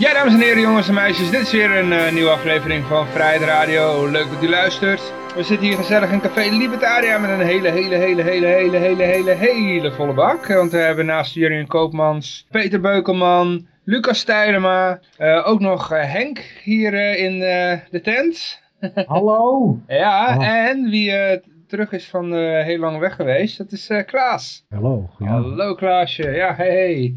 Ja, dames en heren, jongens en meisjes, dit is weer een eh, nieuwe aflevering van Vrijheid Radio. Leuk dat u luistert. We zitten hier gezellig in Café Libertaria met een hele, hele, hele, hele, hele, hele, hele, hele volle bak. Want we hebben naast Jurien Koopmans, Peter Beukelman, Lucas Stijlema, eh, ook nog eh, Henk hier in de tent. Hallo. Ja, Oh. en wie terug is van heel lang weg geweest, dat is Klaas. Hallo. Hallo Klaasje, ja hey hey.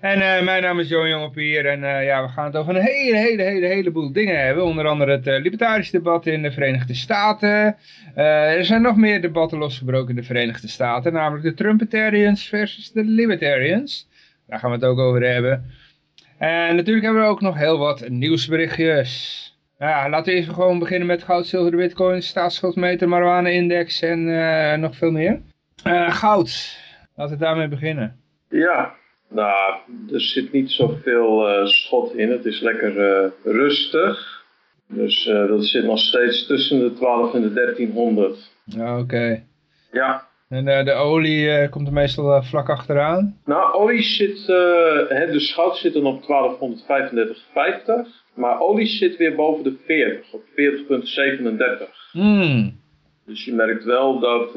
En eh, mijn naam is Johan Jongepier en eh, ja, we gaan het over een hele, hele, hele, heleboel dingen hebben. Onder andere het eh, libertarisch debat in de Verenigde Staten. Er zijn nog meer debatten losgebroken in de Verenigde Staten, namelijk de Trumpetarians versus de Libertarians. Daar gaan we het ook over hebben. En natuurlijk hebben we ook nog heel wat nieuwsberichtjes. Ja, laten we even gewoon beginnen met goud, zilver, bitcoin, staatsschuldmeter, marijuana-index en eh, nog veel meer. Goud, laten we daarmee beginnen. Ja, nou, er zit niet zoveel eh schot in. Het is lekker eh, rustig. Dus eh, dat zit nog steeds tussen de 12 en de 1300. Ja, Oké. Ja, En de olie komt er meestal vlak achteraan. nou, olie zit, hè, de schat zit dan op 1235,50. Maar olie zit weer boven de 40, op 40,37. Hmm. Dus je merkt wel dat,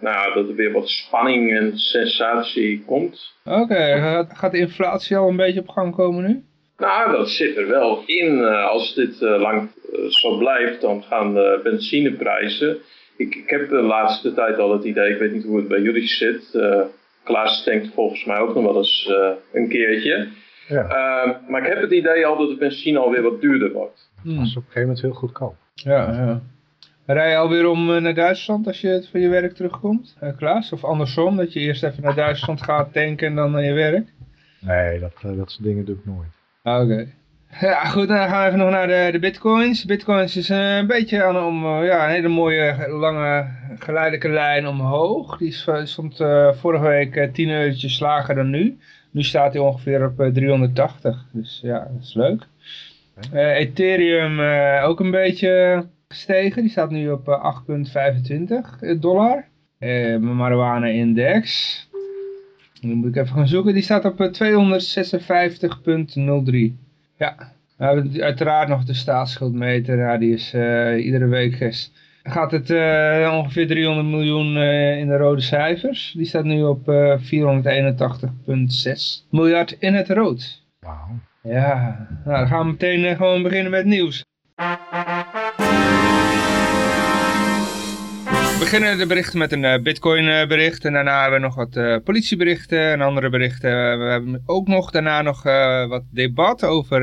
nou, dat er weer wat spanning en sensatie komt. Oké, gaat, gaat de inflatie al een beetje op gang komen nu? Nou, dat zit er wel in. Eh, als dit eh, lang eh, zo blijft, dan gaan de benzineprijzen. Ik, ik heb de laatste tijd al het idee, ik weet niet hoe het bij jullie zit. eh Klaas denkt volgens mij ook nog wel eens eh, een keertje. Ja. Eh, maar ik heb het idee al dat de benzine alweer wat duurder wordt. Hmm. Dat is op een gegeven moment heel goedkoop. Ja, ja. Rij je alweer om eh, naar Duitsland als je van je werk terugkomt, eh, Klaas? Of andersom, dat je eerst even naar Duitsland gaat tanken en dan naar je werk? Nee, dat, eh, dat soort dingen doe ik nooit. Ah, Oké. Ja, goed, dan gaan we even nog naar de, de bitcoins. Bitcoins is een beetje aan om, ja, een hele mooie, lange, geleidelijke lijn omhoog. Die stond vorige week eh, 10 eurotjes lager dan nu. Nu staat hij ongeveer op eh, 380. Dus ja, dat is leuk. Ethereum ook een beetje gestegen. Die staat nu op eh, 8,25 dollar. Eh, mijn marijuana index. Nu moet ik even gaan zoeken. Die staat op eh, 256,03. Ja. We hebben uiteraard nog de staatsschuldmeter. Ja, die is eh, iedere week is, gaat het eh, ongeveer 300 miljoen eh, in de rode cijfers. Die staat nu op eh 481,6 miljard in het rood. Wauw. Ja, nou, dan gaan we meteen eh, gewoon beginnen met nieuws. We beginnen de berichten met een eh, bitcoin eh, bericht en daarna hebben we nog wat eh, politieberichten en andere berichten. we hebben ook nog daarna nog wat debat over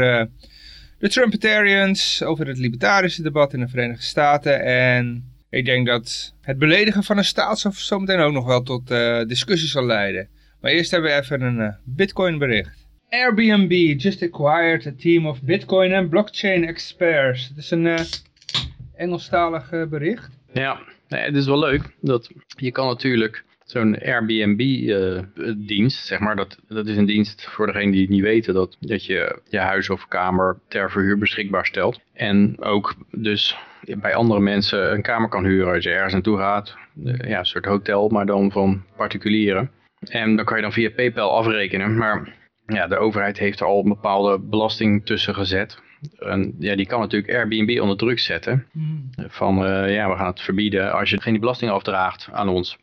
de Trumpetarians, over het libertarische debat in de Verenigde Staten. En ik denk dat het beledigen van een staatshoofd zometeen ook nog wel tot discussie zal leiden. Maar eerst hebben we even een bitcoin bericht. Airbnb just acquired a team of Bitcoin and blockchain experts. Het is een eh, Engelstalig bericht. Ja, het is wel leuk. Dat je kan natuurlijk zo'n Airbnb-dienst, zeg maar, dat, dat is een dienst voor degene die het niet weten, dat, dat je je huis of kamer ter verhuur beschikbaar stelt. En ook dus bij andere mensen een kamer kan huren als je ergens naartoe gaat. Eh, Ja, een soort hotel, maar dan van particulieren. En dan kan je dan via PayPal afrekenen. Maar ja, de overheid heeft er al een bepaalde belasting tussen gezet. En ja, die kan natuurlijk Airbnb onder druk zetten. Van eh, ja, we gaan het verbieden als je geen belasting afdraagt aan ons.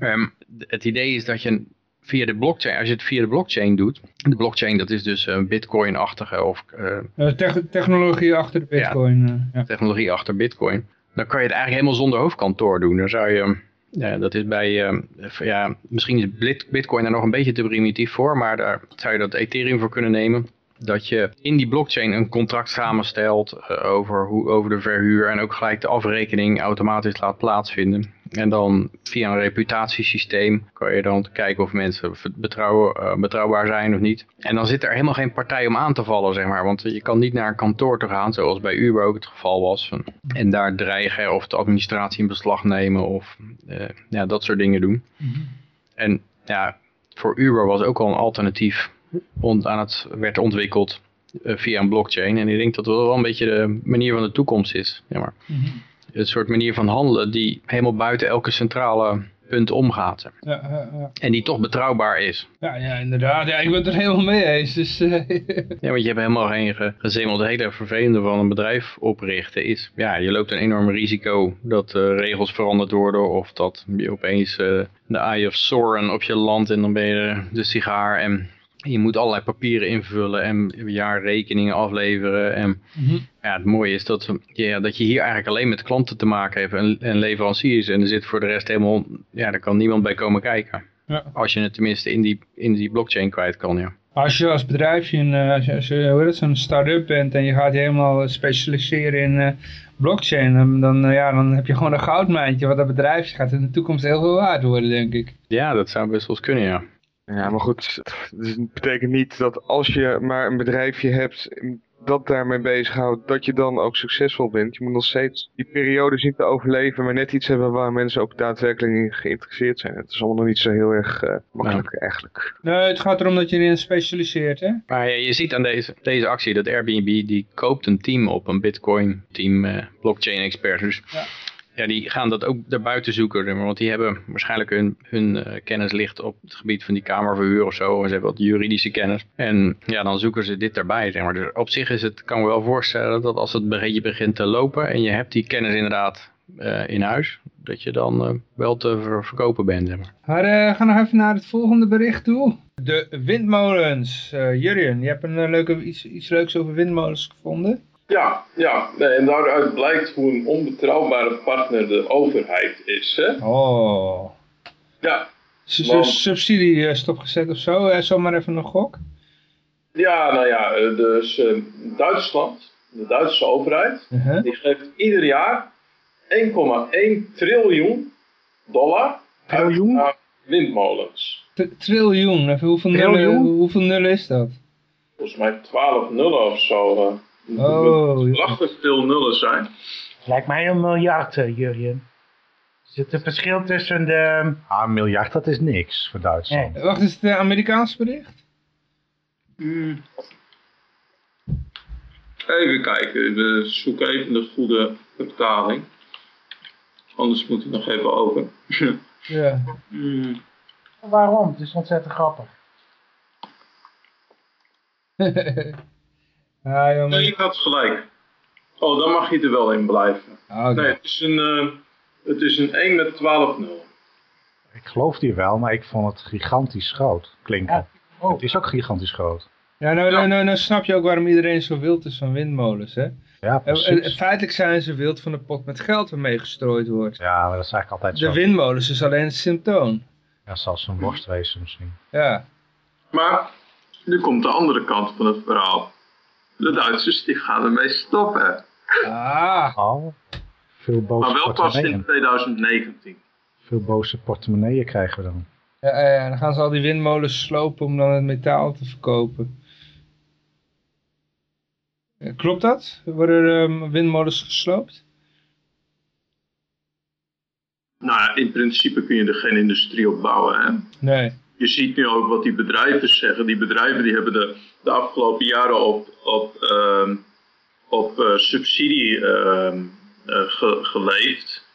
Ehm, d- het idee is dat je via de blockchain, als je het via de blockchain doet. De blockchain dat is dus een bitcoin-achtige of eh, Eh, tech- technologie achter de bitcoin. eh, ja. technologie achter bitcoin. Dan kan je het eigenlijk helemaal zonder hoofdkantoor doen. Dan zou je, ja, dat is bij, eh, ja, misschien is bit- bitcoin daar nog een beetje te primitief voor. Maar daar zou je dat Ethereum voor kunnen nemen. Dat je in die blockchain een contract samenstelt eh, over, hoe, over de verhuur. En ook gelijk de afrekening automatisch laat plaatsvinden. En dan via een reputatiesysteem kan je dan kijken of mensen betrouwen, eh, betrouwbaar zijn of niet. En dan zit er helemaal geen partij om aan te vallen, zeg maar. Want je kan niet naar een kantoor toe gaan, zoals bij Uber ook het geval was. En daar dreigen of de administratie in beslag nemen of eh, ja, dat soort dingen doen. En ja, voor Uber was ook al een alternatief aan het, werd ontwikkeld eh, via een blockchain. En ik denk dat dat wel een beetje de manier van de toekomst is. Ja, maar een soort manier van handelen die helemaal buiten elke centrale punt omgaat. zeg maar. Ja, ja, ja. En die toch betrouwbaar is. ja, ja, inderdaad. Ja, ik ben het er helemaal mee eens. Dus, eh, Ja, want je hebt helemaal geen ge- gezemeld. Het hele vervelende van een bedrijf oprichten is, ja, je loopt een enorm risico dat eh, regels veranderd worden of dat je opeens de Eye of Sauron op je land en dan ben je de sigaar en je moet allerlei papieren invullen en jaarrekeningen afleveren. En Mhm. ja, het mooie is dat, ja, dat je hier eigenlijk alleen met klanten te maken hebt en, en leveranciers en er zit voor de rest helemaal, ja, daar kan niemand bij komen kijken. Ja. Als je het tenminste in die, in die blockchain kwijt kan, ja. Als je als bedrijfje een, eh, als je, als je, hoe heet het, zo'n start-up bent en je gaat je helemaal specialiseren in eh, blockchain, dan, eh, ja, dan heb je gewoon een goudmijntje. Wat dat bedrijfje gaat in de toekomst heel veel waard worden, denk ik. Ja, dat zou best wel eens kunnen, ja. Ja, maar goed, dus het betekent niet dat als je maar een bedrijfje hebt dat daarmee bezighoudt, dat je dan ook succesvol bent. Je moet nog steeds die periode zien te overleven, maar net iets hebben waar mensen ook daadwerkelijk in geïnteresseerd zijn. Het is allemaal nog niet zo heel erg eh, makkelijk eigenlijk. Nee, het gaat erom dat je erin specialiseert, hè? Maar ja, je ziet aan deze, deze actie dat Airbnb die koopt een team op, een Bitcoin team, eh, blockchain expert. Dus Ja. Ja. die gaan dat ook daarbuiten zoeken. Want die hebben waarschijnlijk hun, hun eh, kennis ligt op het gebied van die kamerverhuur of zo. En ze hebben wat juridische kennis. En ja, dan zoeken ze dit daarbij. Zeg maar. Dus op zich is het, kan ik me wel voorstellen dat als het begint te lopen en je hebt die kennis inderdaad eh, in huis, dat je dan eh, wel te ver- verkopen bent. Zeg maar. Maar eh, ga nog even naar het volgende bericht toe. De windmolens. Jurjen, je hebt een leuke, iets, iets leuks over windmolens gevonden. Ja, ja. Nee, en daaruit blijkt hoe een onbetrouwbare partner de overheid is. Hè? Oh. Ja, Su- Want- Subsidie eh, stopgezet of zo? Eh, zomaar even een gok? ja, nou ja, eh, dus Duitsland, de Duitse overheid, Uh-huh. die geeft ieder jaar 1,1 triljoen dollar Triljoen? aan windmolens. T- Triljoen. Even, hoeveel, Triljoen? nullen, hoeveel nullen is dat? Volgens mij 12 nullen of zo. Eh. Oh, ja. veel nullen zijn. Lijkt mij een miljard, eh, Jurjen. Er zit een verschil tussen de... Ah, een miljard, dat is niks voor Duitsland. Eh, Wacht, is het een Amerikaans bericht? Even kijken, we zoeken even de goede vertaling. Anders moet hij nog even open. Ja. Hmm. Waarom? Het is ontzettend grappig. joh, Nee, ik had gelijk. Oh, dan mag je er wel in blijven. Ah. Nee, het is een, eh, het is een 1 met 12 0. Ik geloof die wel, maar ik vond het gigantisch groot klinken. Ja. Oh. Het is ook gigantisch groot. Ja, nou, nou, nou, nou snap je ook waarom iedereen zo wild is van windmolens, hè? Ja, Eh, eh, precies. feitelijk zijn ze wild van de pot met geld waarmee gestrooid wordt. Ja, maar dat is eigenlijk altijd De zo. windmolens is alleen een symptoom. Ja, zoals een worst wezen misschien. Ja. Maar nu komt de andere kant van het verhaal. De Duitsers die gaan ermee stoppen. Ah. Oh, veel boze Maar wel pas in portemonneeën. 2019. Veel boze portemonneeën krijgen we dan. Ja, ja, dan gaan ze al die windmolens slopen om dan het metaal te verkopen. Klopt dat? Worden er ehm, windmolens gesloopt? Nou ja, in principe kun je er geen industrie op bouwen. Hè? Nee. Je ziet nu ook wat die bedrijven zeggen. Die bedrijven die hebben de, de afgelopen jaren op, op, ehm, op eh, subsidie ehm, eh, ge- geleefd.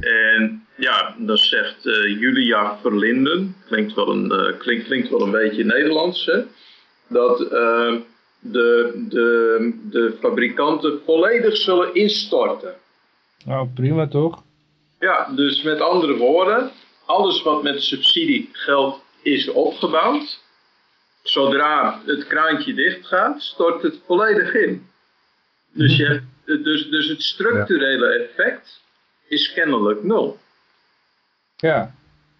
En ja, dan zegt eh, Julia Verlinden, klinkt wel een, klinkt, klinkt wel een beetje Nederlands, hè? dat eh, de, de, de fabrikanten volledig zullen instorten. Nou, prima toch? Ja, dus met andere woorden, alles wat met subsidiegeld is opgebouwd, zodra het kraantje dicht gaat, stort het volledig in. Dus, je hebt, dus, dus het structurele effect is kennelijk nul. Ja.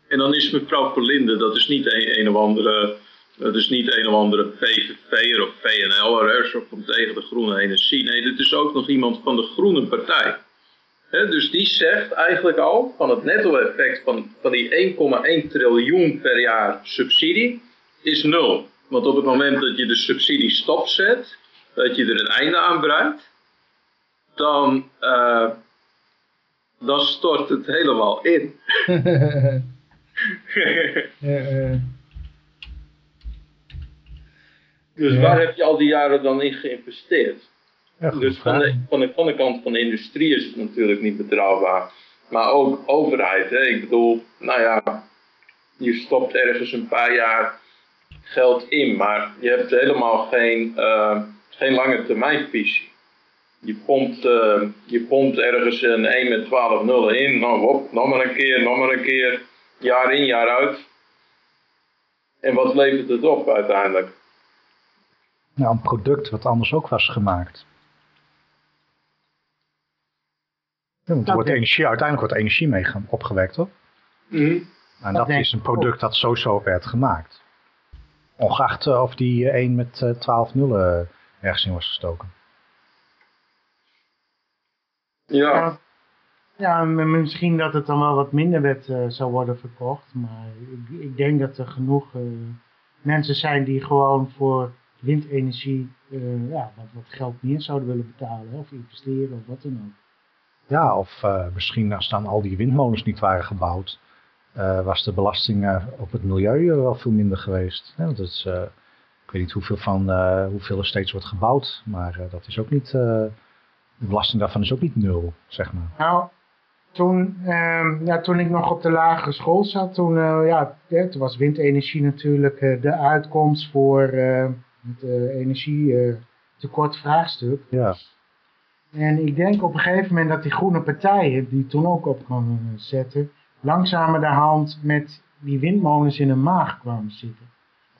En dan is mevrouw Verlinde, dat is niet een, een of andere, dat is niet een of andere PVV'er of VNL'er, zo van tegen de groene energie. Nee, dit is ook nog iemand van de groene partij. Dus die zegt eigenlijk al van het netto-effect van, van die 1,1 triljoen per jaar subsidie is nul. Want op het moment dat je de subsidie stopzet, dat je er een einde aan breidt, dan, eh, dan stort het helemaal in. Ja. Dus Ja. waar heb je al die jaren dan in geïnvesteerd? Goed Dus van vraag. de, van, de, van de kant van de industrie is het natuurlijk niet betrouwbaar. Maar ook overheid. Hè? Ik bedoel, nou ja, je stopt ergens een paar jaar geld in, maar je hebt helemaal geen, eh, geen lange termijnvisie. Je pompt, eh, je pompt ergens een 1 met 12 nullen in, nou hop, nog maar een keer, nog maar een keer, jaar in, jaar uit. En wat levert het op uiteindelijk? Nou, een product wat anders ook was gemaakt. Ja, want er wordt energie, uiteindelijk wordt energie mee ge- opgewekt, toch? En dat, is een product dat sowieso werd gemaakt. Ongeacht eh, of die eh, 1 met eh, 12 nullen ergens in was gestoken. Ja. Ja, misschien dat het dan wel wat minder werd, eh, zou worden verkocht. Maar ik, ik denk dat er genoeg eh, mensen zijn die gewoon voor windenergie eh, ja, wat, wat geld meer zouden willen betalen. hè, Of investeren of wat dan ook. Ja, of eh, misschien als dan al die windmolens niet waren gebouwd, eh, was de belasting eh, op het milieu wel veel minder geweest. Want het is, ik weet niet hoeveel, van, hoeveel er steeds wordt gebouwd, maar dat is ook niet, de belasting daarvan is ook niet nul, zeg maar. Nou, toen, ehm, ja, toen ik nog op de lagere school zat, toen, ja, toen was windenergie natuurlijk de uitkomst voor het eh, energietekort vraagstuk. Ja, En ik denk op een gegeven moment dat die groene partijen, die toen ook op kwamen zetten, langzamerhand met die windmolens in hun maag kwamen zitten.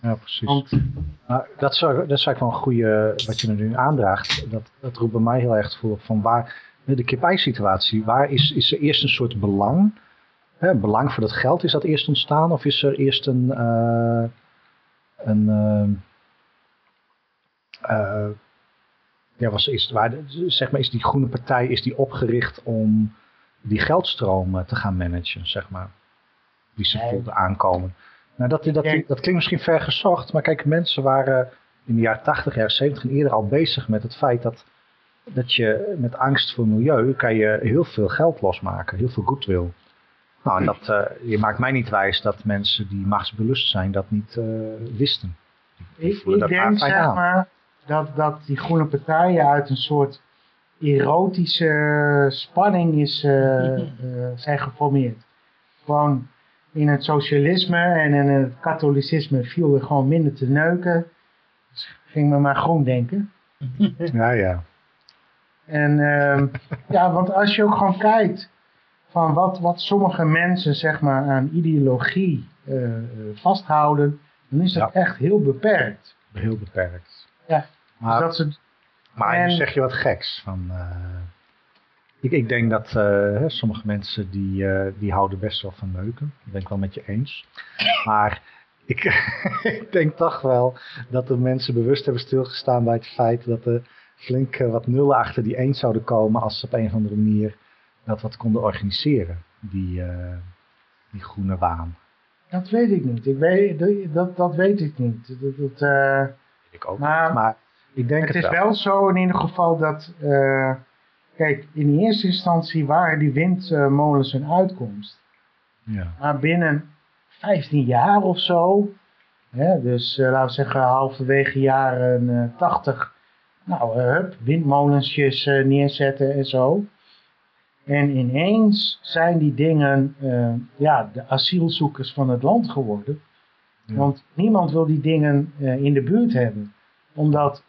ja precies. Want Nou, dat, is, dat eigenlijk wel een goede, wat je er nu aandraagt. Dat, dat roept bij mij heel erg het gevoel op van waar, de kip-ei-situatie, waar is, is er eerst een soort belang? Hè, belang voor dat geld, is dat eerst ontstaan? Of is er eerst een, eh, een eh, eh, ja, was, is, waar, zeg maar, is die groene partij, is die opgericht om die geldstromen te gaan managen, zeg maar? Die ze voelden aankomen. Nou, dat, dat, dat, denk- klinkt misschien ver gezocht, maar kijk, mensen waren in de jaren 80, jaren 70 en eerder al bezig met het feit dat, dat je met angst voor milieu kan je heel veel geld losmaken, heel veel goodwill. Nou, en dat, eh, je maakt mij niet wijs dat mensen die machtsbelust zijn dat niet eh, wisten. Die ik, ik dat denk zeg aan. maar dat, dat die groene partijen uit een soort erotische spanning is, eh, eh, zijn geformeerd. Gewoon in het socialisme en in het katholicisme viel er gewoon minder te neuken. Dus ging men maar groen denken. Ja, ja. En ehm, ja, want als je ook gewoon kijkt van wat, wat sommige mensen zeg maar aan ideologie eh, eh, vasthouden, dan is dat Ja. echt heel beperkt. Heel beperkt. Ja, Maar, dat maar en- zeg je wat geks. Van, eh, ik, ik denk dat eh, hè, sommige mensen die, eh, die houden best wel van neuken. Dat ben ik wel met je eens. Maar ik, ik denk toch wel dat de mensen bewust hebben stilgestaan bij het feit dat er flink wat nullen achter die eens zouden komen als ze op een of andere manier dat wat konden organiseren. Die, eh, die groene waan. dat weet ik niet. Ik weet, dat, dat weet ik niet. Dat, dat, eh, Ik ook. Maar- maar ik denk het het, is wel. wel zo in ieder geval dat, eh, kijk, in eerste instantie waren die windmolens een uitkomst. Ja. Maar binnen 15 jaar of zo, hè, dus eh, laten we zeggen halverwege jaren eh 80, nou, eh, hup, windmolensjes neerzetten en zo. En ineens zijn die dingen ja, de asielzoekers van het land geworden. Ja. Want niemand wil die dingen in de buurt hebben. Omdat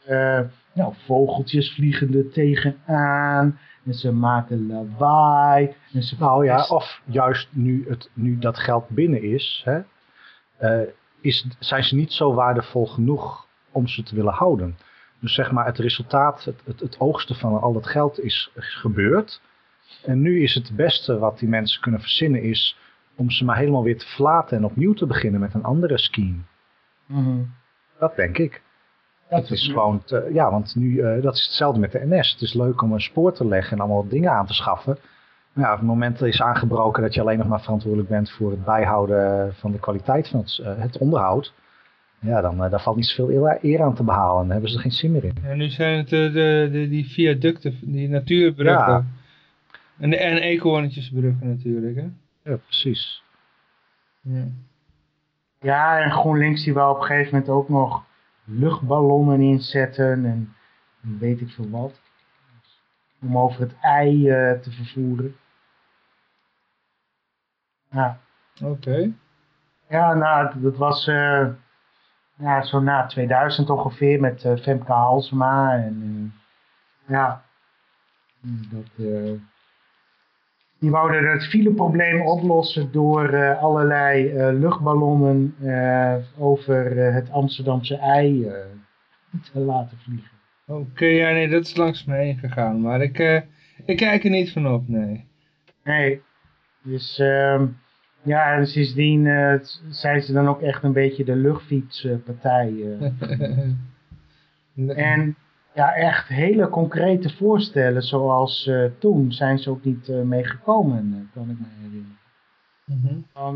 nou, vogeltjes vliegen er tegenaan. En ze maken lawaai. En ze Nou ja, of juist nu, het, nu dat geld binnen is, hè, eh, is, zijn ze niet zo waardevol genoeg om ze te willen houden. Dus zeg maar, het resultaat, het, het, het oogsten van al dat geld is, is gebeurd. En nu is het beste wat die mensen kunnen verzinnen is om ze maar helemaal weer te verlaten en opnieuw te beginnen met een andere scheme. Mhm. Dat denk ik. Dat Het is gewoon, te- ja, want nu, eh, dat is hetzelfde met de NS. Het is leuk om een spoor te leggen en allemaal dingen aan te schaffen. Maar ja, op het moment is aangebroken dat je alleen nog maar verantwoordelijk bent voor het bijhouden van de kwaliteit van het, eh, het onderhoud. Ja, dan eh, daar valt niet zoveel eer, eer aan te behalen. Dan hebben ze er geen zin meer in. En nu zijn het de, de, de- die viaducten, die natuurbruggen. Ja. En de en eekhoorntjesbruggen natuurlijk, hè. Ja, precies. Ja. Ja, en GroenLinks die wou op een gegeven moment ook nog luchtballonnen inzetten en weet ik veel wat. Om over het ei eh, te vervoeren. Ja. Oké. Ja, nou, dat was eh, ja, zo na 2000 ongeveer met eh, Femke Halsema. En eh, ja, dat, eh, die wouden het fileprobleem oplossen door eh, allerlei eh, luchtballonnen eh, over het Amsterdamse ei te laten vliegen. Oké, ja nee, dat is langs me heen gegaan. Maar ik, ik kijk er niet van op, nee. Nee, dus ehm, ja, en sindsdien zijn ze dan ook echt een beetje de luchtfietspartij. En ja, echt hele concrete voorstellen zoals eh, toen zijn ze ook niet eh, mee gekomen, eh, kan ik me herinneren. Mhm. Van,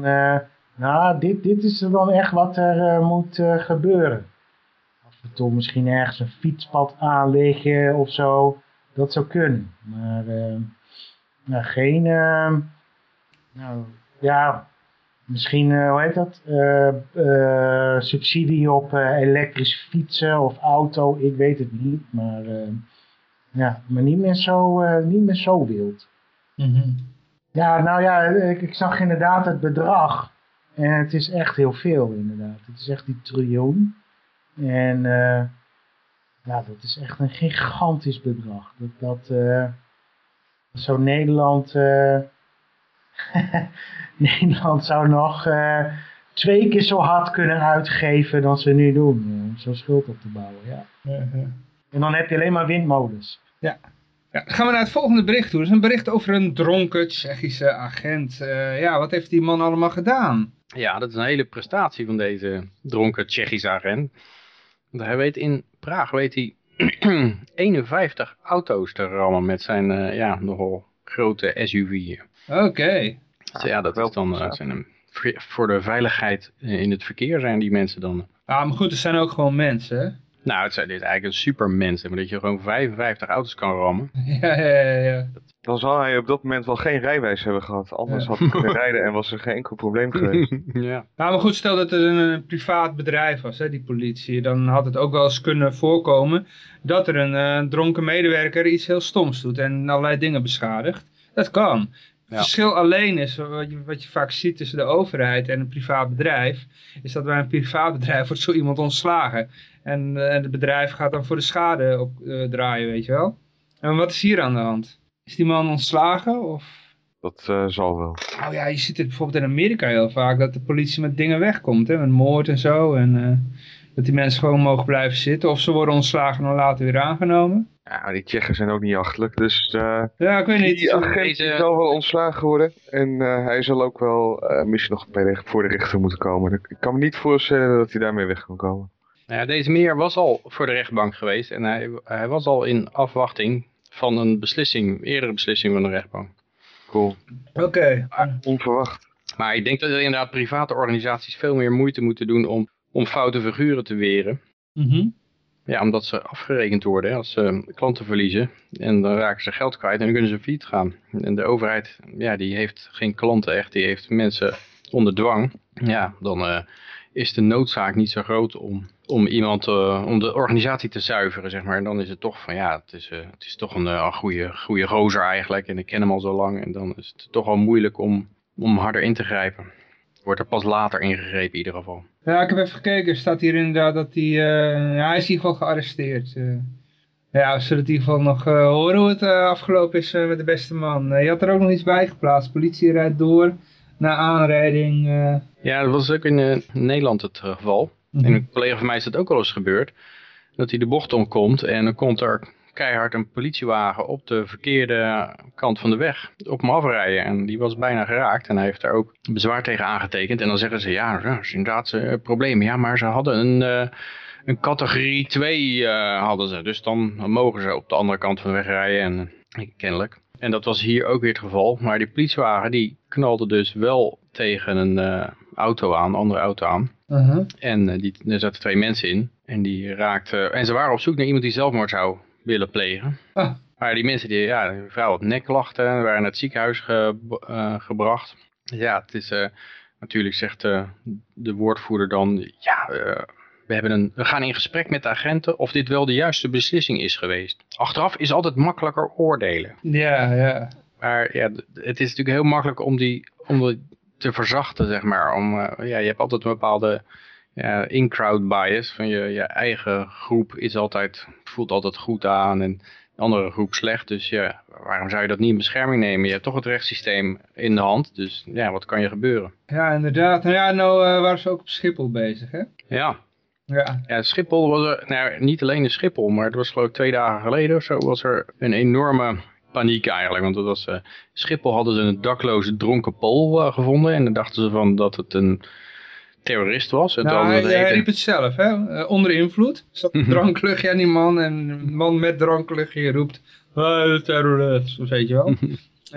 nou, dit, dit is er dan echt wat er moet gebeuren. Af en toe misschien ergens een fietspad aanleggen of zo. Dat zou kunnen. Maar nou, geen, nou ja, misschien, eh, hoe heet dat? Eh, eh, subsidie op eh, elektrisch fietsen of auto, ik weet het niet. Maar, ja, maar niet, meer zo, niet meer zo wild. Mhm. Ja, nou ja, ik, ik zag inderdaad het bedrag. En het is echt heel veel, inderdaad. Het is echt die triljoen. En ja, dat is echt een gigantisch bedrag. Dat, dat zo Nederland... Nederland zou nog eh, twee keer zo hard kunnen uitgeven dan ze nu doen. eh, Om zo'n schuld op te bouwen, ja. En dan heb je alleen maar windmolens. Ja, dan gaan we naar het volgende bericht toe. Dat is een bericht over een dronken Tsjechische agent. Eh, ja, wat heeft die man allemaal gedaan? Ja, dat is een hele prestatie van deze dronken Tsjechische agent. Want hij weet in Praag weet hij 51 auto's te rammen met zijn eh, ja, nogal grote SUV. Oké. Dus ja, dat is dan eh, zijn, een- voor de veiligheid in het verkeer zijn die mensen dan. Ah, maar goed, er zijn ook gewoon mensen. hè? Nou, het zijn dit is eigenlijk een supermens, maar dat je gewoon 55 auto's kan rammen. Ja, ja, ja. ja. Dan zal hij op dat moment wel geen rijwijs hebben gehad. Anders Ja. had hij kunnen rijden en was er geen enkel probleem geweest. ja. Nou, maar goed, stel dat het een, een privaat bedrijf was, hè, die politie. Dan had het ook wel eens kunnen voorkomen dat er een eh, dronken medewerker iets heel stoms doet en allerlei dingen beschadigt. Dat kan. Het verschil alleen is, wat je, wat je vaak ziet tussen de overheid en een privaat bedrijf, is dat bij een privaat bedrijf wordt zo iemand ontslagen. En, eh, en het bedrijf gaat dan voor de schade op, eh, draaien, weet je wel. En wat is hier aan de hand? Is die man ontslagen of... Dat eh, zal wel. Nou ja, je ziet het bijvoorbeeld in Amerika heel vaak, dat de politie met dingen wegkomt, hè, met moord en zo. En eh, dat die mensen gewoon mogen blijven zitten. Of ze worden ontslagen en dan later weer aangenomen. Ja, die Tsjechen zijn ook niet achterlijk. Dus eh, Ja, ik weet niet. die agent Deze- die zal wel ontslagen worden. En eh, hij zal ook wel eh, misschien nog bij de, voor de rechter moeten komen. Ik kan me niet voorstellen dat hij daarmee weg kan komen. Nou ja, deze meneer was al voor de rechtbank geweest en hij, hij was al in afwachting van een beslissing, eerdere beslissing van de rechtbank. Cool. Oké. Onverwacht. Maar ik denk dat er inderdaad private organisaties veel meer moeite moeten doen om, om foute figuren te weren. Mhm. Ja, omdat ze afgerekend worden hè, als ze klanten verliezen. En dan raken ze geld kwijt en dan kunnen ze failliet gaan. En de overheid, ja, die heeft geen klanten echt. Die heeft mensen onder dwang. Ja, dan eh, is de noodzaak niet zo groot om, om iemand, eh, om de organisatie te zuiveren, zeg maar. En dan is het toch van, ja, het is, eh, het is toch een, goede, goede gozer eigenlijk. En ik ken hem al zo lang. En dan is het toch wel moeilijk om, om harder in te grijpen. Wordt er pas later ingegrepen in ieder geval. Ja, ik heb even gekeken. Er staat hier inderdaad dat hij... eh, ja, hij is in ieder geval gearresteerd. eh. ja, we zullen in ieder geval nog eh, horen hoe het afgelopen is met de beste man. Je had er ook nog iets bij geplaatst. Politie rijdt door na aanrijding. Ja, dat was ook in Nederland het geval. Mhm. En een collega van mij is dat ook wel eens gebeurd. Dat hij de bocht omkomt en dan komt er keihard een politiewagen op de verkeerde kant van de weg op hem afrijden. En die was bijna geraakt en hij heeft daar ook bezwaar tegen aangetekend. En dan zeggen ze, ja, dat is inderdaad een probleem. Ja, maar ze hadden een, eh, een categorie 2 eh, hadden ze. Dus dan mogen ze op de andere kant van de weg rijden en eh, kennelijk. En dat was hier ook weer het geval. Maar die politiewagen die knalde dus wel tegen een eh, auto aan, een andere auto aan. Uh-huh. En eh, die, er zaten twee mensen in. En die raakten. En ze waren op zoek naar iemand die zelfmoord zou willen plegen. Ah. Maar die mensen, die, ja, die vrouw had nekklachten. waren naar het ziekenhuis ge- eh, gebracht. Ja, het is. eh, natuurlijk zegt eh, de woordvoerder dan. Ja, we, hebben een, we gaan in gesprek met de agenten of dit wel de juiste beslissing is geweest. Achteraf is altijd makkelijker oordelen. Ja, ja. Maar ja, het is natuurlijk heel makkelijk om die, om die te verzachten, zeg maar. Om, ja, je hebt altijd een bepaalde ja, in-crowd bias. Van je, je eigen groep is altijd, voelt altijd goed aan en de andere groep slecht. Dus ja, waarom zou je dat niet in bescherming nemen? Je hebt toch het rechtssysteem in de hand. Dus ja, wat kan je gebeuren? Ja, inderdaad. Nou ja, nou eh, waren ze ook op Schiphol bezig, hè? Ja, Ja. Ja, Schiphol was er, nou niet alleen in Schiphol, maar het was geloof ik twee dagen geleden of zo, was er een enorme paniek eigenlijk. Want het was, eh, Schiphol hadden ze een dakloze dronken Pool eh, gevonden en dan dachten ze van dat het een terrorist was. En Nou, hij, het hij riep het zelf, hè? eh, onder invloed. Zat een drankluchtje aan die man en een man met drankluchtje roept, ah, terrorist, weet je wel.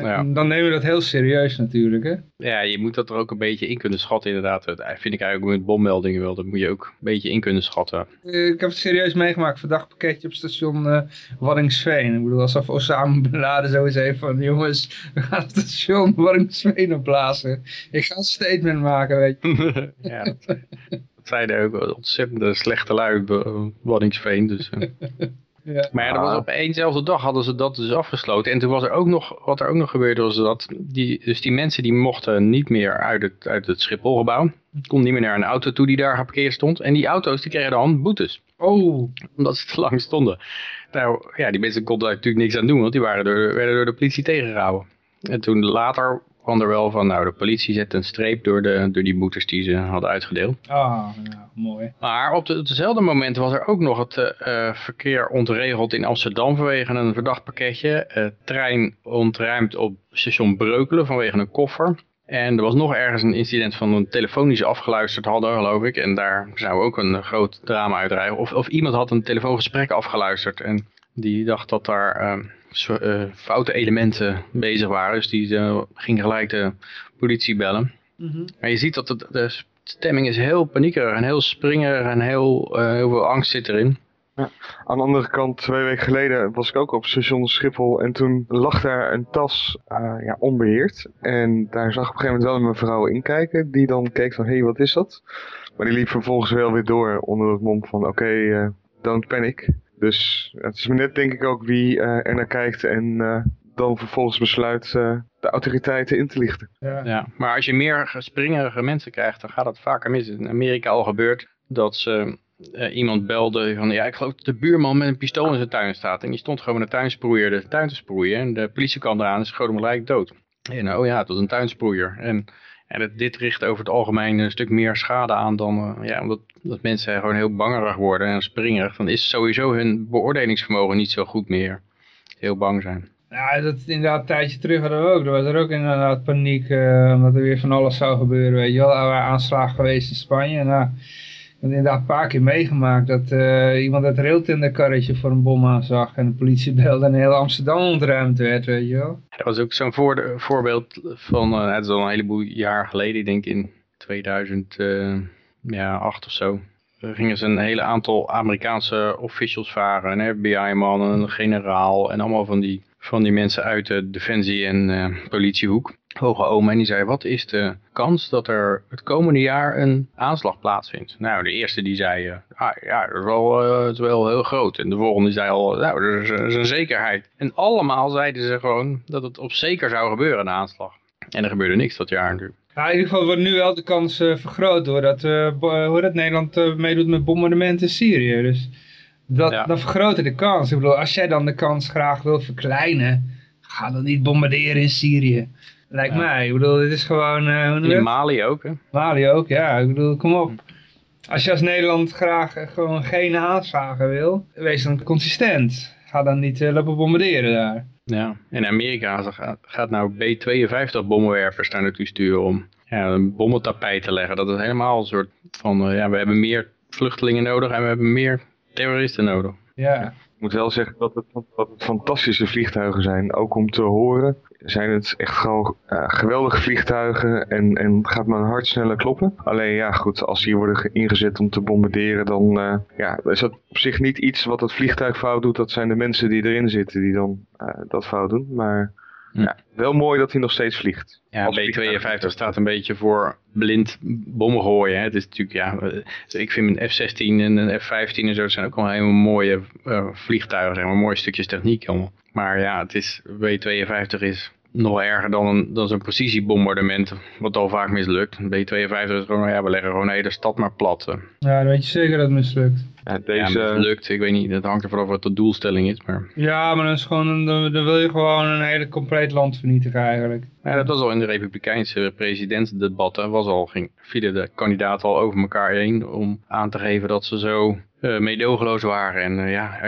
Ja. Dan nemen we dat heel serieus natuurlijk, hè? Ja, je moet dat er ook een beetje in kunnen schatten inderdaad. Dat vind ik eigenlijk met bommeldingen wel, dat moet je ook een beetje in kunnen schatten. Eh, Ik heb het serieus meegemaakt, verdacht pakketje op station eh Waddinxveen. Ik bedoel, alsof Osama Bin Laden zo eens heeft van, jongens, we gaan het station Waddinxveen opblazen. Ik ga een statement maken, weet je. ja, dat, dat zeiden ook ontzettend slechte lui, eh, Waddinxveen. Dus, eh. Ja. Maar ja, dat was op éénzelfde dag hadden ze dat dus afgesloten. En toen was er ook nog, wat er ook nog gebeurde, was dat die, dus die mensen die mochten niet meer uit het, uit het Schipholgebouw. Kon niet meer naar een auto toe die daar geparkeerd stond. En die auto's die kregen dan boetes. Oh, Omdat ze te lang stonden. Nou ja, die mensen konden daar natuurlijk niks aan doen, want die waren door, werden door de politie tegengehouden. En toen later kwam er wel van, nou de politie zette een streep door, de, door die boetes die ze hadden uitgedeeld. ah, mooi. Maar op, de, op dezelfde moment was er ook nog het eh, eh, verkeer ontregeld in Amsterdam vanwege een verdacht pakketje. Eh, trein ontruimd op station Breukelen vanwege een koffer. En er was nog ergens een incident van een telefoon die ze afgeluisterd hadden, geloof ik. En daar zou ook een groot drama uitrijden. Of, of iemand had een telefoongesprek afgeluisterd en die dacht dat daar eh, zo- eh, foute elementen bezig waren. Dus die eh, ging gelijk de politie bellen. Maar je ziet dat het, de stemming is heel paniekerig en heel springerig en heel, eh, heel veel angst zit erin. Aan de andere kant, twee weken geleden was ik ook op station Schiphol en toen lag daar een tas eh, ja, onbeheerd. En daar zag op een gegeven moment wel een mevrouw inkijken die dan keek van, hé, hey, wat is dat? Maar die liep vervolgens wel weer door onder het mom van, oké, eh, don't panic. Dus het is maar net denk ik ook wie eh, er naar kijkt en eh, dan vervolgens besluit eh, de autoriteiten in te lichten. Ja. Ja. Maar als je meer springerige mensen krijgt, dan gaat het vaker mis. In Amerika al gebeurd dat ze eh, iemand belde van, ja, ik geloof dat de buurman met een pistool in zijn tuin staat. En die stond gewoon met een tuinsproeier de tuin te sproeien. En de politie kwam eraan en schoot hem gelijk dood. En oh ja, het was een tuinsproeier. En, en dit richt over het algemeen een stuk meer schade aan dan, eh, ja, omdat dat mensen gewoon heel bangerig worden en springerig. Dan is sowieso hun beoordelingsvermogen niet zo goed meer. Heel bang zijn. Ja, dat inderdaad een tijdje terug hadden we ook. Er was er ook inderdaad paniek, eh, omdat er weer van alles zou gebeuren, weet je wel. Er waren aanslagen geweest in Spanje. Nou, inderdaad een paar keer meegemaakt dat eh, iemand het railtenderkarretje voor een bom aanzag. En de politie belde en heel Amsterdam ontruimd werd, weet je wel. Er was ook zo'n voor, voorbeeld van, eh, het is al een heleboel jaar geleden, ik denk in 2008 of zo. Er gingen ze een hele aantal Amerikaanse officials varen, een FBI-man, een generaal en allemaal van die, van die mensen uit de defensie- en eh, politiehoek. Hoge oom en die zei, wat is de kans dat er het komende jaar een aanslag plaatsvindt? Nou, de eerste die zei, eh, ah, ja, dat is wel, dat is wel heel groot. En de volgende zei al, nou, dat is, een zekerheid. En allemaal zeiden ze gewoon dat het op zeker zou gebeuren, een aanslag. En er gebeurde niks dat jaar natuurlijk. Ja, in ieder geval wordt nu wel de kans vergroot doordat hoe dat Nederland meedoet met bombardementen in Syrië. Dus dat, Ja. dat de kans. Ik bedoel, als jij dan de kans graag wil verkleinen, ga dan niet bombarderen in Syrië. Lijkt Ja. mij. Ik bedoel, dit is gewoon, eh In? Mali ook, hè? Mali ook, ja. Ik bedoel, kom op. Als je als Nederland graag eh, gewoon geen aanslagen wil, wees dan consistent. Ga dan niet eh, lopen bombarderen daar. Ja, en Amerika gaat, gaat nou B-52 bommenwerpers daar naartoe sturen om ja, een bommentapijt te leggen. Dat is helemaal een soort van, ja, we hebben meer vluchtelingen nodig en we hebben meer terroristen nodig. Ja. Ik moet wel zeggen dat het, dat het fantastische vliegtuigen zijn. Ook om te horen zijn het echt gewoon eh, geweldige vliegtuigen en, en gaat mijn hart sneller kloppen. Alleen ja goed, als die worden ge- ingezet om te bombarderen dan eh, ja, is dat op zich niet iets wat het vliegtuig fout doet. Dat zijn de mensen die erin zitten die dan eh, dat fout doen. Maar Ja, wel mooi dat hij nog steeds vliegt. Ja, Als B-52 staat een beetje voor blind bommen gooien. Hè. Het is natuurlijk, ja, eh, ik vind een F-16 en een F-15 en zo, dat zijn ook wel helemaal mooie eh, vliegtuigen, zeg maar, mooie stukjes techniek allemaal. Maar ja, het is, B-52 is nog erger dan, een, dan zo'n precisiebombardement, wat al vaak mislukt. Een B-52 is gewoon, ja, we leggen gewoon een hele stad maar plat. Ja, dan weet je zeker dat het mislukt. Ja, deze, lukt, ik weet niet, het hangt ervan af wat de doelstelling is, maar... Ja, maar dan, is gewoon, dan, dan wil je gewoon een hele compleet land vernietigen eigenlijk. Ja, dat was al in de republikeinse presidentsdebatten, was al, ging, vielen de kandidaten al over elkaar heen om aan te geven dat ze zo meedogenloos waren. En eh, ja,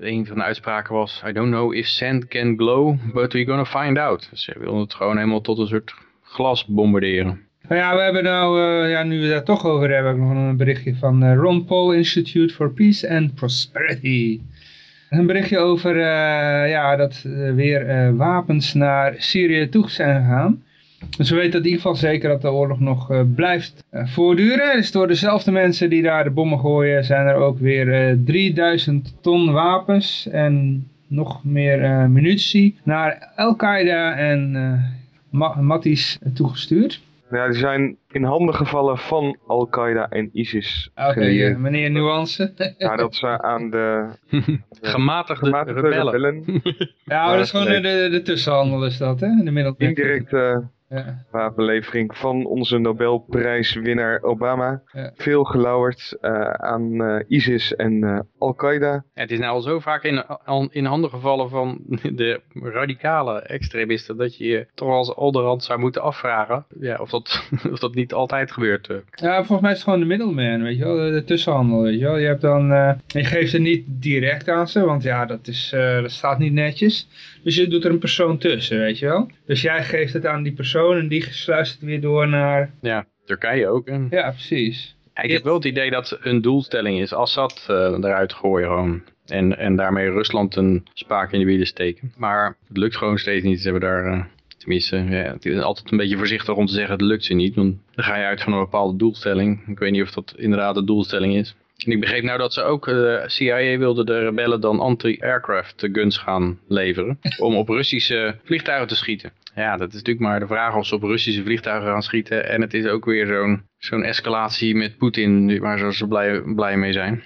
een van de uitspraken was, I don't know if sand can glow, but we're gonna find out. Dus ze wilden het gewoon helemaal tot een soort glas bombarderen. Nou ja, we hebben nou, eh, ja, nu we daar toch over hebben, heb nog een berichtje van Ron Paul Institute for Peace and Prosperity. Een berichtje over ja, dat weer wapens naar Syrië toe zijn gegaan. Dus we weten in ieder geval zeker dat de oorlog nog eh, blijft eh, voortduren. Dus door dezelfde mensen die daar de bommen gooien zijn er ook weer eh, 3000 ton wapens en nog meer eh, munitie naar Al-Qaeda en eh Ma- Matties toegestuurd. ja, die zijn in handen gevallen van Al-Qaeda en ISIS. Oké, eh, meneer Nuance. Nadat ze aan de Gematigde, gematigde rebellen. rebellen ja, maar dat is gewoon de, de tussenhandel is dat, hè? De middelpunt. Ja. wapenlevering van onze Nobelprijswinnaar Obama. Ja. Veel gelauwerd eh, aan eh, ISIS en eh, Al-Qaeda. Ja, het is nou al zo vaak in, al- in handen gevallen van de radicale extremisten dat je je toch als onderhand zou moeten afvragen ja, of, dat, of dat niet altijd gebeurt. ja, volgens mij is het gewoon de middleman, weet je wel, de, de tussenhandel, weet je wel. Je hebt dan, eh, je geeft het niet direct aan ze, want ja, dat, is, eh, dat staat niet netjes. Dus je doet er een persoon tussen, weet je wel. Dus jij geeft het aan die persoon en die sluist het weer door naar, Ja, Turkije ook. En, ja, precies. ik heb wel het idee dat een doelstelling is Assad eh, eruit gooien gewoon. En, en daarmee Rusland een spaak in de wielen steken. Maar het lukt gewoon steeds niet. Ze hebben daar... eh, Tenminste, ja, het is altijd een beetje voorzichtig om te zeggen het lukt ze niet. Want dan ga je uit van een bepaalde doelstelling. Ik weet niet of dat inderdaad de doelstelling is. Ik begreep nou dat ze ook, de CIA wilde de rebellen dan anti-aircraft guns gaan leveren. Om op Russische vliegtuigen te schieten. Ja, dat is natuurlijk maar de vraag of ze op Russische vliegtuigen gaan schieten. En het is ook weer zo'n zo'n escalatie met Poetin waar ze blij, blij mee zijn.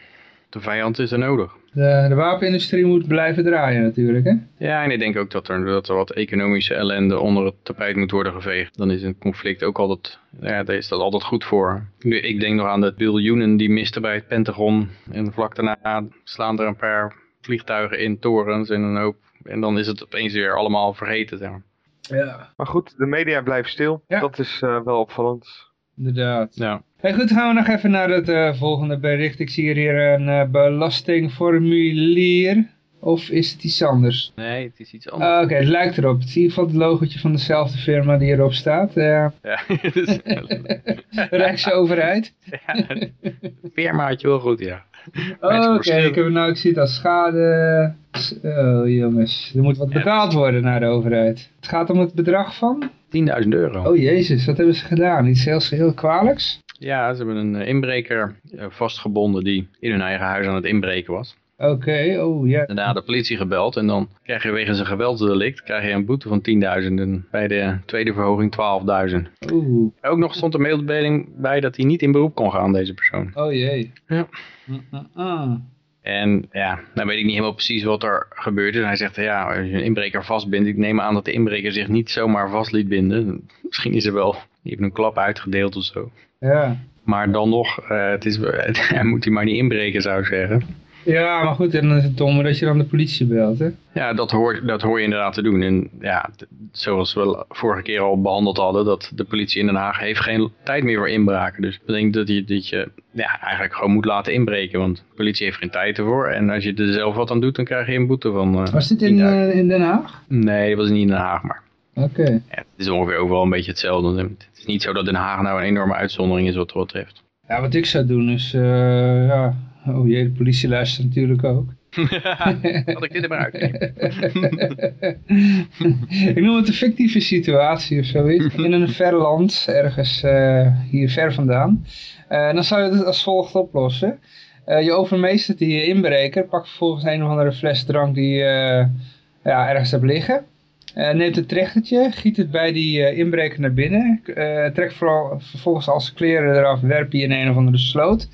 De vijand is er nodig. De, de wapenindustrie moet blijven draaien natuurlijk, hè. Ja, en ik denk ook dat er, dat er wat economische ellende onder het tapijt moet worden geveegd. Dan is een conflict ook altijd, ja, daar is dat altijd goed voor. Nu, Ik denk nog aan de biljoenen die misten bij het Pentagon. En vlak daarna slaan er een paar vliegtuigen in torens en een hoop. En dan is het opeens weer allemaal vergeten, zeg maar. Ja. Maar goed, de media blijven stil. Ja. Dat is eh, wel opvallend. Inderdaad. Ja. Hey, goed, gaan we nog even naar het eh, volgende bericht. Ik zie hier een eh, belastingformulier. Of is het iets anders? Nee, het is iets anders. Ah, Oké, het lijkt erop. Het is in ieder geval het logotje van dezelfde firma die erop staat. Ja, dus, Rijksoverheid. ja, firmaatje wel goed, ja. Oké, ik heb nou, ik zie het als schade. Oh jongens, er moet wat betaald worden naar de overheid. Het gaat om het bedrag van? 10.000 euro. Oh jezus, wat hebben ze gedaan? Iets heel, heel kwalijks? Ja, ze hebben een eh, inbreker eh, vastgebonden die in hun eigen huis aan het inbreken was. Oké, oh ja. Daarna de politie gebeld en dan krijg je wegens een geweldsdelict krijg je een boete van 10.000 en bij de tweede verhoging 12.000. Oeh, Ook nog stond een melding bij dat hij niet in beroep kon gaan, deze persoon. oh jee. Ja. En ja, dan weet ik niet helemaal precies wat er gebeurd is. Hij zegt, ja, als je een inbreker vastbindt, ik neem aan dat de inbreker zich niet zomaar vast liet binden. Misschien is er wel, die heeft een klap uitgedeeld of zo. Ja. Maar dan nog, eh, het is, hij moet hij maar niet inbreken, zou ik zeggen. Ja, maar goed, en dan is het domme dat je dan de politie belt, hè? Ja, dat hoor, dat hoor je inderdaad te doen. En ja, zoals we vorige keer al behandeld hadden, dat de politie in Den Haag heeft geen tijd meer voor inbraken. Dus ik denk dat je, dat je ja, eigenlijk gewoon moet laten inbreken, want de politie heeft geen tijd ervoor. En als je er zelf wat aan doet, dan krijg je een boete van... eh, Was dit in, 10.000. eh, in Den Haag? Nee, dat was niet in Den Haag, maar Oké. ja, het is ongeveer overal een beetje hetzelfde. Niet zo dat Den Haag nou een enorme uitzondering is wat dat betreft. Ja, wat ik zou doen is, eh, ja... Oh jee, de politie luistert natuurlijk ook. Had ik dit er maar uit. ik noem het een fictieve situatie of zoiets. In een ver land, ergens eh, hier ver vandaan. Eh, dan zou je het als volgt oplossen. Je overmeestert die inbreker, pakt vervolgens een of andere fles drank die je ja, ergens hebt liggen. Eh, neemt het trechtertje, giet het bij die eh, inbreker naar binnen. eh, trekt vooral, vervolgens al zijn kleren eraf, werpt die in een of andere sloot.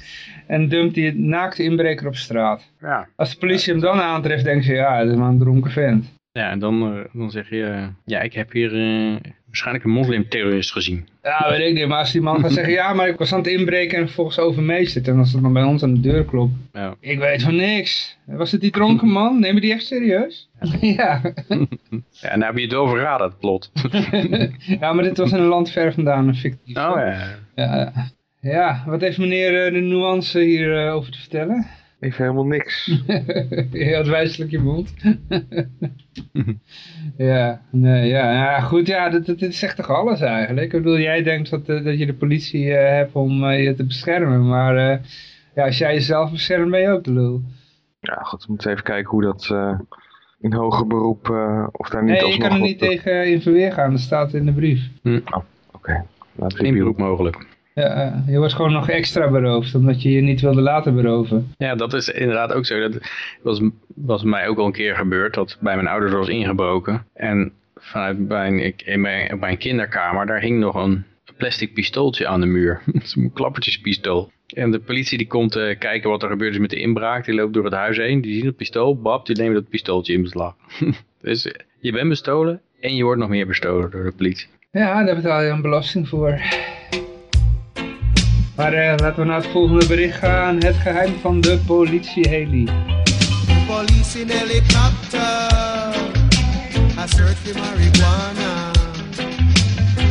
En dumpt die naakte inbreker op straat. Ja. Als de politie hem dan aantreft, denken ze, ja, dat is maar een dronken vent. Ja, en dan, dan zeg je, ja, ik heb hier waarschijnlijk een moslimterrorist gezien. Ja, weet ik niet. Maar als die man gaat zeggen, ja, maar ik was aan het inbreken en vervolgens overmeesterd. En als dat dan bij ons aan de deur klopt. Ja. Ik weet van niks. Was het die dronken man? Neem je die echt serieus? ja. Ja, en daar heb je het wel verraden, het plot. ja, maar dit was in een land ver vandaan, een fictief. Oh ja. Ja, ja, wat heeft meneer eh, de nuance hier eh, over te vertellen? Even helemaal niks. Je had wijselijk je mond. ja, nee, ja, ja, goed, ja, dit, dit, dit zegt toch alles eigenlijk? Ik bedoel, jij denkt dat, eh, dat je de politie eh, hebt om eh, je te beschermen, maar eh, ja, als jij jezelf beschermt ben je ook de lul. Ja, goed, we moeten even kijken hoe dat eh, in hoger beroep, eh, of daar niet Nee, je alsnog kan er niet tegen in verweer gaan, dat staat in de brief. Oké, laten we Geen die beroep mogelijk. Ja, eh, je wordt gewoon nog extra beroofd, omdat je je niet wilde laten beroven. Ja, dat is inderdaad ook zo. Dat was, was mij ook al een keer gebeurd, dat bij mijn ouders was ingebroken. En vanuit mijn, ik, in mijn, mijn kinderkamer, daar hing nog een plastic pistooltje aan de muur. Zo'n klappertjespistool. En de politie die komt eh, kijken wat er gebeurd is met de inbraak. Die loopt door het huis heen, die ziet het pistool, bap, die neemt dat pistooltje in beslag. dus eh, je bent bestolen en je wordt nog meer bestolen door de politie. Ja, daar betaal je een belasting voor. Maar eh, laten we naar het volgende bericht gaan. Het geheim van de politie-heli. Police in helicopter, I search for marijuana.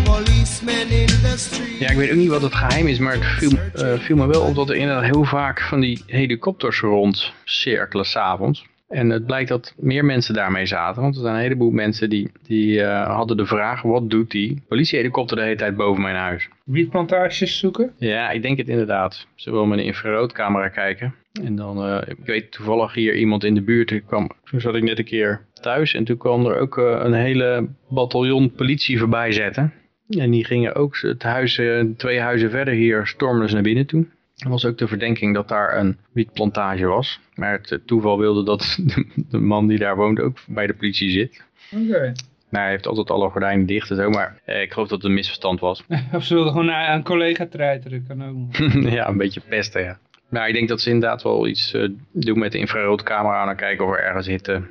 Policemen in the street. Ja, ik weet ook niet wat het geheim is, maar het viel, eh, viel me wel op dat er inderdaad heel vaak van die helikopters rond cirkelen s'avonds. En het blijkt dat meer mensen daarmee zaten, want er zijn een heleboel mensen die, die eh, hadden de vraag, wat doet die politiehelikopter de hele tijd boven mijn huis? Wietplantages zoeken. Ja, ik denk het inderdaad. Ze wil met een infraroodcamera kijken. En dan, eh, ik weet toevallig hier iemand in de buurt, die kwam, toen zat ik net een keer thuis en toen kwam er ook eh, een hele bataljon politie voorbij zetten. En die gingen ook het huis, twee huizen verder hier, stormden ze naar binnen toe. Er was ook de verdenking dat daar een wietplantage was. Maar het eh, toeval wilde dat de, de man die daar woont ook bij de politie zit. Oké. Nou, hij heeft altijd alle gordijnen dicht en zo, maar eh, ik geloof dat het een misverstand was. Of ze wilden gewoon naar een collega treiteren, kan ook nog. ja, een beetje pesten, ja. Maar ik denk dat ze inderdaad wel iets eh, doen met de infraroodcamera en dan kijken of er ergens hitte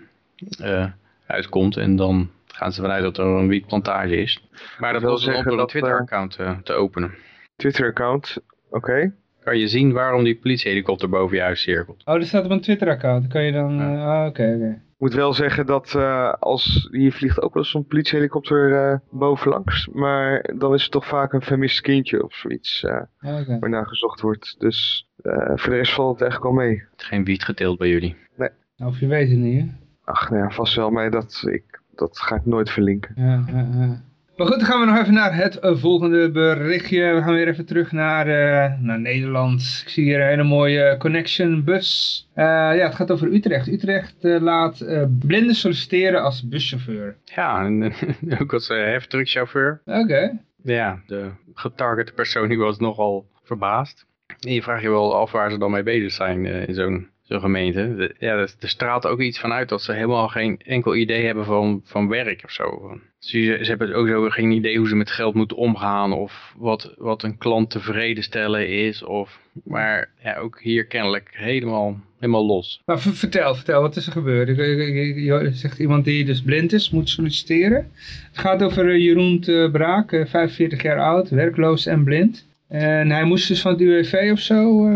eh, uitkomt. En dan gaan ze vanuit dat er een wietplantage is. Maar dat wil was op zeggen door een dat, Twitter-account eh, te openen. Twitter-account, oké. Kan je zien waarom die politiehelikopter boven je huis cirkelt. Oh, dat staat op een Twitter-account. Dan kan je dan... eh, ah, oké, oké. Ik moet wel zeggen dat eh, als hier vliegt ook wel eens zo'n politiehelikopter eh, bovenlangs. Maar dan is het toch vaak een vermist kindje of zoiets eh, Ah, waarna gezocht wordt. Dus eh, voor de rest valt het eigenlijk wel mee. Geen wiet geteeld bij jullie. Nou, Of je weet het niet, hè? Ach, nou ja, vast wel, maar dat, ik, dat ga ik nooit verlinken. Ja, ja, ja. Maar goed, dan gaan we nog even naar het eh, volgende berichtje. We gaan weer even terug naar, eh, naar Nederland. Ik zie hier een hele mooie connection bus. Eh, ja, het gaat over Utrecht. Utrecht eh, laat eh, blinden solliciteren als buschauffeur. Ja, en eh, ook als heftruckchauffeur. Oké. Ja, de getargete persoon die was nogal verbaasd. En je vraagt je wel af waar ze dan mee bezig zijn eh, in zo'n zo'n gemeente. De- ja, er, er straalt ook iets van uit dat ze helemaal geen enkel idee hebben van, van werk of zo. Ze, ze hebben ook zo geen idee hoe ze met geld moeten omgaan of wat, wat een klant tevreden stellen is. Of, maar ja, ook hier kennelijk helemaal, helemaal los. Maar vertel, vertel, wat is er gebeurd? Je zegt iemand die dus blind is, moet solliciteren. Het gaat over eh, Jeroen Braak, eh, 45 jaar oud, werkloos en blind. En hij moest dus van het UWV of zo eh,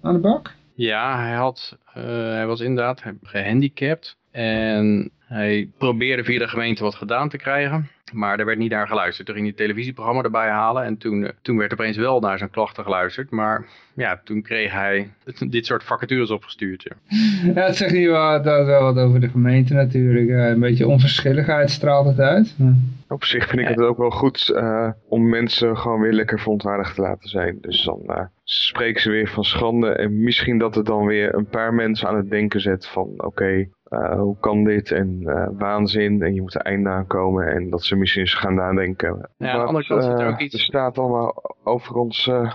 aan de bak? Ja, hij, had, eh, hij was inderdaad gehandicapt en hij probeerde via de gemeente wat gedaan te krijgen. Maar er werd niet naar geluisterd. Toen ging hij het televisieprogramma erbij halen en toen, eh, toen werd opeens wel naar zijn klachten geluisterd. Maar ja, toen kreeg hij dit soort vacatures opgestuurd. Ja. Ja, het zegt niet wat, dat wel wat over de gemeente natuurlijk. Ja, een beetje onverschilligheid straalt het uit. Op zich vind ik het ook wel goed eh, om mensen gewoon weer lekker verontwaardigd te laten zijn. Dus dan eh, spreken ze weer van schande. En misschien dat het dan weer een paar mensen aan het denken zet van oké, eh, hoe kan dit? En eh, waanzin. En je moet er einde aan komen. En dat ze misschien eens gaan nadenken. Ja, aan de andere kant zit er eh, ook iets- de staat allemaal over ons eh,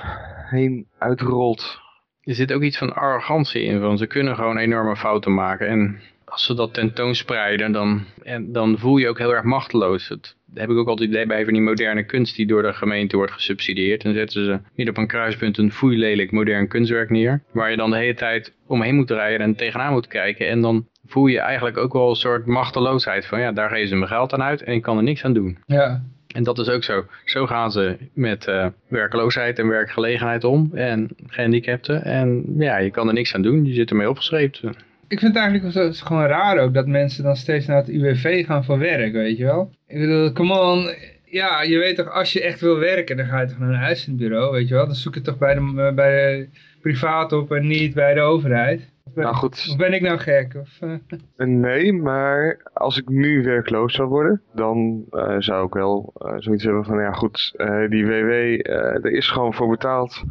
heen uitrolt. er zit ook iets van arrogantie in, want ze kunnen gewoon enorme fouten maken. En als ze dat tentoonspreiden, dan, en, dan voel je ook heel erg machteloos. Dat heb ik ook altijd idee bij van die moderne kunst die door de gemeente wordt gesubsidieerd. Dan zetten ze midden op een kruispunt een foeilelijk modern kunstwerk neer. Waar je dan de hele tijd omheen moet rijden en tegenaan moet kijken. En dan voel je eigenlijk ook wel een soort machteloosheid van ja, daar geven ze mijn geld aan uit en ik kan er niks aan doen. Ja, En dat is ook zo. Zo gaan ze met eh, werkloosheid en werkgelegenheid om en gehandicapten. En ja, je kan er niks aan doen. Je zit ermee opgeschreven. ik vind het eigenlijk het is gewoon raar ook dat mensen dan steeds naar het UWV gaan voor werk, weet je wel. Ik bedoel, come on. Ja, je weet toch, als je echt wil werken, dan ga je toch naar een uitzendbureau, weet je wel. Dan zoek je toch bij de, bij de privaat op en niet bij de overheid. Ben, Nou goed, of ben ik nou gek? Of, eh, nee, maar als ik nu werkloos zou worden, dan eh, zou ik wel eh, zoiets hebben van, ja goed, eh, die WW, eh, er is gewoon voor betaald.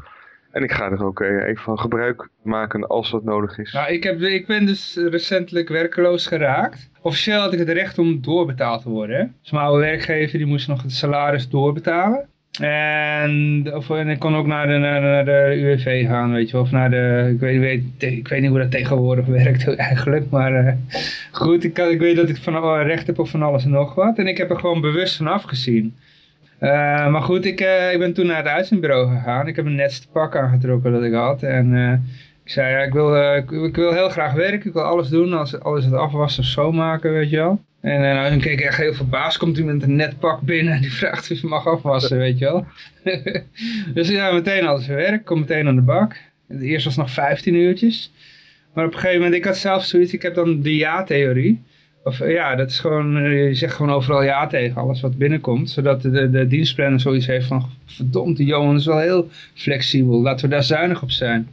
En ik ga er ook eh, even van gebruik maken als dat nodig is. Nou, ik, heb, ik ben dus recentelijk werkeloos geraakt. Officieel had ik het recht om doorbetaald te worden. Hè? Dus mijn oude werkgever die moest nog het salaris doorbetalen. En, of, en ik kon ook naar de, naar, de UWV gaan, weet je wel. Of naar de, ik weet, weet, ik weet niet hoe dat tegenwoordig werkt eigenlijk. Maar eh, goed, ik, kan, ik weet dat ik van, oh, recht heb op van alles en nog wat. En ik heb er gewoon bewust van afgezien. Eh, maar goed, ik, ik ben toen naar het uitzendbureau gegaan. Ik heb een netste pak aangetrokken dat ik had. En ik zei, ja, ik, wil, eh, ik, wil heel graag werken. Ik wil alles doen, als, al is het afwassen of schoonmaken, weet je wel. En eh, nou, toen keek ik echt heel verbaasd. Komt iemand een net pak binnen en die vraagt of je mag afwassen, weet je wel. dus ja, meteen alles weer werk. Kom meteen aan de bak. Eerst was het nog 15 uurtjes. Maar op een gegeven moment, ik had zelf zoiets, ik heb dan de ja-theorie. Of eh, ja, dat is gewoon, je zegt gewoon overal ja tegen alles wat binnenkomt. Zodat de, de, dienstplanner zoiets heeft van, verdomd, die Johan is wel heel flexibel. Laten we daar zuinig op zijn.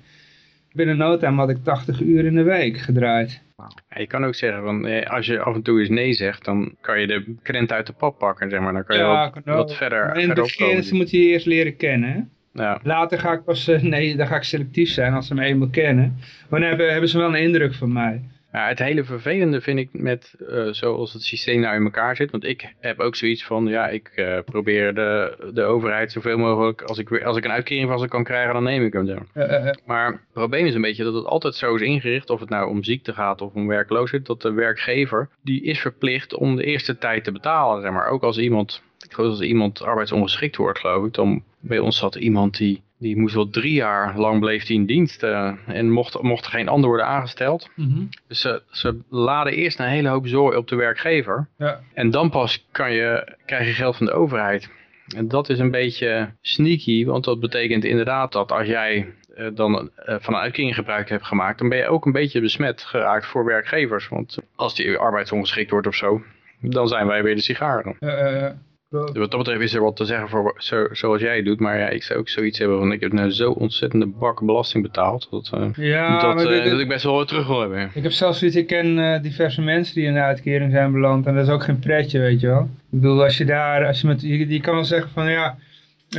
Binnen no time had ik 80 uur in de week gedraaid. Ja, je kan ook zeggen, van, eh, als je af en toe eens nee zegt, dan kan je de krent uit de pap pakken, zeg maar. Dan kan je Ja, wat, kan wat verder, Maar in het begin moet je je eerst leren kennen. Ja. Later ga ik pas, eh, nee, dan ga ik selectief zijn als ze me eenmaal kennen. Maar dan hebben, hebben ze wel een indruk van mij. Ja, het hele vervelende vind ik met eh, zoals het systeem nou in elkaar zit. Want ik heb ook zoiets van, ja, ik eh, probeer de, de overheid zoveel mogelijk, als ik, weer- als ik een uitkering van ze kan krijgen, dan neem ik hem. eh. Maar het probleem is een beetje dat het altijd zo is ingericht, of het nou om ziekte gaat of om werkloosheid, dat de werkgever, die is verplicht om de eerste tijd te betalen. Zeg maar. Ook als iemand, ik geloof als iemand arbeidsongeschikt wordt, geloof ik, dan bij ons zat iemand die, die moest wel drie jaar lang bleef die in dienst eh, en mocht, mocht er geen ander worden aangesteld. Mhm. Dus ze, ze laden eerst een hele hoop zooi op de werkgever. Ja. En dan pas kan je, krijg je geld van de overheid. En dat is een beetje sneaky, want dat betekent inderdaad dat als jij eh, dan eh, van een uitkering gebruik hebt gemaakt, dan ben je ook een beetje besmet geraakt voor werkgevers. Want als die arbeidsongeschikt wordt of zo, dan zijn wij weer de sigaren. Eh. Wat dat betreft is er wat te zeggen voor zo, zoals jij doet, maar ja, ik zou ook zoiets hebben van ik heb nou zo ontzettende bak belasting betaald, dat, eh, Ja, dat, eh, dit- dat ik best wel wat terug wil hebben. Ik heb zelfs zoiets, ik ken eh, diverse mensen die in de uitkering zijn beland en dat is ook geen pretje, weet je wel. Ik bedoel, als je daar, als je met, je, die kan wel zeggen van ja,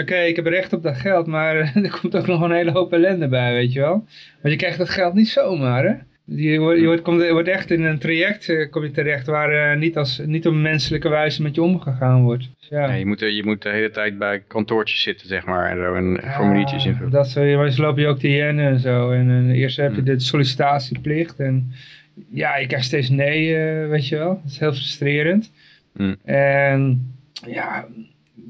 oké, ik heb recht op dat geld, maar er komt ook nog een hele hoop ellende bij, weet je wel. Want je krijgt dat geld niet zomaar, hè. Je wordt, je wordt, komt, je wordt echt in een traject eh, kom je terecht waar eh, niet, als, niet op menselijke wijze met je omgegaan wordt. Dus ja. Ja, je, moet, je moet de hele tijd bij kantoortjes zitten, zeg maar, en zo, en formuliertjes invullen. Dat zo, maar ze lopen je ook te jennen en zo. En eh, eerst heb je Hmm. de sollicitatieplicht. En ja, je krijgt steeds nee, weet je wel. Dat is heel frustrerend. Hmm. En ja,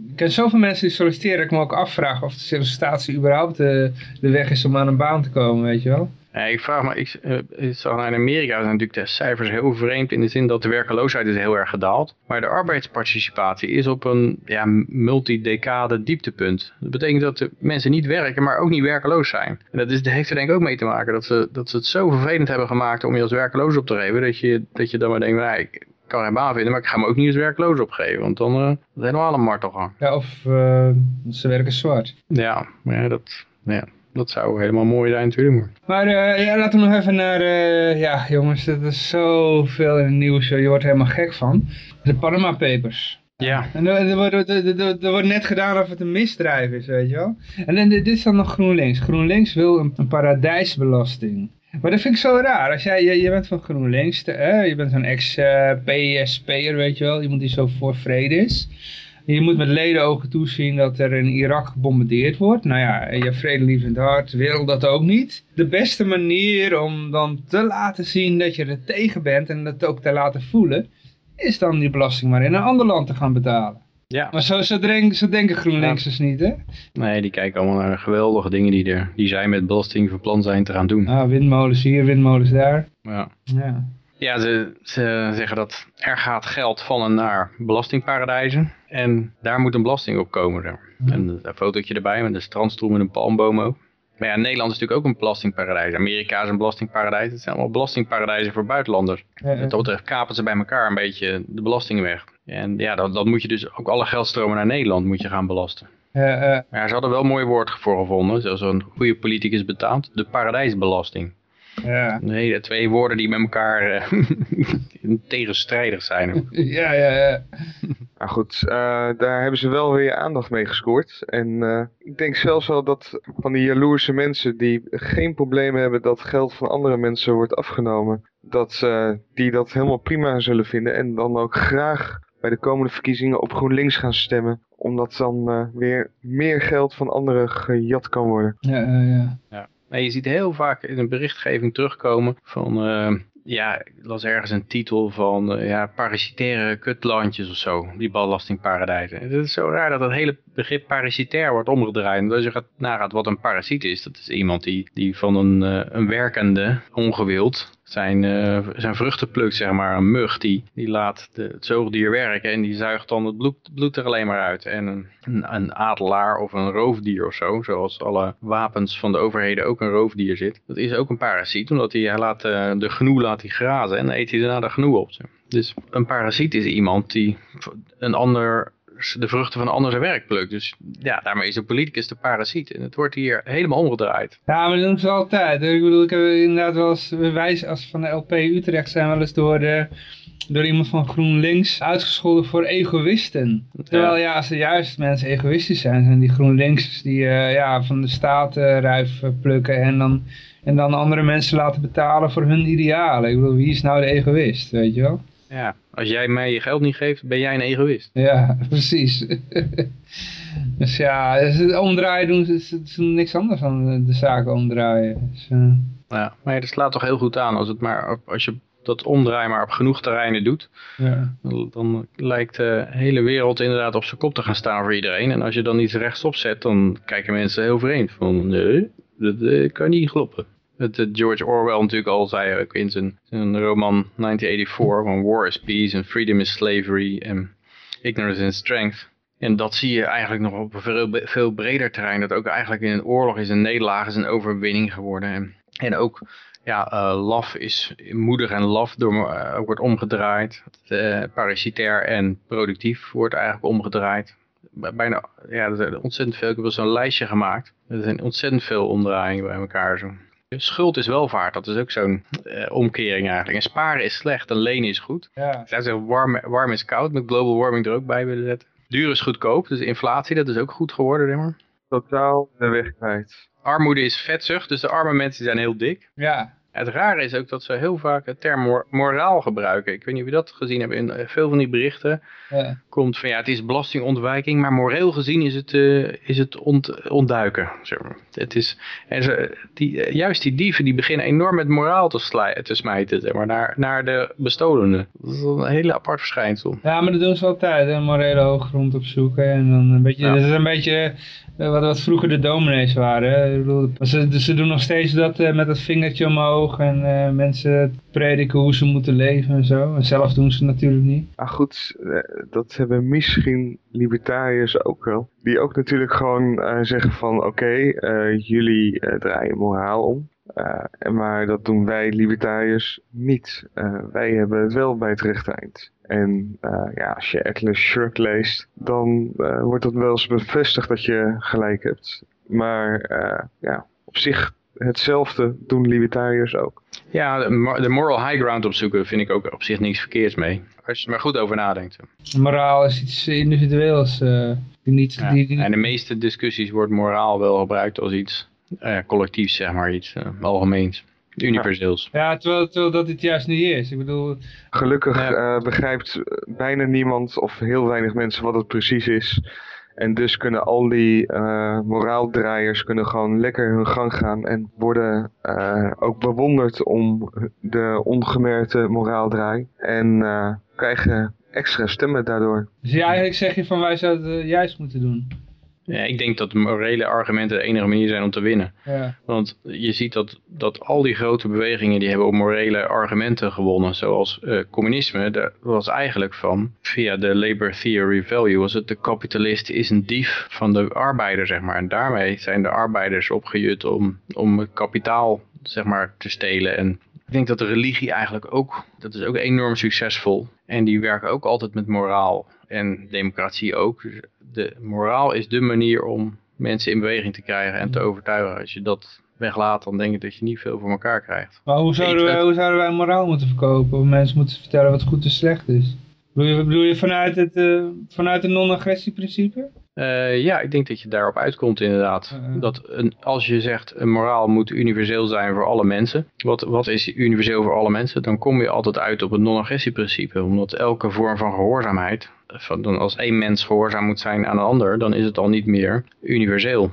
ik ken zoveel mensen die solliciteren. Ik me ook afvraag of de sollicitatie überhaupt de, de weg is om aan een baan te komen, weet je wel. Ja, ik vraag me, ik, eh, ik zag nou in Amerika zijn natuurlijk de cijfers heel vreemd in de zin dat de werkeloosheid is heel erg gedaald. Maar de arbeidsparticipatie is op een ja, multidecade dieptepunt. Dat betekent dat de mensen niet werken, maar ook niet werkeloos zijn. En dat is, dat heeft er denk ik ook mee te maken dat ze, dat ze het zo vervelend hebben gemaakt om je als werkeloos op te geven. Dat je, dat je dan maar denkt, nou, ik kan geen baan vinden, maar ik ga me ook niet als werkeloos opgeven. Want dan eh, is het helemaal een martelgang. Ja, of eh, ze werken zwart. Ja, maar ja, dat, ja, dat zou helemaal mooi zijn natuurlijk. Maar. Eh, ja, laten we nog even naar, eh, ja jongens, er is zoveel in het nieuws, je wordt er helemaal gek van. De Panama Papers. Ja, En er, er, wordt, er, er- er wordt net gedaan of het een misdrijf is, weet je wel. En dan, dit is dan nog GroenLinks. GroenLinks wil een, een paradijsbelasting. Maar dat vind ik zo raar. Als jij, je, je bent van GroenLinks, hè? je bent zo'n ex-PSP'er, weet je wel. Iemand die zo voor vrede is. Je moet met ledenogen toezien dat er in Irak gebombardeerd wordt. Nou ja, en je vredelievend hart wil dat ook niet. De beste manier om dan te laten zien dat je er tegen bent en dat ook te laten voelen, is dan die belasting maar in een ander land te gaan betalen. Ja. Maar zo, zo, denken, zo denken GroenLinksers niet, hè? Nee, die kijken allemaal naar de geweldige dingen die, er, die zij met belasting van plan zijn te gaan doen. Ah, windmolens hier, windmolens daar. Ja. Ja. Ja, ze, ze zeggen dat er gaat geld van en naar belastingparadijzen. En daar moet een belasting op komen. zeg maar. En een fotootje erbij met een strandstroom en een palmboom ook. Maar ja, Nederland is natuurlijk ook een belastingparadijs. Amerika is een belastingparadijs. Het zijn allemaal belastingparadijzen voor buitenlanders. Ja, Wat dat betreft kapen ze bij elkaar een beetje de belastingen weg. En ja, dat, dat moet je dus ook alle geldstromen naar Nederland moet je gaan belasten. ja. Maar ze hadden wel een mooi woord voor gevonden, zoals een goede politicus betaamt. De paradijsbelasting. Ja. Nee, de twee woorden die met elkaar eh, tegenstrijdig zijn. Ja, ja, ja. Maar goed, eh, daar hebben ze wel weer aandacht mee gescoord. En eh, ik denk zelfs wel dat van die jaloerse mensen die geen probleem hebben dat geld van andere mensen wordt afgenomen, dat die dat helemaal prima zullen vinden en dan ook graag bij de komende verkiezingen op GroenLinks gaan stemmen. Omdat dan eh, weer meer geld van anderen gejat kan worden. ja, ja, ja. Maar je ziet heel vaak in een berichtgeving terugkomen van... eh, ja, ik las ergens een titel van eh, ja, parasitaire kutlandjes of zo, die belastingparadijzen. Het is zo raar dat het hele begrip parasitair wordt omgedraaid. Want als je gaat nagaat wat een parasiet is, dat is iemand die, die van een, eh, een werkende, ongewild, zijn, eh, zijn vruchten plukt, zeg maar. Een mug, die, die laat de, het zoogdier werken en die zuigt dan het bloed, bloed er alleen maar uit. En een, een, adelaar of een roofdier of zo, zoals alle wapens van de overheden ook een roofdier zit. Dat is ook een parasiet, omdat hij, laat eh, de gnoe laat hij grazen en dan eet hij daarna de gnoe op. Dus een parasiet is iemand die een ander de vruchten van een werk plukt. Dus ja, daarmee is een politicus de parasiet. En het wordt hier helemaal omgedraaid. Ja, maar dat doen ze altijd. Ik bedoel, ik heb inderdaad wel eens, wij als van de LP Utrecht zijn wel eens door, de, door iemand van GroenLinks uitgescholden voor egoïsten. Terwijl ja, als er juist mensen egoïstisch zijn, zijn die GroenLinksers die eh, ja, van de staat eh, plukken en dan, en dan andere mensen laten betalen voor hun idealen. Ik bedoel, wie is nou de egoïst, weet je wel? Ja, als jij mij je geld niet geeft, ben jij een egoïst. Ja, precies. dus ja, het omdraaien doen ze, doen niks anders dan de, zaken omdraaien. Dus, eh, Ja, maar ja, dat slaat toch heel goed aan. Als, het maar op- als je dat omdraaien maar op genoeg terreinen doet, ja. dan, dan lijkt de hele wereld inderdaad op zijn kop te gaan staan voor iedereen. En als je dan iets rechtstop zet, dan kijken mensen heel vreemd van, nee, dat eh, kan niet kloppen. Het eh, George Orwell natuurlijk al zei ook in zijn, roman 1984, van war is peace and freedom is slavery and ignorance is strength. En dat zie je eigenlijk nog op een veel, veel breder terrein. Dat ook eigenlijk in een oorlog is een nederlaag is een overwinning geworden. En, en ook ja, eh, love is moedig en eh, wordt omgedraaid. Eh, parasitair en productief wordt eigenlijk omgedraaid. Bij- Bijna, ja, er zijn ontzettend veel. Ik heb wel zo'n lijstje gemaakt. Er zijn ontzettend veel omdraaiingen bij elkaar. Zo. Schuld is welvaart, dat is ook zo'n eh, omkering eigenlijk. En sparen is slecht en lenen is goed. Ja. Zij zeggen warm, warm is koud, met global warming er ook bij willen zetten. Duur is goedkoop, dus inflatie, dat is ook goed geworden, zeg maar. Totaal de weg kwijt. Armoede is vetzucht, dus de arme mensen zijn heel dik. Ja. Het rare is ook dat ze heel vaak het term mor- moraal gebruiken. Ik weet niet of je dat gezien hebt in eh, veel van die berichten. Ja. Komt van ja, het is belastingontwijking, maar moreel gezien is het, eh, is het ont- ontduiken. Zeg maar. het is, en ze, die, eh, juist die dieven die beginnen enorm met moraal te, te smijten zeg maar, naar, naar de bestolenen. Dat is een hele apart verschijnsel. ja, maar dat doen ze altijd, hè, morele hooggrond opzoeken. En dan een beetje, Ja. dat is een beetje wat, wat vroeger de dominees waren. Ze, ze doen nog steeds dat eh, met dat vingertje omhoog en eh, mensen prediken hoe ze moeten leven en zo. En zelf doen ze het natuurlijk niet. Maar goed, eh, dat hebben misschien libertariërs ook wel. Die ook natuurlijk gewoon eh, zeggen van oké, eh, jullie eh, draaien moraal om. Eh, en maar dat doen wij libertariërs niet. Eh, wij hebben het wel bij het rechte eind. En eh, ja, als je Atlas Shrugged leest, dan eh, wordt dat wel eens bevestigd dat je gelijk hebt. Maar eh, ja, op zich hetzelfde doen libertariërs ook. Ja, de, mo- de moral high ground opzoeken vind ik ook op zich niks verkeerds mee. Als je er maar goed over nadenkt. Moraal is iets individueels. eh, die niet, Ja. die, die- En de meeste discussies wordt moraal wel gebruikt als iets eh, collectiefs, zeg maar, iets eh, algemeens. universeels. Ja, terwijl, terwijl dat het juist niet is. Ik bedoel, Gelukkig Ja. eh, begrijpt bijna niemand of heel weinig mensen wat het precies is. En dus kunnen al die eh, moraaldraaiers kunnen gewoon lekker hun gang gaan en worden eh, ook bewonderd om de ongemerkte moraaldraai. En eh, krijgen extra stemmen daardoor. dus ja, eigenlijk zeg je van wij zouden het juist moeten doen. Ja, ik denk dat morele argumenten de enige manier zijn om te winnen. Ja. Want je ziet dat, dat al die grote bewegingen die hebben op morele argumenten gewonnen. Zoals eh, communisme, daar was eigenlijk van, via de labor theory value, was het de kapitalist is een dief van de arbeider, zeg maar. En daarmee zijn de arbeiders opgejut om, om het kapitaal, zeg maar, te stelen. En ik denk dat de religie eigenlijk ook, dat is ook enorm succesvol. En die werken ook altijd met moraal. En democratie ook. Dus de moraal is de manier om mensen in beweging te krijgen en te overtuigen. Als je dat weglaat, dan denk ik dat je niet veel voor elkaar krijgt. Maar hoe zouden, wij, hoe zouden wij moraal moeten verkopen? Of mensen moeten vertellen wat goed en slecht is? Bedoel je, bedoel je vanuit het, eh, vanuit het non-agressieprincipe? Eh, ja, ik denk dat je daarop uitkomt inderdaad. Dat een, als je zegt een moraal moet universeel zijn voor alle mensen. Wat, wat is universeel voor alle mensen? Dan kom je altijd uit op het non-agressieprincipe. Omdat elke vorm van gehoorzaamheid, van, dan als één mens gehoorzaam moet zijn aan een ander, dan is het al niet meer universeel.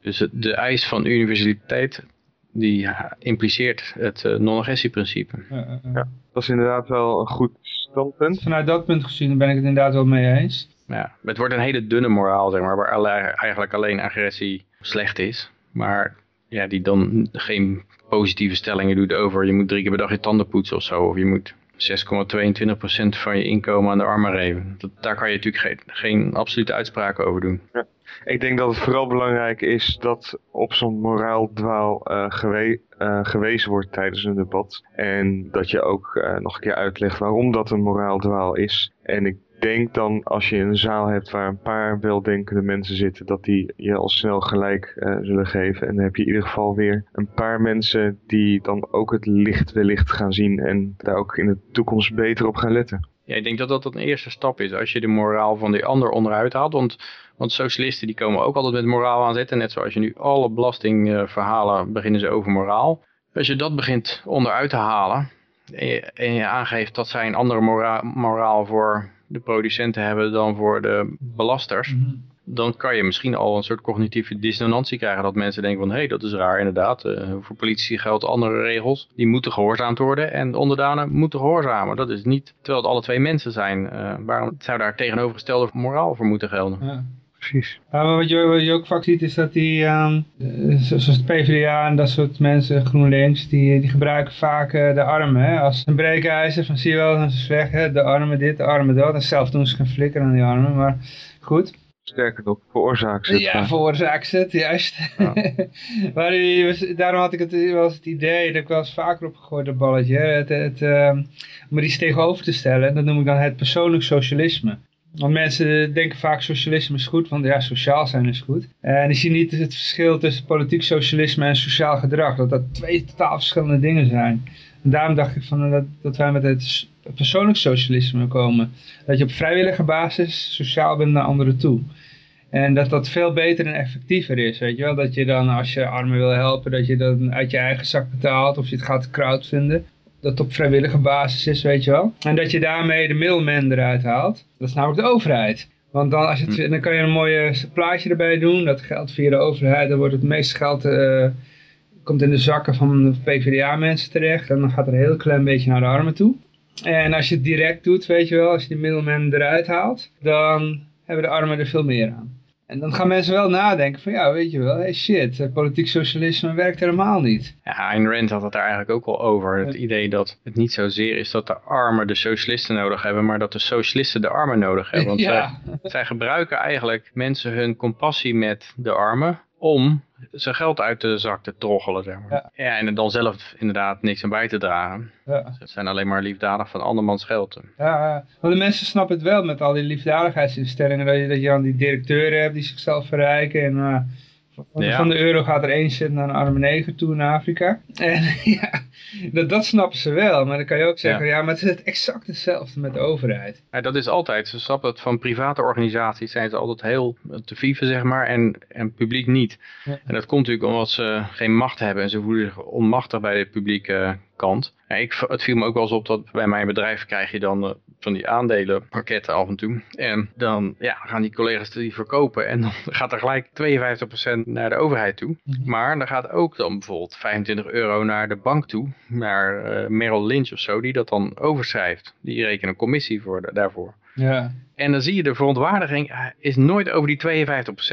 Dus het, de eis van universaliteit, die impliceert het eh, non-agressieprincipe. Ja. Dat is inderdaad wel een goed standpunt. Vanuit dat punt gezien ben ik het inderdaad wel mee eens. Ja, het wordt een hele dunne moraal, zeg maar, waar alle- eigenlijk alleen agressie slecht is. Maar ja, die dan geen positieve stellingen doet over je moet drie keer per dag je tanden poetsen of zo. Of je moet 6,22% van je inkomen aan de armen geven. Dat, daar kan je natuurlijk geen, absolute uitspraken over doen. Ik denk dat het vooral belangrijk is dat op zo'n moraaldwaal eh gewe eh, gewezen wordt tijdens een debat. En dat je ook eh, nog een keer uitlegt waarom dat een moraaldwaal is. En ik denk dan als je een zaal hebt waar een paar weldenkende mensen zitten, dat die je al snel gelijk eh, zullen geven. En dan heb je in ieder geval weer een paar mensen die dan ook het licht wellicht gaan zien en daar ook in de toekomst beter op gaan letten. Ja, ik denk dat dat een eerste stap is. Als je de moraal van die ander onderuit haalt. Want, want socialisten die komen ook altijd met moraal aanzetten. Net zoals je nu alle belastingverhalen beginnen ze over moraal. Als je dat begint onderuit te halen. En je, aangeeft dat zij een andere mora moraal voor de producenten hebben dan voor de belasters. Dan kan je misschien al een soort cognitieve dissonantie krijgen. Dat mensen denken van, hé, hey, dat is raar inderdaad. Eh, voor politici gelden andere regels. Die moeten gehoorzaamd worden. En de onderdanen moeten gehoorzamen. Dat is niet, terwijl het alle twee mensen zijn. Eh, waarom zou daar tegenovergestelde moraal voor moeten gelden? Ja. Precies. Ja, maar wat je, wat je ook vaak ziet is dat die, ehm, eh, zo- zoals de PvdA en dat soort mensen, GroenLinks, die, die gebruiken vaak eh, de armen hè, als een breekijzer. Van zie je wel, dat is slecht, hè, de armen dit, de armen dat. En zelf doen ze geen flikker aan die armen, maar goed. Sterker nog, veroorzaakt ze het. Ja, veroorzaak ze het, juist. maar die daarom had ik het, wel eens het idee, dat ik wel eens vaker opgegooid dat balletje, het, het, ehm, om er iets tegenover te stellen. Dat noem ik dan het persoonlijk socialisme. Want mensen denken vaak socialisme is goed, want ja, sociaal zijn is goed. En die zien niet het verschil tussen politiek socialisme en sociaal gedrag. Dat dat twee totaal verschillende dingen zijn. En daarom dacht ik van, eh, dat, dat wij met het persoonlijk socialisme komen. Dat je op vrijwillige basis sociaal bent naar anderen toe. En dat dat veel beter en effectiever is, weet je wel. Dat je dan, als je armen wil helpen, dat je dat uit je eigen zak betaalt. Of je het gaat crowdfunden. Dat het op vrijwillige basis is, weet je wel. En dat je daarmee de middleman eruit haalt. Dat is namelijk de overheid. Want dan, als je het, dan kan je een mooie plaatje erbij doen. Dat geldt via de overheid. Dan wordt het meeste geld eh, komt in de zakken van de PvdA-mensen terecht. En dan gaat er een heel klein beetje naar de armen toe. En als je het direct doet, weet je wel, als je die middleman eruit haalt, dan hebben de armen er veel meer aan. En dan gaan mensen wel nadenken van, ja, weet je wel, hey shit, eh, politiek socialisme werkt helemaal niet. Ja, Ayn Rand had het daar eigenlijk ook al over. Het idee dat het niet zozeer is dat de armen de socialisten nodig hebben, maar dat de socialisten de armen nodig hebben. Want Ja. zij, zij gebruiken eigenlijk mensen hun compassie met de armen om zijn geld uit de zak te troggelen. Zeg maar. ja. en er dan zelf inderdaad niks aan bij te dragen. Ja. Ze zijn alleen maar liefdadig van andermans geld. Ja, want de mensen snappen het wel met al die liefdadigheidsinstellingen, dat je, dat je dan die directeuren hebt die zichzelf verrijken en eh, Ja. van de euro gaat er één cent naar een arme neger toe in Afrika. En ja, dat, dat snappen ze wel, maar dan kan je ook zeggen, ja, maar het is het exact hetzelfde met de overheid. Ja, dat is altijd. Ze snappen dat van private organisaties zijn ze altijd heel te vieven, zeg maar, en, en publiek niet. En dat komt natuurlijk omdat ze geen macht hebben en ze voelen zich onmachtig bij de publieke kant. Ja, ik, het viel me ook wel eens op dat bij mijn bedrijf krijg je dan eh, van die aandelenpakketten af en toe. En dan ja, gaan die collega's die verkopen en dan gaat er gelijk 52% naar de overheid toe. Maar dan gaat ook dan bijvoorbeeld 25 euro naar de bank toe, naar eh, Merrill Lynch of zo, die dat dan overschrijft. Die rekenen een commissie voor daarvoor. Ja. En dan zie je de verontwaardiging eh, is nooit over die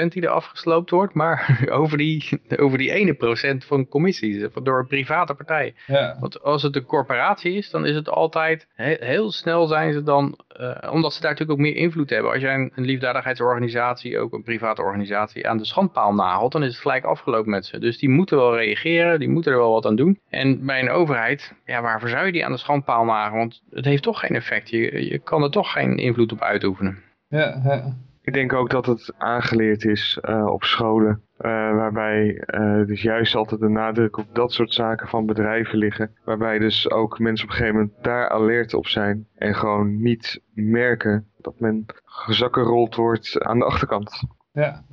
52% die er afgesloopt wordt, maar over die, over die ene procent van commissies eh, door een private partij. Ja. Want als het een corporatie is, dan is het altijd, he- heel snel zijn ze dan, eh, omdat ze daar natuurlijk ook meer invloed hebben. Als jij een, een liefdadigheidsorganisatie, ook een private organisatie, aan de schandpaal nagelt, dan is het gelijk afgelopen met ze. Dus die moeten wel reageren, die moeten er wel wat aan doen. En bij een overheid, ja, waarvoor zou je die aan de schandpaal nagelen? Want het heeft toch geen effect, je, je kan er toch geen invloed op uitoefenen. Ja, ja. Ik denk ook dat het aangeleerd is eh, op scholen. eh, waarbij eh, dus juist altijd de nadruk op dat soort zaken van bedrijven liggen. Waarbij dus ook mensen op een gegeven moment daar alert op zijn. En gewoon niet merken dat men gezakkenrold wordt aan de achterkant. ja.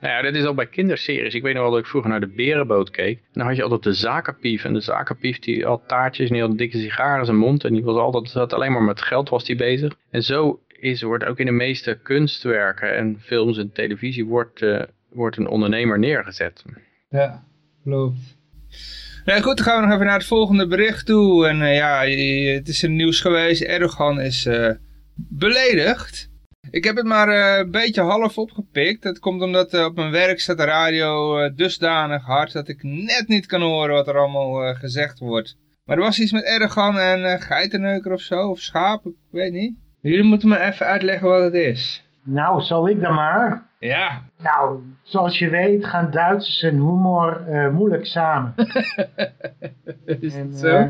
Nou ja, dit is al bij kinderseries. Ik weet nog wel dat ik vroeger naar de Berenboot keek. En dan had je altijd de zakenpief. En de zakenpief die had taartjes en die had een dikke sigaar in zijn mond. En die was altijd, zat alleen maar met geld was die bezig. En zo is, wordt ook in de meeste kunstwerken en films en televisie wordt, eh, wordt een ondernemer neergezet. Ja, klopt. Nee, goed, dan gaan we nog even naar het volgende bericht toe. En eh, ja, het is in nieuws geweest. Erdogan is eh, beledigd. Ik heb het maar een beetje half opgepikt. Dat komt omdat op mijn werk staat de radio dusdanig hard dat ik net niet kan horen wat er allemaal gezegd wordt. Maar er was iets met Erdogan en geitenneuker of zo, of schaap, ik weet niet. Jullie moeten me even uitleggen wat het is. Nou, zal ik dan maar? Ja, Nou, zoals je weet gaan Duitsers en humor eh, moeilijk samen. is En, zo? eh,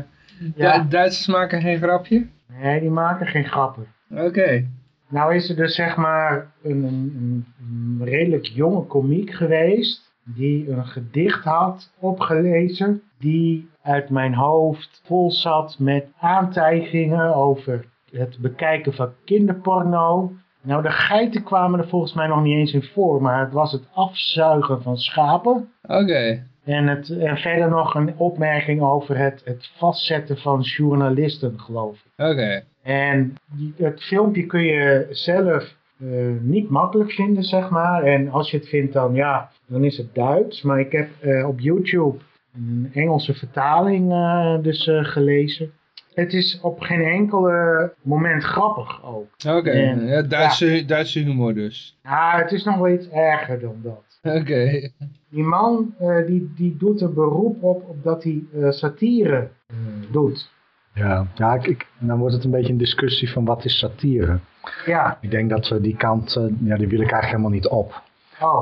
ja. ja, Duitsers maken geen grapje? nee, die maken geen grappen. Oké. Nou is er dus zeg maar een, een, een redelijk jonge komiek geweest die een gedicht had opgelezen die uit mijn hoofd vol zat met aantijgingen over het bekijken van kinderporno. Nou, de geiten kwamen er volgens mij nog niet eens in voor, maar het was het afzuigen van schapen. Oké. En, het, en verder nog een opmerking over het, het vastzetten van journalisten, geloof ik. Oké. En die, het filmpje kun je zelf eh, niet makkelijk vinden, zeg maar. En als je het vindt, dan ja, dan is het Duits. Maar ik heb eh, op YouTube een Engelse vertaling eh, dus gelezen. Het is op geen enkele moment grappig ook. Oké. Ja, Duitse, Duitse humor dus. Ja, het is nog wel iets erger dan dat. Oké. Die man eh, die, die doet er beroep op, op dat hij eh, satire eh, doet. Ja, ja ik, ik- dan wordt het een beetje een discussie van wat is satire. Ja, Ik denk dat we die kant, eh, ja, die wil ik eigenlijk helemaal niet op. oh.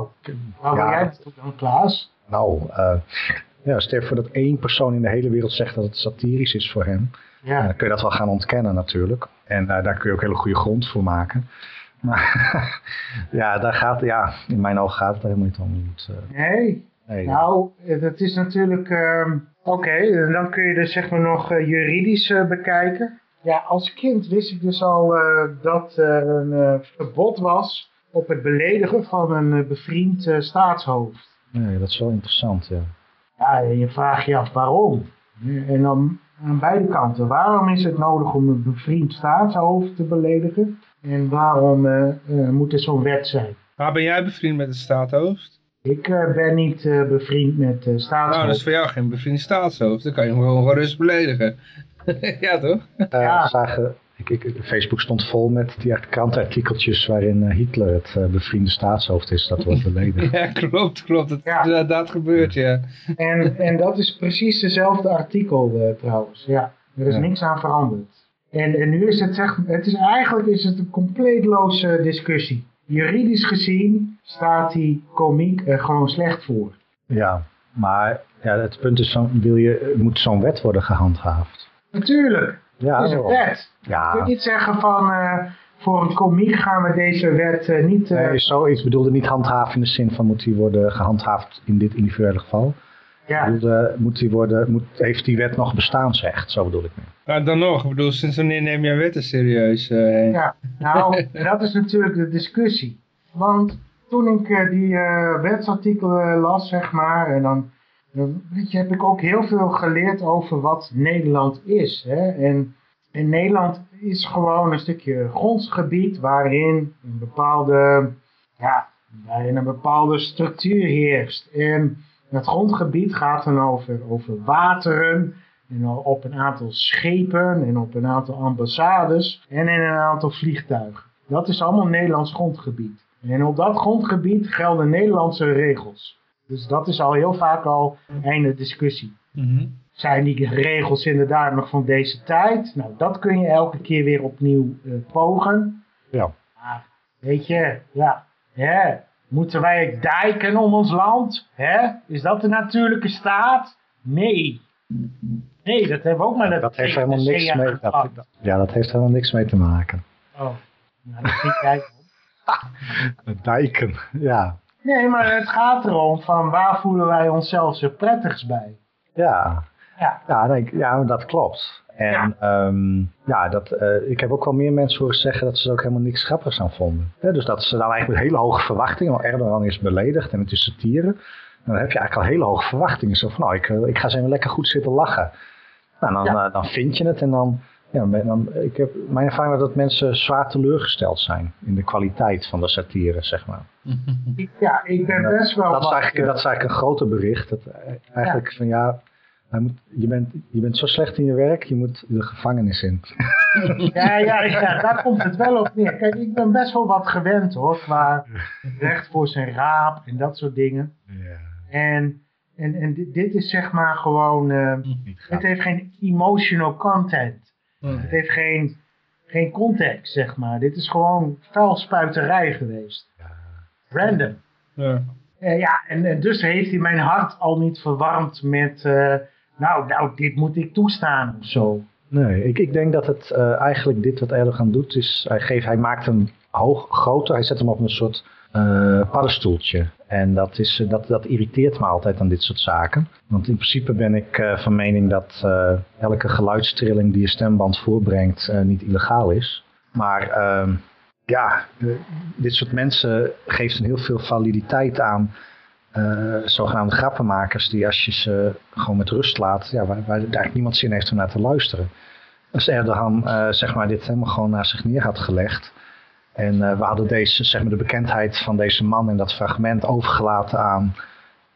Waar wil Ja. jij dan, Klaas? Nou, eh ja, stel voor dat één persoon in de hele wereld zegt dat het satirisch is voor hem. Ja. Dan kun je dat wel gaan ontkennen natuurlijk. En eh, daar kun je ook hele goede grond voor maken. Maar ja, daar gaat, ja, in mijn ogen gaat het helemaal niet om. Eh, Nee, nee, nou, dat is natuurlijk... ehm, Oké, dan kun je dus zeg maar nog eh, juridisch bekijken. Ja, als kind wist ik dus al dat er een verbod was op het beledigen van een bevriend staatshoofd. nee, dat is wel interessant, ja. Ja, je vraagt je af waarom. En dan aan beide kanten. Waarom is het nodig om een bevriend staatshoofd te beledigen? En waarom eh, eh, moet er zo'n wet zijn? Maar ben jij bevriend met het staatshoofd? Ik eh, ben niet eh, bevriend met uh, Nou, staatshoofd. dat is voor jou geen bevriend staatshoofd. Dan kan je hem gewoon gerust beledigen. ja, toch? Ja. Zagen, ik, ik, Facebook stond vol met die echt krantenartikeltjes waarin eh, Hitler het eh, bevriende staatshoofd is. Dat wordt beledigd. Ja, klopt, klopt. Dat Ja. is inderdaad gebeurd, ja. En, en dat is precies dezelfde artikel eh, trouwens. Ja, er is Ja. niks aan veranderd. En, en nu is het, zeg, het is eigenlijk is het een compleet loze discussie. Juridisch gezien staat die komiek er gewoon slecht voor. ja, maar ja, het punt is, zo, wil je, moet zo'n wet worden gehandhaafd? Natuurlijk, Ja, is een wet. Je kunt ja niet zeggen van eh, voor een komiek gaan we deze wet eh, niet... eh, nee, zoiets bedoelde niet handhaven in de zin van moet die worden gehandhaafd in dit individuele geval. Ja. Eh, moet die worden, moet, heeft die wet nog bestaansrecht? Zo bedoel ik nu. Maar dan nog, ik bedoel, sinds wanneer neem je wetten serieus? eh, Henk? Ja, nou, dat is natuurlijk de discussie. Want toen ik die eh, wetsartikelen las, zeg maar, en dan weet je, heb ik ook heel veel geleerd over wat Nederland is. Hè? En, Nederland is gewoon een stukje grondsgebied waarin een bepaalde, ja, een bepaalde structuur heerst. En het grondgebied gaat dan over, over wateren, en op een aantal schepen en op een aantal ambassades en in een aantal vliegtuigen. Dat is allemaal Nederlands grondgebied. En op dat grondgebied gelden Nederlandse regels. Dus dat is al heel vaak al einde discussie. Mhm. Zijn die regels inderdaad nog van deze tijd? Nou, dat kun je elke keer weer opnieuw eh, pogen. Ja. Maar, weet je, ja, hè, moeten wij dijken om ons land? Hè? Is dat de natuurlijke staat? Nee. Nee, dat hebben we ook maar Dat heeft helemaal niks mee, dat- ja, dat heeft helemaal niks mee te maken. Oh, nou, dat vind jij. Dijken, ja. Nee, maar het gaat erom van waar voelen wij onszelf zo prettigst bij? Ja, Ja, ja, nee, ja dat klopt. En Ja. ja, ja dat, eh, ik heb ook wel meer mensen horen zeggen dat ze er ook helemaal niks grappigs aan vonden. Dus dat ze dan eigenlijk met hele hoge verwachtingen, want Erdogan is beledigd en het is satire. Dan heb je eigenlijk al hele hoge verwachtingen. Zo van, nou, ik, eh, ik ga eens even lekker goed zitten lachen. Nou, dan, Ja. eh, dan vind je het en dan... Ja, ik heb, mijn ervaring was dat mensen zwaar teleurgesteld zijn in de kwaliteit van de satire, zeg maar. ja, ik ben Dat- best wel Dat is, eigenlijk, eh, dat is eigenlijk een groter bericht. Dat, eh, eigenlijk van ja, moet, je, bent, je bent zo slecht in je werk, je moet de gevangenis in. Ja, ja, ja, daar komt het wel op neer. Kijk, ik ben best wel wat gewend hoor, qua recht voor zijn raap en dat soort dingen. En, en, en dit, dit is zeg maar gewoon, eh, het heeft geen emotional content. Het heeft geen, geen context, zeg maar. Dit is gewoon vuilspuiterij geweest. Random. Ja. Eh, ja, en, en dus heeft hij mijn hart al niet verwarmd met, eh, nou, nou, dit moet ik toestaan of zo. Nee, ik, ik denk dat het eh, eigenlijk dit wat Erdogan doet, is hij, geeft, hij maakt hem hoog, groter, hij zet hem op een soort eh, paddenstoeltje. En dat, is, eh, dat, dat irriteert me altijd aan dit soort zaken. Want in principe ben ik eh, van mening dat eh, elke geluidstrilling die je stemband voorbrengt eh, niet illegaal is. Maar ehm, ja, eh, dit soort mensen geeft een heel veel validiteit aan eh, zogenaamde grappenmakers die als je ze gewoon met rust laat, ja, waar, waar eigenlijk niemand zin heeft om naar te luisteren. Als Erdogan eh, zeg maar, dit helemaal gewoon naar zich neer had gelegd en eh, we hadden deze, zeg maar, de bekendheid van deze man in dat fragment overgelaten aan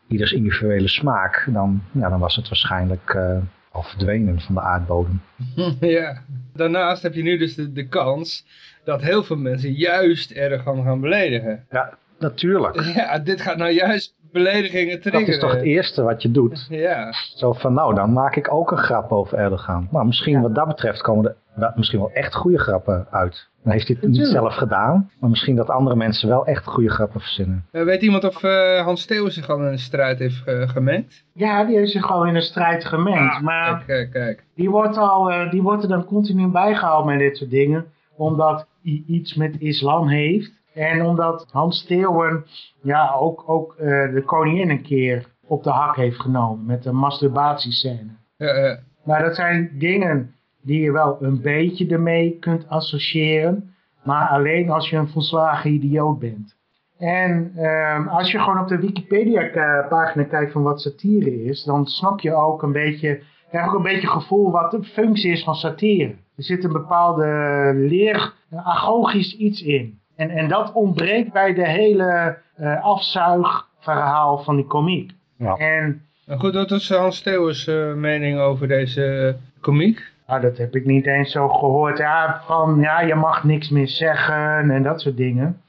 ieders individuele smaak, dan, ja, dan was het waarschijnlijk eh, al verdwenen van de aardbodem. ja. Daarnaast heb je nu dus de, de kans dat heel veel mensen juist Erdogan gaan beledigen. Ja, natuurlijk. Ja, dit gaat nou juist beledigingen triggeren. Dat is toch het eerste wat je doet. Ja. Zo van, nou, dan maak ik ook een grap over Erdogan. Nou, misschien wat dat betreft komen er misschien wel echt goede grappen uit. Dan heeft hij het niet zelf gedaan, maar misschien dat andere mensen wel echt goede grappen verzinnen. Eh, weet iemand of eh, Hans Steeuwen zich al in een strijd heeft eh, gemengd? Ja, die heeft zich al in een strijd gemengd. maar Kijk, kijk, kijk. die wordt, al, eh, die wordt er dan continu bijgehaald met dit soort dingen. Omdat hij iets met islam heeft. En omdat Hans Steeuwen ja, ook, ook eh, de koningin een keer op de hak heeft genomen. Met een masturbatiescène. Ja, ja. Maar dat zijn dingen die je wel een beetje ermee kunt associëren. Maar alleen als je een volslagen idioot bent. En ehm, als je gewoon op de Wikipedia-pagina kijkt van wat satire is, dan snap je ook een beetje, krijg ook een beetje gevoel wat de functie is van satire. Er zit een bepaalde leer, een agogisch iets in. En, en dat ontbreekt bij de hele eh, afzuigverhaal van die komiek. Ja. En Nou goed, wat is Hans Steeuwens eh, mening over deze eh, komiek? Nou, dat heb ik niet eens zo gehoord. Ja, van ja, je mag niks meer zeggen en dat soort dingen.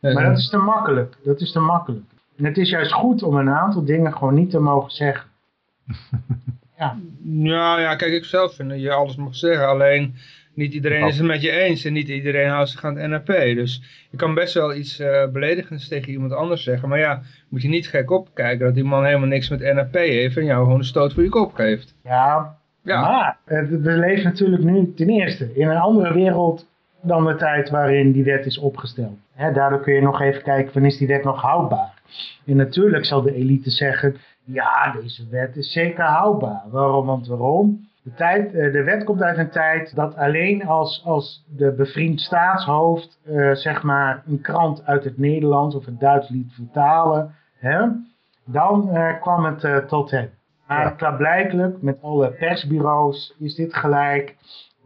Maar dat is te makkelijk. Dat is te makkelijk. En het is juist goed om een aantal dingen gewoon niet te mogen zeggen. Ja, ja, kijk, ik zelf vind dat je alles mag zeggen. Alleen, niet iedereen is het met je eens. En niet iedereen houdt zich aan het NRP. Dus je kan best wel iets eh, beledigends tegen iemand anders zeggen. Maar ja, moet je niet gek opkijken dat die man helemaal niks met NRP heeft. En jou gewoon een stoot voor je kop geeft. Ja, Ja, maar we leven natuurlijk nu ten eerste in een andere wereld dan de tijd waarin die wet is opgesteld. Daardoor kun je nog even kijken van is die wet nog houdbaar. En natuurlijk zal de elite zeggen, ja deze wet is zeker houdbaar. Waarom? Want waarom? De, tijd, eh, de wet komt uit een tijd dat alleen als, als de bevriend staatshoofd eh, zeg maar een krant uit het Nederlands of het Duits liet vertalen, hè, dan eh, kwam het tot hem. Maar Ja. klaarblijkelijk met alle persbureaus is dit gelijk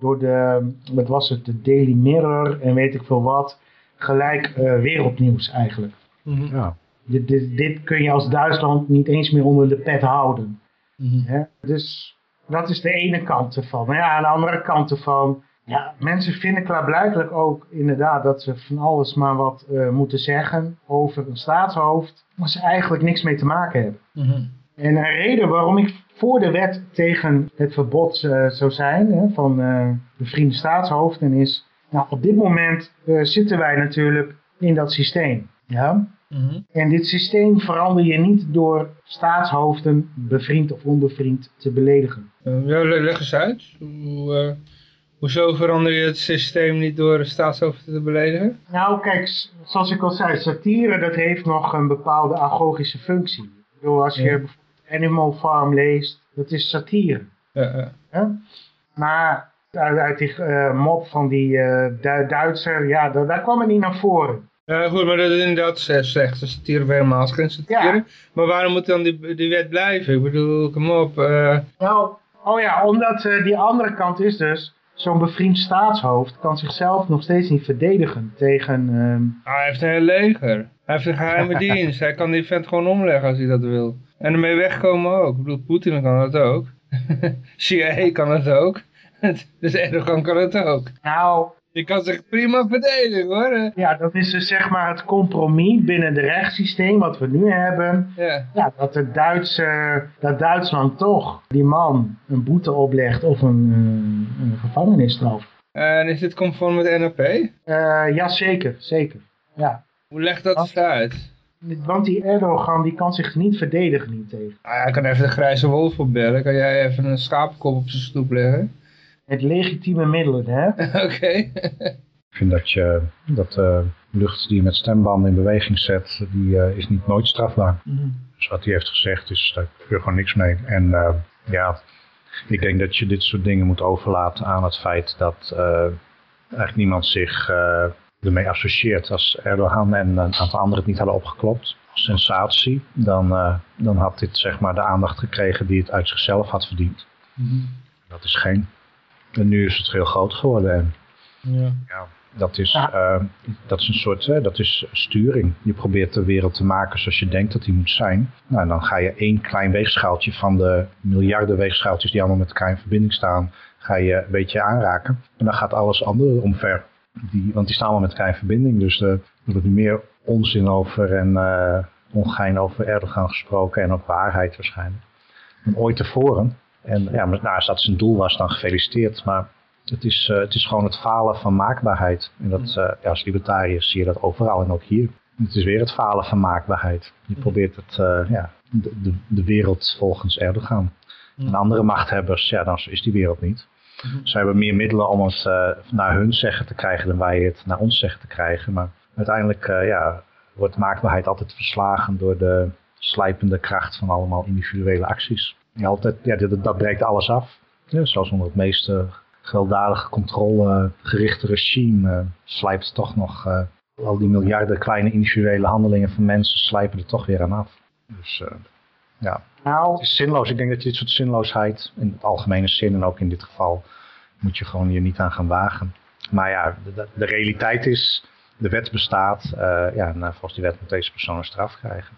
door de, wat was het, de Daily Mirror en weet ik veel wat, gelijk eh, wereldnieuws eigenlijk. Mhm. Ja. Dit, dit, dit kun je als Duitsland niet eens meer onder de pet houden. Mhm. Hè? Dus dat is de ene kant ervan. Maar ja, aan de andere kant ervan, ja, mensen vinden klaarblijkelijk ook inderdaad dat ze van alles maar wat eh, moeten zeggen over een staatshoofd, waar ze eigenlijk niks mee te maken hebben. Mhm. En een reden waarom ik voor de wet tegen het verbod eh, zou zijn hè, van eh bevriende staatshoofden is, nou, op dit moment eh, zitten wij natuurlijk in dat systeem. Ja? Mhm. En dit systeem verander je niet door staatshoofden, bevriend of onbevriend, te beledigen. Ja, le- leg eens uit. Hoe, hoezo verander je het systeem niet door de staatshoofden te beledigen? Nou, kijk, zoals ik al zei, satire dat heeft nog een bepaalde agogische functie. Ik bedoel, als je Ja. bijvoorbeeld Animal Farm leest, dat is satire. Ja, ja. Hè? Maar uit, uit die eh, mop van die Du- Duitser, ja, daar, daar kwam het niet naar voren. Ja, goed, maar dat is inderdaad slecht. slechte satire of helemaal geen satire. Ja. Maar waarom moet dan die, die wet blijven? Ik bedoel, kom op. eh, Nou, oh ja, omdat die andere kant is dus, zo'n bevriend staatshoofd kan zichzelf nog steeds niet verdedigen tegen... ehm, hij heeft een heel leger. Hij heeft een geheime dienst. Hij kan die vent gewoon omleggen als hij dat wil. En ermee wegkomen ook. Ik bedoel, Poetin kan dat ook. CIA kan dat ook. dus Erdogan kan het ook. nou, Je kan zich prima verdedigen hoor. Ja, dat is dus zeg maar het compromis binnen het rechtssysteem wat we nu hebben. Ja. Ja, dat, de Duitse, dat Duitsland toch die man een boete oplegt of een, eh, een gevangenisstraf. En is dit conform met NAP? Eh ja, zeker, zeker. Ja. Hoe legt dat uit? Want die Erdogan die kan zich niet verdedigen hiertegen. Nou ja, hij kan even de grijze wolf opbellen. Kan jij even een schapenkop op zijn stoep leggen? Het legitieme middelen, hè? Oké. Ik vind dat je dat de lucht die je met stembanden in beweging zet, die eh, is niet nooit strafbaar. Dus wat hij heeft gezegd is, daar kun je gewoon niks mee. En eh, ja, ik denk dat je dit soort dingen moet overlaten aan het feit dat eh, eigenlijk niemand zich eh, ermee associeert. Als Erdogan en een aantal anderen het niet hadden opgeklopt sensatie, dan, eh, dan had dit zeg maar de aandacht gekregen die het uit zichzelf had verdiend. Dat is geen. En nu is het veel groter geworden en Ja. ja, dat is, Ja. eh, dat is een soort, hè, dat is sturing. Je probeert de wereld te maken zoals je denkt dat die moet zijn. Nou, en dan ga je één klein weegschaaltje van de miljarden weegschaaltjes die allemaal met elkaar in verbinding staan, ga je een beetje aanraken. En dan gaat alles andere omver. Die, want die staan allemaal met elkaar in verbinding. Dus er wordt nu meer onzin over en eh, ongein over Erdogan gesproken en ook waarheid waarschijnlijk. Dan ooit tevoren. En ja, maar, nou, als dat zijn doel was, dan gefeliciteerd. Maar het is, eh, het is gewoon het falen van maakbaarheid. En dat, eh, ja, als libertariër zie je dat overal en ook hier. Het is weer het falen van maakbaarheid. Je probeert het, eh, ja, de, de, de wereld volgens Erdogan. En andere machthebbers, ja, dan is die wereld niet. Ze hebben meer middelen om het eh, naar hun zeggen te krijgen dan wij het naar ons zeggen te krijgen. Maar uiteindelijk eh, ja, wordt maakbaarheid altijd verslagen door de slijpende kracht van allemaal individuele acties. Altijd, ja, dat, dat breekt alles af. Zoals onder het meeste gewelddadige controlegerichte regime eh, slijpt toch nog al die miljarden kleine individuele handelingen van mensen slijpen er toch weer aan af. Dus ja, Nou, het is zinloos. Ik denk dat je dit soort zinloosheid, in het algemene zin en ook in dit geval, moet je gewoon je niet aan gaan wagen. Maar ja, de, de- realiteit is, de wet bestaat. eh, ja, en eh, volgens die wet moet deze persoon een straf krijgen.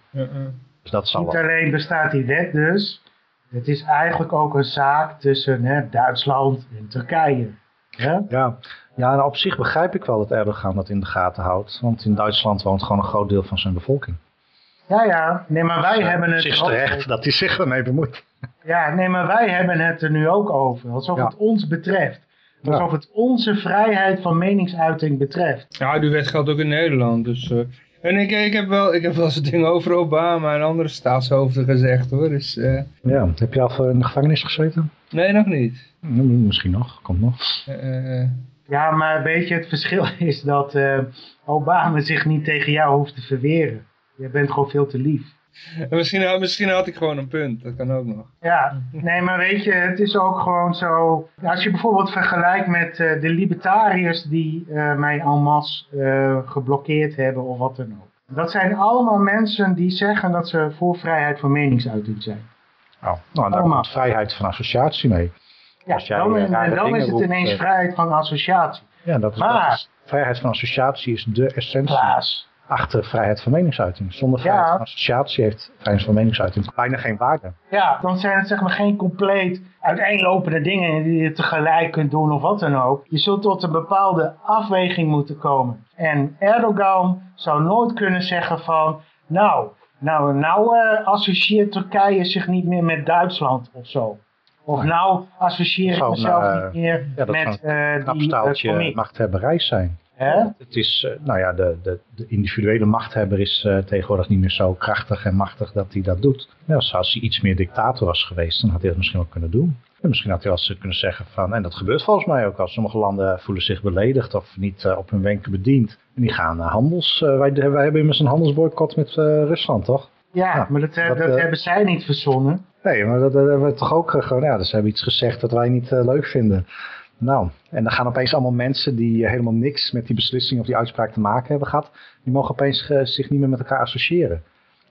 Dus dat zal niet wel. alleen bestaat die wet dus, het is eigenlijk ook een zaak tussen hè, Duitsland en Turkije. Hè? Ja, ja nou, op zich begrijp ik wel dat Erdogan dat in de gaten houdt. Want in Duitsland woont gewoon een groot deel van zijn bevolking. Ja, ja, nee, maar wij hebben het het is ook- terecht dat hij zich ermee bemoeit. Ja, nee, maar wij hebben het er nu ook over. Alsof Ja. het ons betreft. Ja. Alsof het onze vrijheid van meningsuiting betreft. Ja, die wet geldt ook in Nederland. Dus, eh, en ik, ik, heb wel, ik heb wel eens dingen over Obama en andere staatshoofden gezegd hoor. Dus, eh, Ja, heb je al voor in de gevangenis gezeten? nee, nog niet. Hm, Misschien nog, komt nog. Eh, eh, Ja, maar weet je, het verschil is dat eh, Obama zich niet tegen jou hoeft te verweren. Je bent gewoon veel te lief. Misschien, had- misschien had ik gewoon een punt, dat kan ook nog. Ja, nee, maar weet je, het is ook gewoon zo... Als je bijvoorbeeld vergelijkt met eh, de libertariërs die eh, mij en masse eh, geblokkeerd hebben of wat dan ook. Dat zijn allemaal mensen die zeggen dat ze voor vrijheid van meningsuiting zijn. Oh, nou, daar komt vrijheid van associatie mee. Ja, Als jij, dan, en dan is het roept, ineens vrijheid van associatie. Ja, dat is, Maar- dat is- vrijheid van associatie is de essentie Klaas, achter vrijheid van meningsuiting. Zonder vrijheid Ja. van associatie heeft vrijheid van meningsuiting bijna geen waarde. ja, dan zijn het zeg maar geen compleet uiteenlopende dingen die je tegelijk kunt doen of wat dan ook. Je zult tot een bepaalde afweging moeten komen. En Erdogan zou nooit kunnen zeggen van, nou, nou, nou eh, associeert Turkije zich niet meer met Duitsland of zo. Of nou associeer ik mezelf nou, niet meer ja, dat met eh Een die eh, comic. machthebberij zijn. Hè? Het is, eh, nou ja, de, de, de individuele machthebber is eh, tegenwoordig niet meer zo krachtig en machtig dat hij dat doet. Ja, als als hij iets meer dictator was geweest, dan had hij dat misschien wel kunnen doen. En misschien had hij wel eens kunnen zeggen van, en dat gebeurt volgens mij ook als sommige landen voelen zich beledigd of niet eh, op hun wenken bediend. En die gaan naar handels, wij, wij hebben immers een handelsboycott met Rusland, toch? Ja, Ja, maar dat, dat, dat hebben zij niet verzonnen. Nee, maar dat, dat hebben we toch ook gewoon, ja, dus ze hebben iets gezegd dat wij niet leuk vinden. Nou, en dan gaan opeens allemaal mensen die eh, helemaal niks met die beslissing of die uitspraak te maken hebben gehad, die mogen opeens eh, zich niet meer met elkaar associëren.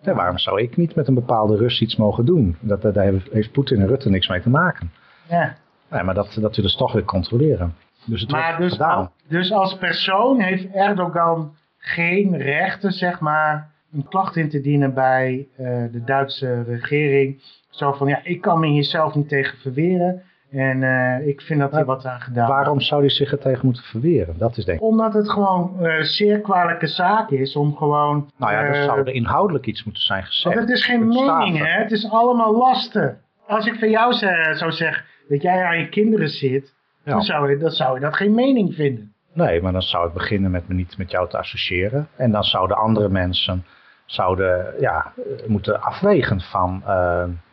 Ja, waarom zou ik niet met een bepaalde Rus iets mogen doen? Dat, dat, daar heeft- Poetin en Rutte niks mee te maken. Ja. Nee, maar dat, dat willen ze toch weer controleren. Dus het Maar dus, al- dus als persoon heeft Erdogan geen rechten, zeg maar, een klacht in te dienen bij eh, de Duitse regering. Zo van, ja, ik kan me hier zelf niet tegen verweren. En eh, ik vind dat hij wat aan gedaan. Waarom zou hij zich er tegen moeten verweren? Dat is denk ik. Omdat het gewoon eh zeer kwalijke zaak is om gewoon... Nou ja, er eh, zou er inhoudelijk iets moeten zijn gezegd. Want het is geen mening, hè? Het is allemaal lasten. Als ik van jou zou zeggen dat jij aan je kinderen zit, Ja. dan, zou je, dan zou je dat geen mening vinden. Nee, maar dan zou ik beginnen met me niet met jou te associëren. En dan zouden andere mensen zouden, ja, moeten afwegen van,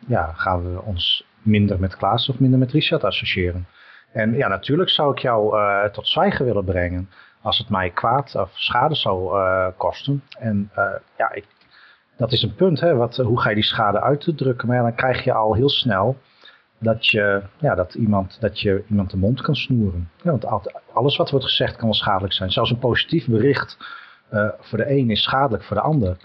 ja, gaan we ons minder met Klaas of minder met Richard associëren. En ja, natuurlijk zou ik jou eh, tot zwijgen willen brengen als het mij kwaad of schade zou eh, kosten. En eh, ja, ik, dat is een punt, hè, wat, hoe ga je die schade uit te drukken? Maar dan krijg je al heel snel dat je, ja, dat iemand, dat je iemand de mond kan snoeren. Ja, want al- alles wat wordt gezegd kan wel schadelijk zijn. Zelfs een positief bericht voor de een is schadelijk voor de ander.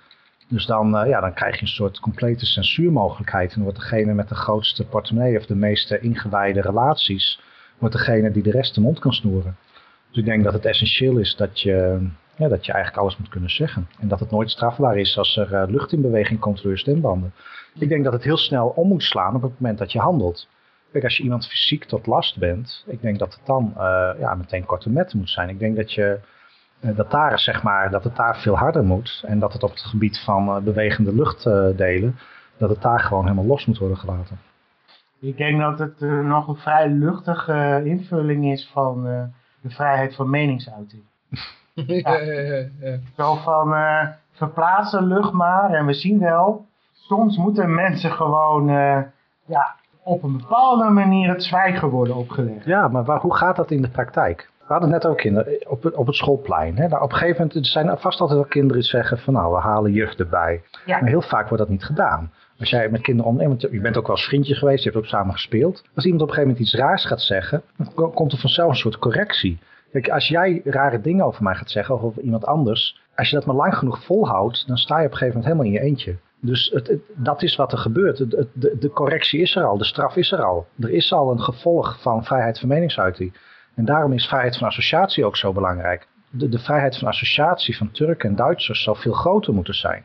Dus dan, eh, ja, dan krijg je een soort complete censuurmogelijkheid. En dan wordt degene met de grootste portemonnee of de meeste ingewijde relaties, wordt degene die de rest de mond kan snoeren. Dus ik denk dat het essentieel is dat je, ja, dat je eigenlijk alles moet kunnen zeggen. En dat het nooit strafbaar is als er eh, lucht in beweging komt door je stembanden. Ik denk dat het heel snel om moet slaan op het moment dat je handelt. Kijk, als je iemand fysiek tot last bent, ik denk dat het dan eh, ja, meteen korte metten moet zijn. Ik denk dat, je, dat, daar, zeg maar, dat het daar veel harder moet. En dat het op het gebied van eh, bewegende luchtdelen, dat het daar gewoon helemaal los moet worden gelaten. Ik denk dat het eh, nog een vrij luchtige eh, invulling is van eh, de vrijheid van meningsuiting. Ja, ja, ja, ja. Zo van eh verplaats de lucht maar en we zien wel. Soms moeten mensen gewoon eh, ja, op een bepaalde manier het zwijgen worden opgelegd. Ja, maar waar, hoe gaat dat in de praktijk? We hadden het net ook kinderen op, het- op het schoolplein. Hè? Nou, op een gegeven moment zijn er vast altijd wel kinderen die zeggen van nou, we halen juf erbij. Ja. Maar heel vaak wordt dat niet gedaan. Als jij met kinderen om, want je bent ook wel eens vriendje geweest, je hebt ook samen gespeeld. Als iemand op een gegeven moment iets raars gaat zeggen, dan ko- komt er vanzelf een soort correctie. Kijk, als jij rare dingen over mij gaat zeggen of over iemand anders, als je dat maar lang genoeg volhoudt, dan sta je op een gegeven moment helemaal in je eentje. Dus het, het- dat is wat er gebeurt. Het- het- de, de correctie is er al, de straf is er al. Er is al een gevolg van vrijheid van meningsuiting. En daarom is vrijheid van associatie ook zo belangrijk. De, de vrijheid van associatie van Turken en Duitsers zou veel groter moeten zijn.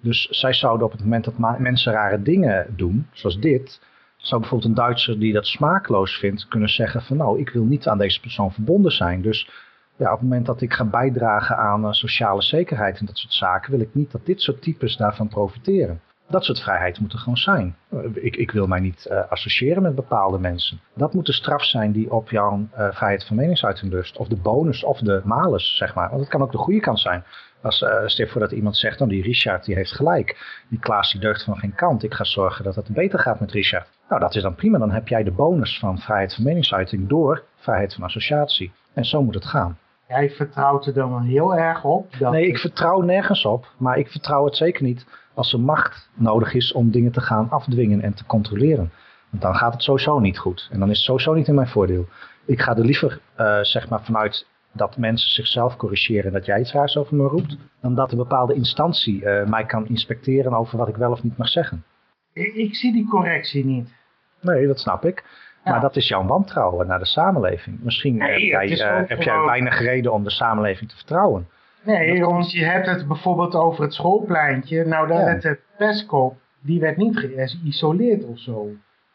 Dus zij zouden op het moment dat mensen rare dingen doen, zoals dit, zou bijvoorbeeld een Duitser die dat smaakloos vindt kunnen zeggen van nou, ik wil niet aan deze persoon verbonden zijn. Dus ja, op het moment dat ik ga bijdragen aan eh, sociale zekerheid en dat soort zaken, wil ik niet dat dit soort types daarvan profiteren. Dat soort vrijheid moet er gewoon zijn. Eh, Ik, ik wil mij niet eh, associëren met bepaalde mensen. Dat moet de straf zijn die op jouw eh, vrijheid van meningsuiting rust. Of de bonus of de malus, zeg maar. Want het kan ook de goede kant zijn. Als uh, stel voor dat iemand zegt, nou die Richard die heeft gelijk. Die Klaas die deugt van geen kant. Ik ga zorgen dat het beter gaat met Richard. Nou dat is dan prima. Dan heb jij de bonus van vrijheid van meningsuiting door vrijheid van associatie. En zo moet het gaan. Jij vertrouwt er dan heel erg op. Dat Nee, ik vertrouw nergens op, maar ik vertrouw het zeker niet als er macht nodig is om dingen te gaan afdwingen en te controleren. Want dan gaat het sowieso niet goed. En dan is het sowieso niet in mijn voordeel. Ik ga er liever eh, zeg maar vanuit dat mensen zichzelf corrigeren en dat jij iets raars over me roept, dan dat een bepaalde instantie eh, mij kan inspecteren over wat ik wel of niet mag zeggen. ik, ik zie die correctie niet. Nee, dat snap ik. Ja. Maar dat is jouw wantrouwen naar de samenleving. Misschien Nee, heb, jij, eh, heb jij weinig reden om de samenleving te vertrouwen. Nee, want je hebt het bijvoorbeeld over het schoolpleintje. Nou, daar Ja. werd de pestkop, die werd niet geïsoleerd of zo.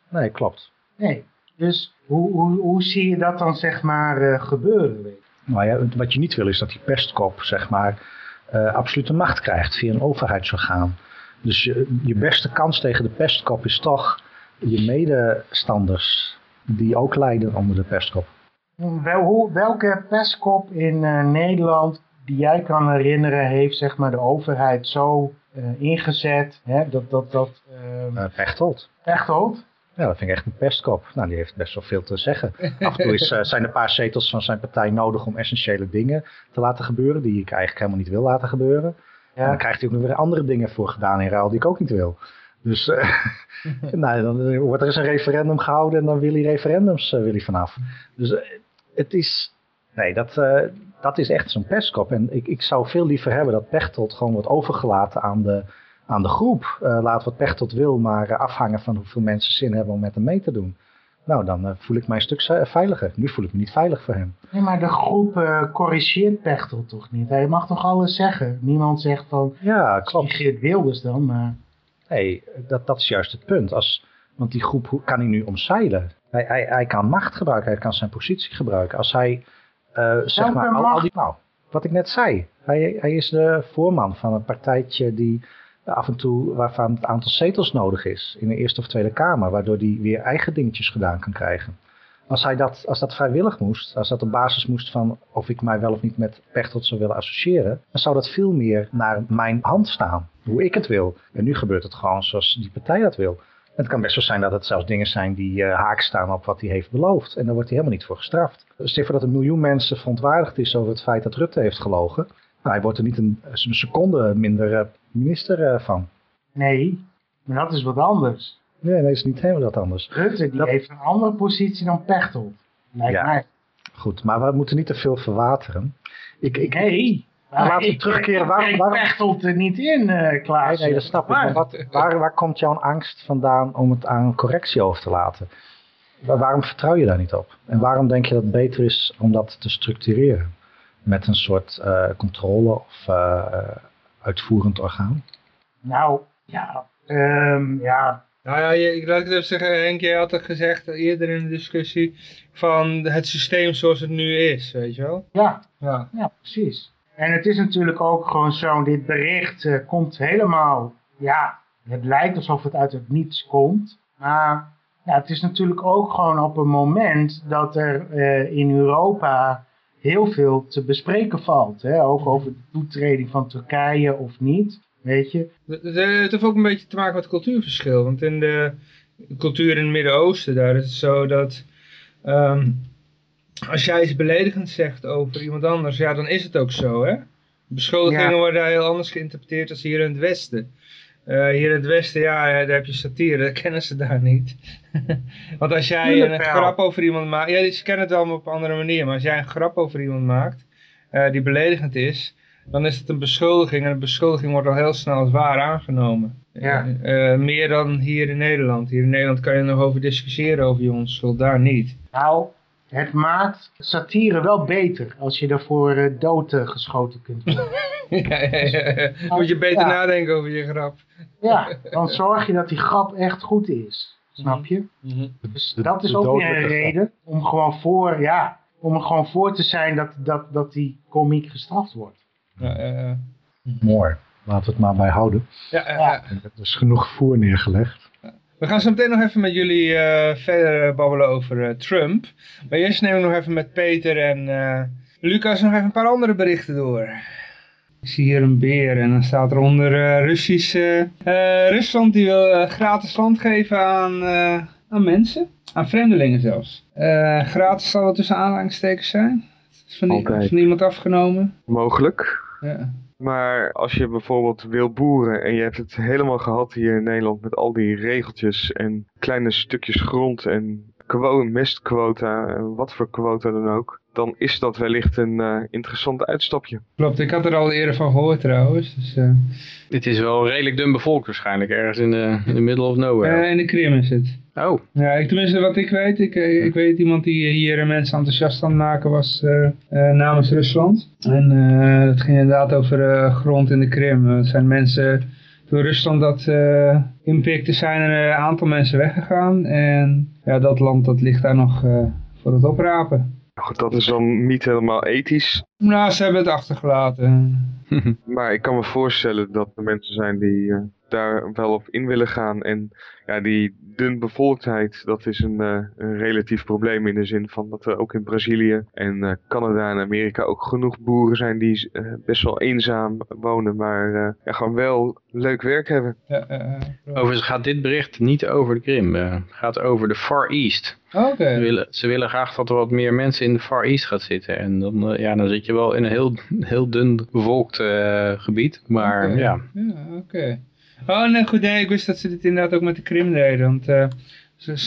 Nee, klopt. Nee. Dus hoe, hoe, hoe zie je dat dan zeg maar eh, gebeuren? weet je? Maar ja, wat je niet wil is dat die pestkop zeg maar eh, absolute macht krijgt via een overheidsorgaan. Dus je, je beste kans tegen de pestkop is toch je medestanders die ook lijden onder de pestkop. Wel, hoe, welke pestkop in eh, Nederland die jij kan herinneren heeft zeg maar de overheid zo eh, ingezet hè, dat dat dat Pechtold. Pechtold? Ja, dat vind ik echt een pestkop. Nou, die heeft best wel veel te zeggen. Af en toe is, eh, zijn een paar zetels van zijn partij nodig om essentiële dingen te laten gebeuren, die ik eigenlijk helemaal niet wil laten gebeuren. En dan krijgt hij ook nog weer andere dingen voor gedaan in ruil die ik ook niet wil. Dus nou, dan wordt er eens een referendum gehouden en dan wil hij referendums wil hij vanaf. Dus het is, nee, dat, dat is echt zo'n pestkop. En ik, ik zou veel liever hebben dat Pechtold gewoon wordt overgelaten aan de, aan de groep. Eh, laat wat Pechtold wil, maar eh, afhangen van hoeveel mensen zin hebben om met hem mee te doen. Nou, dan eh, voel ik mij een stuk veiliger. Nu voel ik me niet veilig voor hem. Nee, maar de groep corrigeert Pechtold toch niet? Hij mag toch alles zeggen? Niemand zegt van, Ja, klopt. Geert Wilders dan, maar... Nee, dat, dat is juist het punt. Als, want die groep hoe- kan hij nu omzeilen. Hij, hij, hij kan macht gebruiken, hij kan zijn positie gebruiken. Als hij, zeg Welke maar, al, al die, nou, wat ik net zei. Hij, hij is de voorman van een partijtje die af en toe, waarvan het aantal zetels nodig is in de Eerste of Tweede Kamer, waardoor hij weer eigen dingetjes gedaan kan krijgen. Als, hij dat, als dat vrijwillig moest, als dat op basis moest van of ik mij wel of niet met Pechtold zou willen associëren, dan zou dat veel meer naar mijn hand staan. Hoe ik het wil. En nu gebeurt het gewoon zoals die partij dat wil. Het kan best wel zijn dat het zelfs dingen zijn die eh, haak staan op wat hij heeft beloofd. En daar wordt hij helemaal niet voor gestraft. Stel voor dat een miljoen mensen verontwaardigd is over het feit dat Rutte heeft gelogen. Nou, hij wordt er niet een, een seconde minder eh, minister eh, van. Nee, maar dat is wat anders. Nee, nee, dat is niet helemaal wat anders. Rutte die Dat- heeft een andere positie dan Pechtold. Lijkt Ja. mij. Goed, maar we moeten niet te veel verwateren. Ik, ik, Nee. Maar laten we ik- terugkeren. Waarom- waarom- Pechtold er niet in, eh Klaas. Nee, nee, dat snap ik. Maar wat, waar, waar komt jouw angst vandaan om het aan correctie over te laten? Waar- waarom vertrouw je daar niet op? En waarom denk je dat het beter is om dat te structureren? Met een soort eh, controle of eh, uitvoerend orgaan? Nou, ja, ehm, ja, Nou ja, je, ik laat ik het even zeggen, Henk, jij had het gezegd eerder in de discussie van het systeem zoals het nu is, weet je wel? ja, Ja. ja, precies. En het is natuurlijk ook gewoon zo, dit bericht eh, komt helemaal, ja, het lijkt alsof het uit het niets komt. Maar ja, het is natuurlijk ook gewoon op een moment dat er eh, in Europa heel veel te bespreken valt. Hè? Ook over de toetreding van Turkije of niet, weet je. Het, het heeft ook een beetje te maken met cultuurverschil. Want in de cultuur in het Midden-Oosten, daar is het zo dat ehm, als jij iets beledigends zegt over iemand anders, ja, dan is het ook zo, hè? Beschuldigingen Ja. worden heel anders geïnterpreteerd als hier in het Westen. Eh, hier in het Westen, ja, daar heb je satire, dat kennen ze daar niet. Want als jij een wel. grap over iemand maakt, ja, ze kennen het wel op een andere manier, maar als jij een grap over iemand maakt, eh, die beledigend is, dan is het een beschuldiging en een beschuldiging wordt al heel snel als waar aangenomen. Ja. Eh, meer dan hier in Nederland. Hier in Nederland kan je nog over discussiëren over je onschuld, daar niet. Nou, het maakt satire wel beter als je daarvoor eh, dood eh, geschoten kunt worden. ja, ja, ja, ja. Moet je beter Ja. nadenken over je grap. Ja, dan zorg je dat die grap echt goed is. Snap je? Dus dat is ook weer een reden om gewoon voor, ja, om er gewoon voor te zijn dat, dat, dat die komiek gestraft wordt. Ja, eh, Mooi. Laten we het maar bij houden. ja, ja, ja. Er is genoeg voer neergelegd. We gaan zo meteen nog even met jullie eh, verder eh, babbelen over eh, Trump. Maar eerst nemen we nog even met Peter en Lucas nog even een paar andere berichten door. Ik zie hier een beer en dan staat eronder Russische... eh, Rusland die wil gratis land geven aan, aan mensen. Aan vreemdelingen zelfs. Gratis zal het tussen aanhalingstekens zijn. Is van, die- Altijd. van iemand afgenomen? Mogelijk. Ja. Maar als je bijvoorbeeld wil boeren en je hebt het helemaal gehad hier in Nederland met al die regeltjes en kleine stukjes grond en mestquota, en wat voor quota dan ook, dan is dat wellicht een eh, interessant uitstapje. Klopt, ik had er al eerder van gehoord trouwens. Dus, eh, Dit is wel redelijk dun bevolkt waarschijnlijk, ergens in de, in the middle of nowhere. eh, in de Krim is het. Oh, Ja, ik, tenminste wat ik weet, ik, eh, ik weet iemand die hier mensen enthousiast aan het maken was eh, eh, namens Rusland. En eh, dat ging inderdaad over eh, grond in de Krim. Het zijn mensen, toen Rusland dat eh inpikte, zijn er een aantal mensen weggegaan. En ja, dat land dat ligt daar nog eh, voor het oprapen. Goed, dat is dan niet helemaal ethisch, Nou, ze hebben het achtergelaten. maar ik kan me voorstellen dat er mensen zijn die eh, daar wel op in willen gaan. En ja, die dun bevolktheid, dat is een, eh, een relatief probleem in de zin van dat er ook in Brazilië en eh, Canada en Amerika ook genoeg boeren zijn die eh, best wel eenzaam wonen, maar eh, ja, gewoon wel leuk werk hebben. Ja, eh, eh, overigens gaat dit bericht niet over de Krim. eh, Het gaat over de Far East. Oké. Ze willen, ze willen graag dat er wat meer mensen in de Far East gaat zitten. En dan, ja, dan zit je wel in een heel, heel dun bevolkt eh, gebied. Maar ja, Ja, oké. Oh nee, goed, nee, ik wist dat ze dit inderdaad ook met de Krim deden, want eh, ze,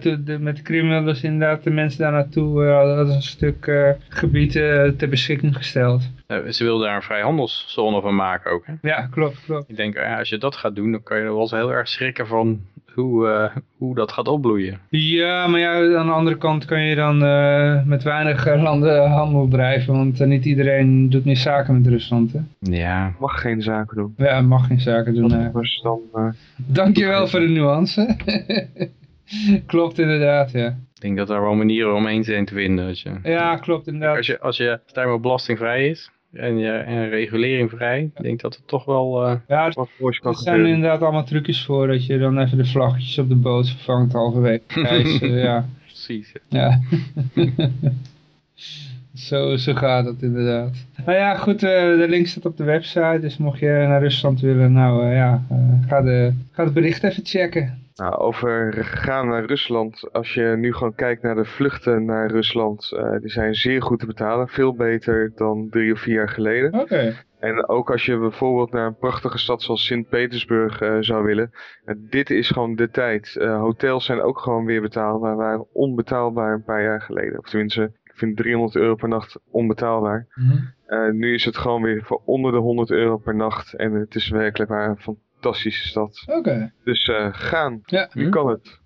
to- de, met de Krim ze inderdaad de mensen daar naartoe, eh, hadden hadden een stuk eh, gebied eh, ter beschikking gesteld. Eh, ze willen daar een vrijhandelszone van maken ook. Hè? Ja, klopt, klopt. Ik denk, ja, als je dat gaat doen, dan kan je wel eens heel erg schrikken van hoe, eh, hoe dat gaat opbloeien. Ja, maar ja, aan de andere kant kan je dan eh, met weinig eh, landen handel drijven, want eh, niet iedereen doet meer zaken met Rusland, hè. Ja, Mag geen zaken doen. Ja, mag geen zaken doen. eh. Dus dan, eh, Dankjewel voor de nuance. klopt inderdaad, ja. ik denk dat er wel manieren omheen zijn te vinden. Als je, Ja, klopt inderdaad. als je, als je belastingvrij is en, je, en reguleringvrij, ik denk dat het toch wel... eh, Ja, wat kan Er zijn gebeuren. inderdaad allemaal trucjes voor dat je dan even de vlaggetjes op de boot vervangt halverwege. reis, eh, ja. precies. ja. zo, zo gaat het inderdaad. Nou ja, goed, eh, de link staat op de website, dus mocht je naar Rusland willen, nou eh, ja, eh, ga, de, ga het bericht even checken. Nou, over gaan naar Rusland. Als je nu gewoon kijkt naar de vluchten naar Rusland, eh, die zijn zeer goed te betalen. Veel beter dan drie of vier jaar geleden. Oké. En ook als je bijvoorbeeld naar een prachtige stad zoals Sint-Petersburg eh, zou willen. dit is gewoon de tijd. Eh, hotels zijn ook gewoon weer betaalbaar. Waren onbetaalbaar een paar jaar geleden. Of tenminste, ik vind 300 euro per nacht onbetaalbaar. Eh, nu is het gewoon weer voor onder de 100 euro per nacht. En het is werkelijk waar een fantastische stad. Oké. Dus eh, gaan. Ja. Je kan het.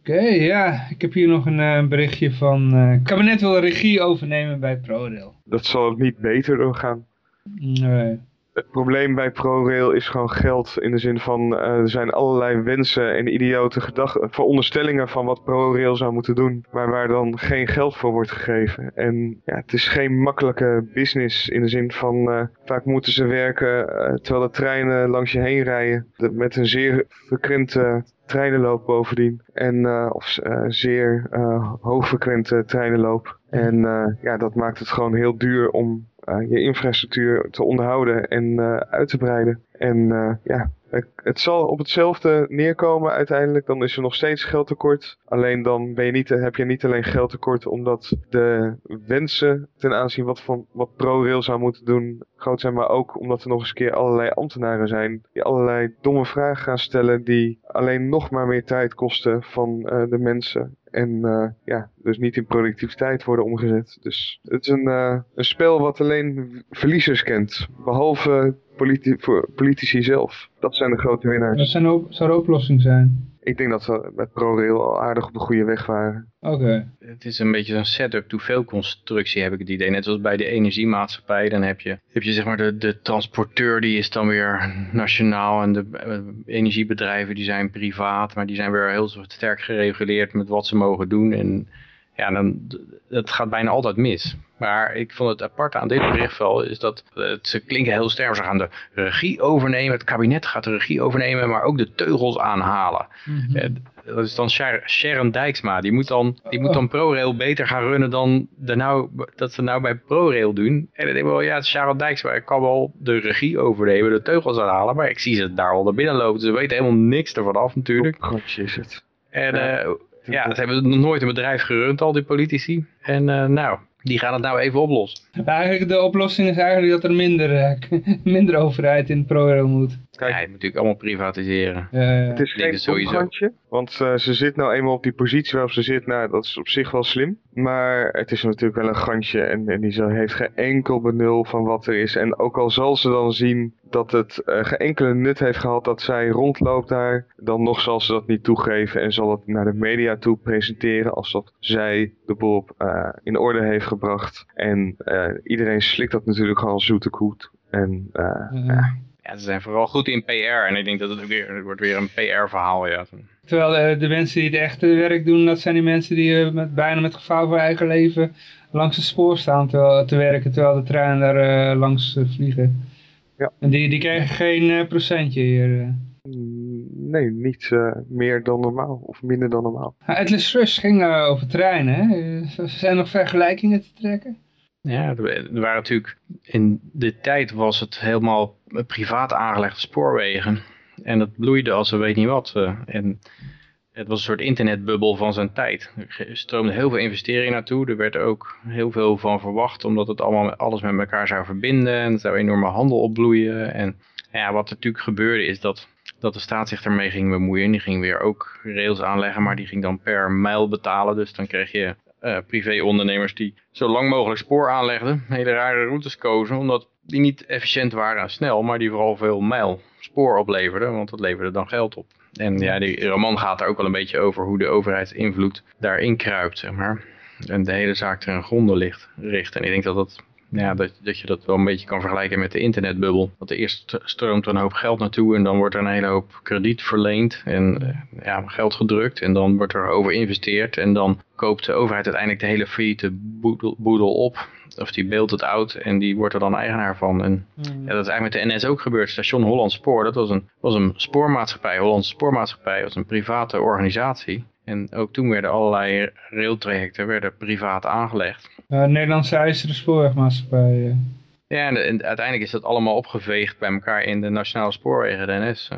Oké, ja. Ik heb hier nog een eh, berichtje van... eh kabinet wil regie overnemen bij ProRail. Dat zal ook niet beter doorgaan. Nee. Het probleem bij ProRail is gewoon geld. In de zin van eh, er zijn allerlei wensen en idiote gedachten, veronderstellingen van wat ProRail zou moeten doen. Maar waar dan geen geld voor wordt gegeven. En ja, het is geen makkelijke business in de zin van eh, vaak moeten ze werken eh, terwijl de treinen langs je heen rijden. De- met een zeer frequente treinenloop bovendien. En, of zeer hoogfrequente treinenloop. En ja, dat maakt het gewoon heel duur om je infrastructuur te onderhouden en eh, uit te breiden. En eh, ja, het, zal op hetzelfde neerkomen uiteindelijk. Dan is er nog steeds geldtekort. Alleen dan ben je niet, heb je niet alleen geldtekort omdat de wensen ten aanzien wat, van, wat ProRail zou moeten doen groot zijn. Maar ook omdat er nog eens een keer allerlei ambtenaren zijn die allerlei domme vragen gaan stellen die alleen nog maar meer tijd kosten van eh, de mensen. En eh, ja, dus niet in productiviteit worden omgezet. Dus het is een, eh, een spel wat alleen verliezers kent. Behalve politi voor politici zelf. Dat zijn de grote winnaars. Dat zijn ook, zou de oplossing zijn. Ik denk dat we met ProRail al aardig op de goede weg waren. Oké. Het is een beetje een setup to veel constructie heb ik het idee. Net zoals bij de energiemaatschappij, dan heb je, heb je zeg maar de, de transporteur die is dan weer nationaal en de eh, energiebedrijven die zijn privaat, maar die zijn weer heel sterk gereguleerd met wat ze mogen doen. En ja, dan, dat gaat bijna altijd mis. Maar ik vond het aparte aan dit bericht wel, is dat het, ze klinken heel sterk. Ze gaan de regie overnemen, het kabinet gaat de regie overnemen, maar ook de teugels aanhalen. Eh, Dat is dan Sharon- Dijksma. Die moet dan, die moet dan ProRail beter gaan runnen dan de nou, dat ze nou bij ProRail doen. En dan denk ik wel, ja, Sharon Dijksma ik kan wel de regie overnemen, de teugels aanhalen. Maar ik zie ze daar al naar binnen lopen. Ze weten helemaal niks ervan af natuurlijk. Godje is het. En Ja. ja, ja ze hebben nog nooit een bedrijf gerund, al die politici. En eh, nou, die gaan het nou even oplossen. Maar eigenlijk de oplossing is eigenlijk dat er minder, eh, minder overheid in het programma moet. Ja, je moet natuurlijk allemaal privatiseren. Het is Ik denk geen het sowieso. want eh, ze zit nou eenmaal op die positie waarop ze zit. Nou, dat is op zich wel slim. Maar het is natuurlijk wel een gantje en, en die zo- heeft geen enkel benul van wat er is. En ook al zal ze dan zien dat het eh, geen enkele nut heeft gehad dat zij rondloopt daar, dan nog zal ze dat niet toegeven en zal het naar de media toe presenteren alsof zij de boel op, eh, in orde heeft gebracht. En eh, iedereen slikt dat natuurlijk al als zoete koet. En eh, eh, Ja, ze zijn vooral goed in PR en ik denk dat het ook weer, het wordt weer een PR-verhaal. Ja. Terwijl eh, de mensen die het echte werk doen, dat zijn die mensen die eh, met, bijna met gevaar voor eigen leven langs het spoor staan terwijl, te werken, terwijl de treinen daar eh, langs eh, vliegen. Ja. En die, die krijgen geen eh, procentje hier. eh. mm, nee, niet eh, meer dan normaal of minder dan normaal. Ah, Atlas Rush ging over treinen, hè? Zijn er nog vergelijkingen te trekken? Ja, er waren natuurlijk, in de tijd was het helemaal privaat aangelegde spoorwegen. En dat bloeide als we weet niet wat. eh, En het was een soort internetbubbel van zijn tijd. Er stroomde heel veel investeringen naartoe. Er werd ook heel veel van verwacht, omdat het allemaal alles met elkaar zou verbinden. En er zou enorme handel opbloeien. En ja, wat er natuurlijk gebeurde is dat, dat de staat zich ermee ging bemoeien. Die ging weer ook rails aanleggen, maar die ging dan per mijl betalen. Dus dan kreeg je eh privéondernemers die zo lang mogelijk spoor aanlegden. Hele rare routes kozen, omdat die niet efficiënt waren en snel, maar die vooral veel mijl spoor opleverden, want dat leverde dan geld op. En ja, die roman gaat er ook wel een beetje over hoe de overheidsinvloed daarin kruipt, zeg maar. En de hele zaak er een gronde ligt, richt. En ik denk dat, dat, ja, dat, dat je dat wel een beetje kan vergelijken met de internetbubbel. Want eerst stroomt er een hoop geld naartoe en dan wordt er een hele hoop krediet verleend en eh, ja, geld gedrukt. En dan wordt er over geïnvesteerd en dan koopt de overheid uiteindelijk de hele failliete boedel, boedel op. Of die beeldt het oud en die wordt er dan eigenaar van. En ja, dat is eigenlijk met de NS ook gebeurd. Station Holland Spoor, dat was een, was een spoormaatschappij. Hollandse Spoormaatschappij was een private organisatie. En ook toen werden allerlei railtrajecten werden privaat aangelegd. Eh, Nederlandse IJzeren Spoorwegmaatschappij. eh. Ja, en, en uiteindelijk is dat allemaal opgeveegd bij elkaar in de Nationale Spoorwegen, de NS.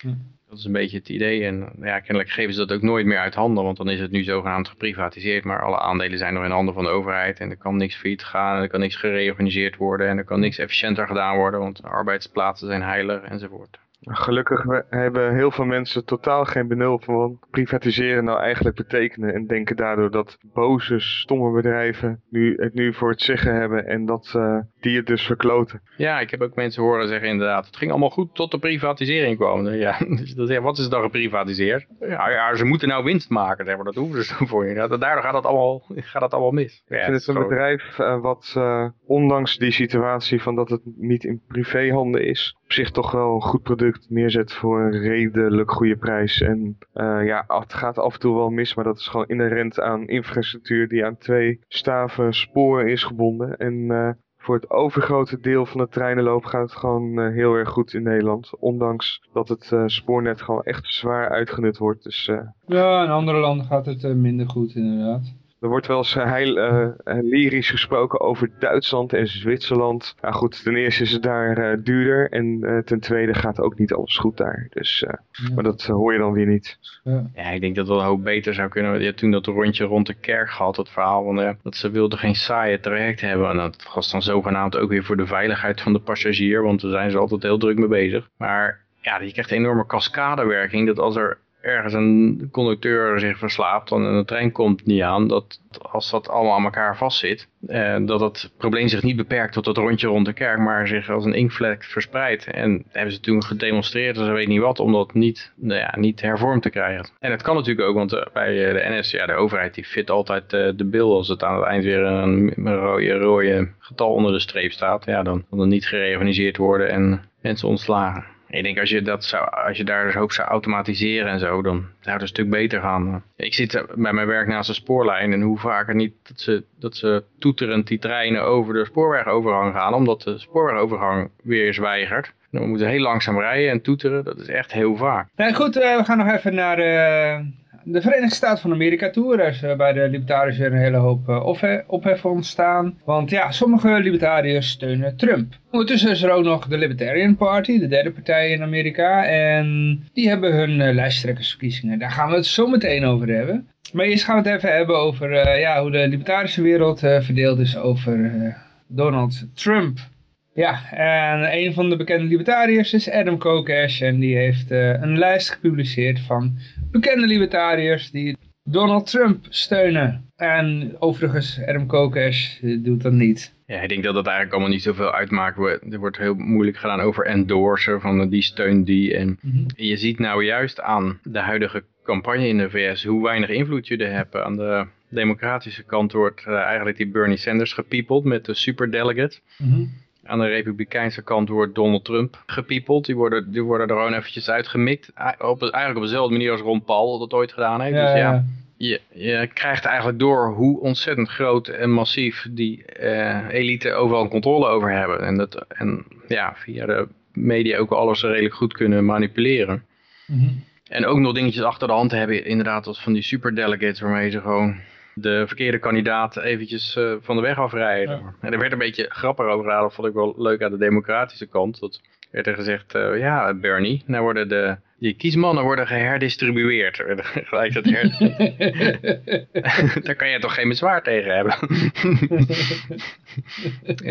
Hm. Dat is een beetje het idee. En ja, kennelijk geven ze dat ook nooit meer uit handen, want dan is het nu zogenaamd geprivatiseerd. Maar alle aandelen zijn nog in handen van de overheid en er kan niks failliet gaan en er kan niks gereorganiseerd worden en er kan niks efficiënter gedaan worden, want arbeidsplaatsen zijn heilig enzovoort. Gelukkig hebben heel veel mensen totaal geen benul van wat privatiseren nou eigenlijk betekenen. En denken daardoor dat boze, stomme bedrijven nu, het nu voor het zeggen hebben en dat eh, die het dus verkloten. Ja, ik heb ook mensen horen zeggen inderdaad, het ging allemaal goed tot de privatisering kwam. Ja, dus dat, ja, wat is dan geprivatiseerd? Ja, ja, ze moeten nou winst maken, zeg maar, dat hoeven ze voor je. Daardoor gaat dat allemaal, gaat dat allemaal mis. Ja, Ik vind is het een bedrijf eh, wat eh, ondanks die situatie van dat het niet in privéhanden is, op zich toch wel een goed product neerzet voor een redelijk goede prijs. En eh, ja, het gaat af en toe wel mis, maar dat is gewoon inherent aan infrastructuur die aan twee staven sporen is gebonden. En eh, voor het overgrote deel van de treinenloop gaat het gewoon eh, heel erg goed in Nederland. Ondanks dat het eh, spoornet gewoon echt zwaar uitgenut wordt. Dus Ja, in andere landen gaat het minder goed inderdaad. Er wordt wel eens eh, heel eh, eh, lyrisch gesproken over Duitsland en Zwitserland. Nou goed, ten eerste is het daar eh, duurder en ten tweede gaat ook niet alles goed daar. Dus, eh, Ja. Maar dat hoor je dan weer niet. Ja, ik denk dat het wel een hoop beter zou kunnen. Je hebt toen dat rondje rond de kerk gehad, dat verhaal van dat ze wilden geen saaie traject hebben. En dat was dan zogenaamd ook weer voor de veiligheid van de passagier, want daar zijn ze altijd heel druk mee bezig. Maar ja, je krijgt een enorme cascadewerking, dat als er ergens een conducteur zich verslaapt en de trein komt niet aan, dat als dat allemaal aan elkaar vastzit, eh, dat het probleem zich niet beperkt tot dat rondje rond de kerk, maar zich als een inkvlek verspreidt. En hebben ze toen gedemonstreerd, dus ik weet niet wat, om dat niet, nou ja, niet hervormd te krijgen. En dat kan natuurlijk ook, want eh, bij eh, de NS, ja, de overheid die fit altijd eh, de bil als het aan het eind weer een, een rode, rode getal onder de streep staat. Ja, dan kan het niet gereorganiseerd worden en mensen ontslagen. Ik denk als je, dat zou, als je daar dus ook zou automatiseren en zo, dan zou het een stuk beter gaan. Ik zit eh, bij mijn werk naast een spoorlijn en hoe vaker niet dat ze, dat ze toeterend die treinen over de spoorwegovergang gaan, omdat de spoorwegovergang weer eens weigert. En we moeten heel langzaam rijden en toeteren, dat is echt heel vaak. Nee, goed, eh, we gaan nog even naar eh, de Verenigde Staten van Amerika toe. Daar is eh, bij de libertariërs weer een hele hoop ophe ophef ontstaan. Want ja, sommige libertariërs steunen Trump. Ondertussen is er ook nog de Libertarian Party, de derde partij in Amerika. En die hebben hun uh, lijsttrekkersverkiezingen. Daar gaan we het zo meteen over hebben. Maar eerst gaan we het even hebben over ja, hoe de libertarische wereld verdeeld is over Donald Trump. Ja, en een van de bekende libertariërs is Adam Kokesh en die heeft uh, een lijst gepubliceerd van bekende libertariërs die Donald Trump steunen. En overigens, Adam Kokesh doet dat niet. Ja, ik denk dat dat eigenlijk allemaal niet zoveel uitmaakt. Er wordt heel moeilijk gedaan over endorser, van die steunt die. En mm -hmm. je ziet nou juist aan de huidige campagne in de VS hoe weinig invloed je er hebt. Aan de democratische kant wordt uh, eigenlijk die Bernie Sanders gepiepeld met de superdelegate. Mm -hmm. Aan de republikeinse kant wordt Donald Trump gepiepeld. Die worden, die worden er gewoon eventjes uitgemikt. Op, eigenlijk op dezelfde manier als Ron Paul dat ooit gedaan heeft. Ja, dus ja. Je, je krijgt eigenlijk door hoe ontzettend groot en massief die uh, elite overal controle over hebben. En, dat, en ja, via de media ook alles redelijk goed kunnen manipuleren. Mm -hmm. En ook nog dingetjes achter de hand hebben, inderdaad, als van die superdelegates waarmee ze gewoon de verkeerde kandidaat eventjes uh, van de weg afrijden. Ja. En er werd een beetje grappig over gedaan, dat vond ik wel leuk aan de democratische kant. Dat werd er gezegd, uh, ja Bernie, nou worden de, die kiesmannen worden geherdistribueerd. Gelijk dat her... Daar kan je toch geen bezwaar tegen hebben.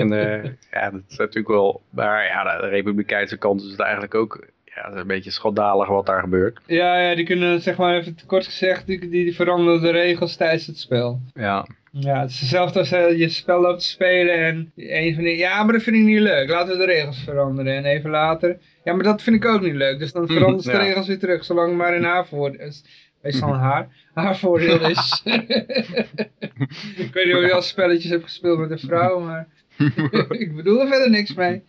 en uh, ja, dat is natuurlijk wel, maar ja, de republikeinse kant is het eigenlijk ook ja, het is een beetje schandalig wat daar gebeurt. Ja, ja, die kunnen, zeg maar even kort gezegd, die, die, veranderen de regels tijdens het spel. Ja. Ja, het is hetzelfde als uh, je spel loopt te spelen en een van die, ja, maar dat vind ik niet leuk, laten we de regels veranderen. En even later, ja, maar dat vind ik ook niet leuk, dus dan veranderen ze de regels weer terug, zolang het maar in haar voordeel is. Meestal een haar, haar voordeel is. ik weet niet of je al spelletjes hebt gespeeld met een vrouw, maar ik bedoel er verder niks mee.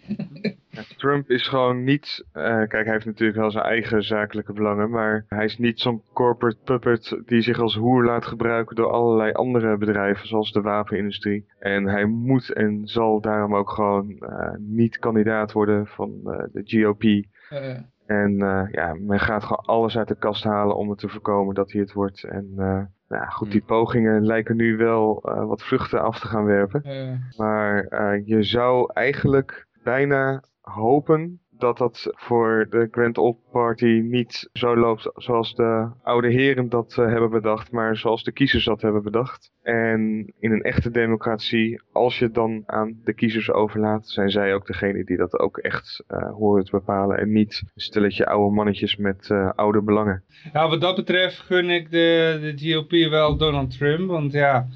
Trump is gewoon niet, uh, kijk hij heeft natuurlijk wel zijn eigen zakelijke belangen, maar hij is niet zo'n corporate puppet die zich als hoer laat gebruiken door allerlei andere bedrijven zoals de wapenindustrie. En hij moet en zal daarom ook gewoon uh, niet kandidaat worden van uh, de GOP. En ja, men gaat gewoon alles uit de kast halen om het te voorkomen dat hij het wordt. En nou goed, die pogingen lijken nu wel uh, wat vruchten af te gaan werpen. Maar uh, je zou eigenlijk bijna hopen dat dat voor de Grand Old Party niet zo loopt zoals de oude heren dat hebben bedacht, maar zoals de kiezers dat hebben bedacht. En in een echte democratie, als je het dan aan de kiezers overlaat, zijn zij ook degene die dat ook echt horen te bepalen en niet een stelletje oude mannetjes met oude belangen. Ja, wat dat betreft gun ik de, de GOP wel Donald Trump, want ja,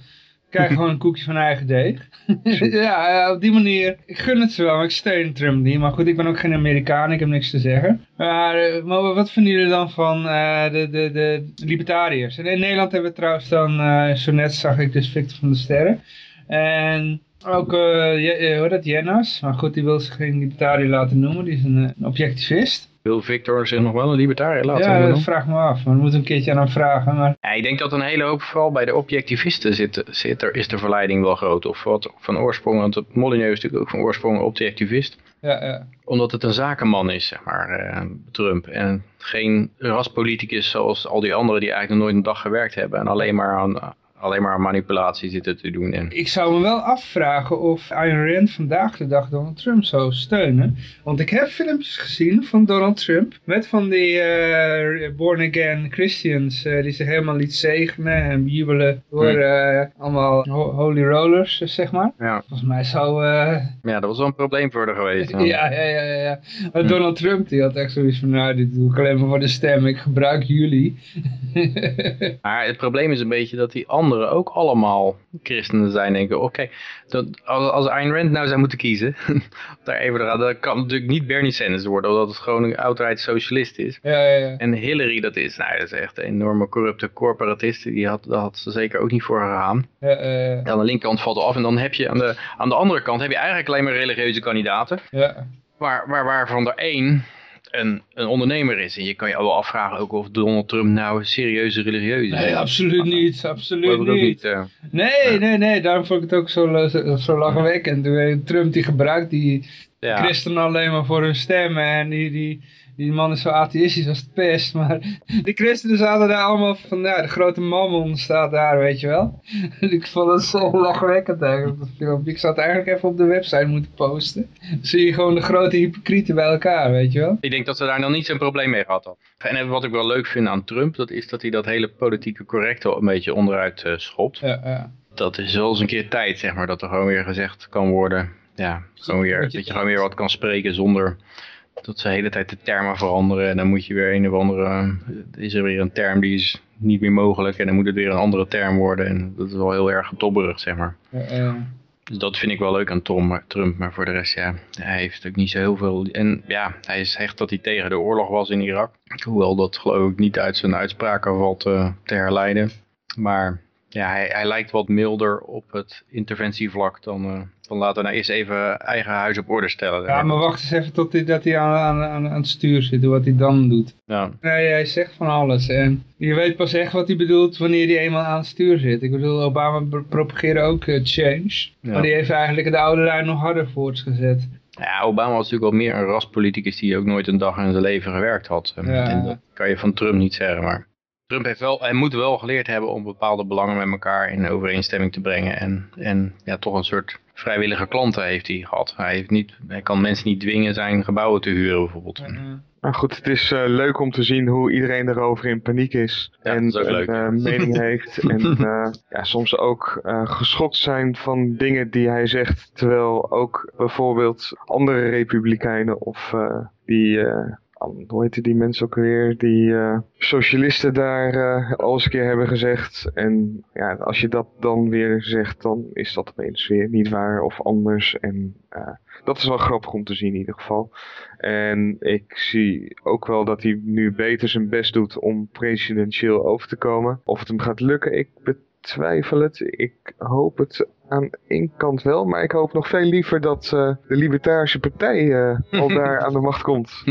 krijg gewoon een koekje van eigen deeg. ja, op die manier, ik gun het ze wel, maar ik steun Trump niet. Maar goed, ik ben ook geen Amerikaan, ik heb niks te zeggen. Maar, maar wat vinden jullie dan van uh, de, de, de libertariërs? En in Nederland hebben we trouwens dan, uh, zo net zag ik dus Victor van der Sterren. En ook, uh, hoe dat, Jennas. Maar goed, die wil zich geen libertariër laten noemen, die is een, een objectivist. Wil Victor zich nog wel een libertariër laten Ja, dat vraag me af. Maar we moeten een keertje aan hem vragen. Maar... Ja, ik denk dat een hele hoop, vooral bij de objectivisten, zit, zit er, is de verleiding wel groot. Of wat van oorsprong, want Molyneux is natuurlijk ook van oorsprong objectivist. Ja, ja. Omdat het een zakenman is, zeg maar, uh, Trump. En geen raspoliticus zoals al die anderen die eigenlijk nog nooit een dag gewerkt hebben. En alleen maar aan, alleen maar manipulatie zitten te doen. En... Ik zou me wel afvragen of Ayn Rand vandaag de dag Donald Trump zou steunen. Want ik heb filmpjes gezien van Donald Trump met van die uh, born-again Christians uh, die zich helemaal liet zegenen en jubelen door uh, allemaal ho holy rollers, zeg maar. Ja. Volgens mij zou... Ja, dat was wel een probleem voor de geweest. ja, ja, ja. ja, ja. Maar. Donald Trump die had echt zoiets van, nou dit doe ik alleen maar voor de stem, ik gebruik jullie. maar het probleem is een beetje dat die anderen ook allemaal christenen zijn. Denken, oké, okay, als Ayn Rand nou zou moeten kiezen, daar even eraan, dat kan natuurlijk niet Bernie Sanders worden, omdat het gewoon een outright socialist is. Ja, ja, ja. En Hillary, dat is, nou, dat is echt een enorme corrupte corporatist, die had, dat had ze zeker ook niet voor gegaan. Uh, aan de linkerkant valt af en dan heb je aan de, aan de andere kant heb je eigenlijk alleen maar religieuze kandidaten. Ja. Waar, waar, waarvan er één een, een ondernemer is. En je kan je wel afvragen ook of Donald Trump nou serieuze religieus is. Nee, absoluut niet. Absoluut niet. niet uh, nee, nee, nee. Daarom vond ik het ook zo, zo, zo lachwekkend. Trump die gebruikt die ja. christenen alleen maar voor hun stemmen. En die, die, die man is zo atheïstisch als het pest, maar die christenen zaten daar allemaal van, ja, de grote mammon staat daar, weet je wel. ik vond het zo lachwekkend eigenlijk, dat filmpje. Ik zou het eigenlijk even op de website moeten posten. Dan zie je gewoon de grote hypocrieten bij elkaar, weet je wel. Ik denk dat ze daar nog niet zo'n probleem mee gehad had. En wat ik wel leuk vind aan Trump, dat is dat hij dat hele politieke correcte een beetje onderuit eh, schopt. Ja, ja. Dat is wel eens een keer tijd, zeg maar, dat er gewoon weer gezegd kan worden. Ja, gewoon weer, dat je gewoon weer wat kan spreken zonder dat ze de hele tijd de termen veranderen. En dan moet je weer een of andere, is er weer een term die is niet meer mogelijk en dan moet het weer een andere term worden. En dat is wel heel erg tobberig, zeg maar. Dus dat vind ik wel leuk aan Tom, maar- Trump, maar voor de rest, ja, hij heeft ook niet zo heel veel... En ja, hij zegt dat hij tegen de oorlog was in Irak. Hoewel dat geloof ik niet uit zijn uitspraken valt eh, te herleiden. Maar ja, hij, hij lijkt wat milder op het interventievlak dan... van laten we nou eerst even eigen huis op orde stellen. Ja, maar wacht eens even tot hij, dat hij aan, aan, aan, het stuur zit, wat hij dan doet. Ja. Nee, hij zegt van alles. En je weet pas echt wat hij bedoelt wanneer hij eenmaal aan het stuur zit. Ik bedoel, Obama pro- propageerde ook eh, change. Ja. Maar die heeft eigenlijk de oude lijn nog harder voortgezet. Ja, Obama was natuurlijk wel meer een raspoliticus die ook nooit een dag in zijn leven gewerkt had. Ja. en dat kan je van Trump niet zeggen, maar Trump heeft wel, hij moet wel geleerd hebben om bepaalde belangen met elkaar in overeenstemming te brengen. En, en ja, toch een soort vrijwillige klanten heeft hij gehad. Hij, heeft niet, hij kan mensen niet dwingen zijn gebouwen te huren bijvoorbeeld. Maar goed, het is eh, leuk om te zien hoe iedereen erover in paniek is. Ja, en dat is ook een leuk. eh, mening heeft. En eh, ja, soms ook eh, geschokt zijn van dingen die hij zegt. Terwijl ook bijvoorbeeld andere republikeinen of eh, die... hoe die mensen ook weer, die eh, socialisten daar eh, al eens een keer hebben gezegd. En ja, als je dat dan weer zegt, dan is dat opeens weer niet waar of anders. En eh, dat is wel grappig om te zien in ieder geval. En ik zie ook wel dat hij nu beter zijn best doet om presidentieel over te komen. Of het hem gaat lukken, ik betwijfel het. Ik hoop het aan één kant wel, maar ik hoop nog veel liever dat eh, de Libertarische Partij eh, al daar aan de macht komt.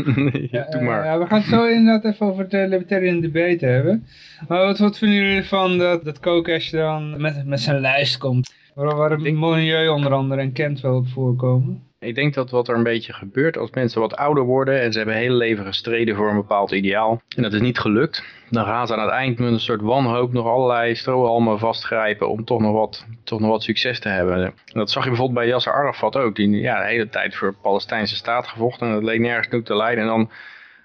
ja, doe maar. Eh, ja, we gaan het zo inderdaad even over de libertarian debate hebben. Maar wat, wat vinden jullie ervan dat, dat Kokesh dan met, met zijn lijst komt? Waar, waar het milieu onder andere en Kent wel op voorkomen. Ik denk dat wat er een beetje gebeurt als mensen wat ouder worden en ze hebben heel leven gestreden voor een bepaald ideaal en dat is niet gelukt, dan gaan ze aan het eind met een soort wanhoop nog allerlei strohalmen vastgrijpen om toch nog wat, toch nog wat succes te hebben. En dat zag je bijvoorbeeld bij Yasser Arafat ook, die ja, de hele tijd voor de Palestijnse staat gevochten en dat leek nergens toe te leiden en dan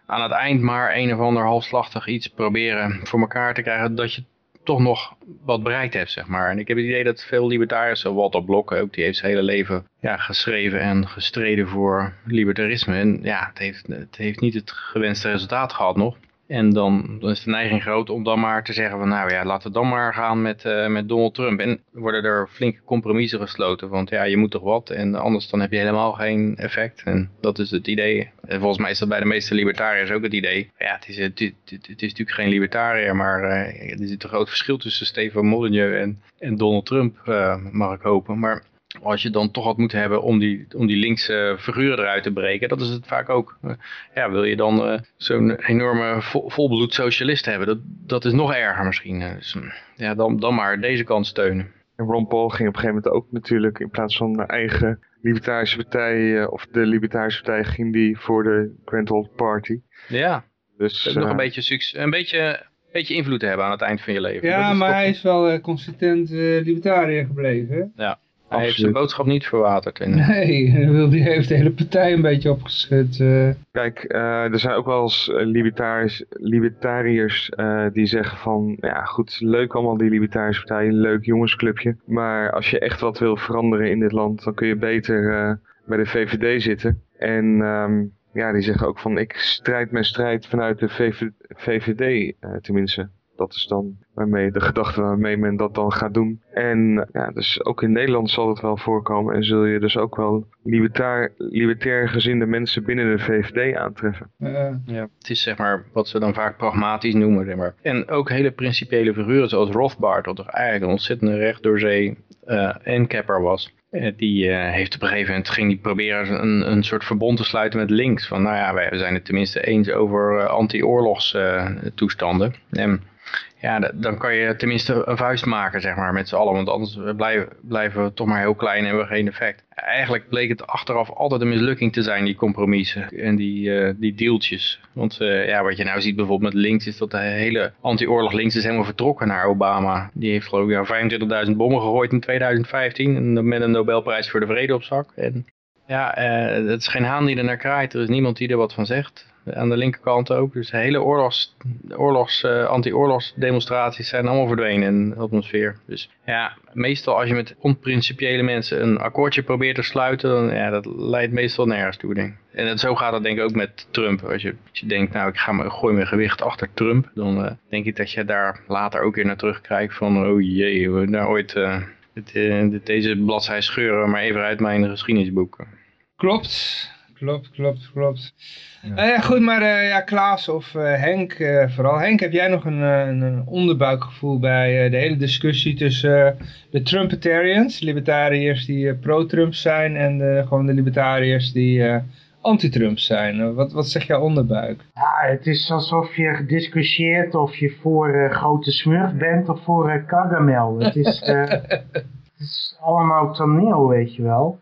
aan het eind maar een of ander halfslachtig iets proberen voor elkaar te krijgen dat je toch nog wat bereikt hebt, zeg maar. En ik heb het idee dat veel libertariërs, Walter Blok ook, die heeft zijn hele leven ja, geschreven en gestreden voor libertarisme. En ja, het heeft, het heeft niet het gewenste resultaat gehad nog. En dan, dan is de neiging groot om dan maar te zeggen van nou ja, laten we dan maar gaan met, eh, met Donald Trump. En worden er flinke compromissen gesloten, want ja, je moet toch wat en anders dan heb je helemaal geen effect. En dat is het idee. En volgens mij is dat bij de meeste libertariërs ook het idee. Ja, het is, het, het, het is natuurlijk geen libertariër, maar eh, er zit een groot verschil tussen Stefan Molyneux en, en Donald Trump, eh, mag ik hopen. Maar als je dan toch wat moet hebben om die, om die linkse figuren eruit te breken, dat is het vaak ook. Eh, Ja, wil je dan eh, zo'n enorme vol, volbloed socialist hebben, dat, dat is nog erger misschien. Eh, Dus, mm, ja, dan, dan maar deze kant steunen. En Ron Paul ging op een gegeven moment ook natuurlijk in plaats van de eigen Libertarische Partij, eh, of de Libertarische Partij, ging die voor de Grand Old Party. Ja, Dus nog een beetje, succes, een beetje, beetje invloed te hebben aan het eind van je leven. Ja, maar toch- hij is wel eh, consistent eh, libertariër gebleven. Ja, hij heeft zijn boodschap niet verwaterd. En, Nee, hij wil- die heeft de hele partij een beetje opgeschud. eh. Kijk, eh, er zijn ook wel eens eh, libertariërs, libertariërs eh, die zeggen van, ja goed, leuk allemaal die Libertarische Partij, een leuk jongensclubje. Maar als je echt wat wil veranderen in dit land, dan kun je beter eh, bij de VVD zitten. En ehm, ja, die zeggen ook van, ik strijd mijn strijd vanuit de VV VVD, eh, tenminste. Dat is dan waarmee de gedachte waarmee men dat dan gaat doen. En ja, dus ook in Nederland zal het wel voorkomen. En zul je dus ook wel libertair, libertair gezinde mensen binnen de VVD aantreffen. eh, Ja, het is zeg maar wat ze dan vaak pragmatisch noemen. Zeg maar. En ook hele principiële figuren zoals Rothbard, wat toch eigenlijk een ontzettende recht door zee eh enkapper was. Eh, die eh, heeft op een gegeven moment ging die proberen een, een soort verbond te sluiten met links. Van nou ja, wij zijn het tenminste eens over eh, anti-oorlogstoestanden. en ja, dan kan je tenminste een vuist maken, zeg maar, met z'n allen. Want anders blijven, blijven we toch maar heel klein en hebben we geen effect. Eigenlijk bleek het achteraf altijd een mislukking te zijn, die compromissen en die, eh, die deeltjes. Want eh, ja, wat je nou ziet bijvoorbeeld met links, is dat de hele anti-oorlog links is helemaal vertrokken naar Obama. Die heeft geloof ik ja, 25.000 bommen gegooid in 2015 en met een Nobelprijs voor de vrede op zak. En ja, eh, het is geen haan die er naar kraait. Er is niemand die er wat van zegt. Aan de linkerkant ook. Dus hele oorlogs, oorlogs, eh, anti-oorlogsdemonstraties zijn allemaal verdwenen in de atmosfeer. Dus ja, meestal als je met onprincipiële mensen een akkoordje probeert te sluiten, dan ja, dat leidt meestal nergens toe, denk. En dat, zo gaat het denk ik ook met Trump. Als je, je denkt, nou ik ga me, gooi mijn gewicht achter Trump, dan eh, denk ik dat je daar later ook weer naar terugkijkt van, oh jee, we daar ooit... eh, deze bladzij scheuren maar even uit mijn geschiedenisboeken. Klopt, klopt, klopt, klopt. Ja, ja goed, maar eh, ja, Klaas of eh, Henk eh, vooral. Henk, heb jij nog een, een, een onderbuikgevoel bij eh, de hele discussie tussen eh, de Trumpetarians, libertariërs die pro-Trump zijn, en de, gewoon de libertariërs die eh, anti-Trump zijn? Wat, wat zegt jouw onderbuik? Ja, het is alsof je gediscussieerd of je voor grote smurf bent of voor Gargamel. Het is, eh, het is allemaal toneel, weet je wel.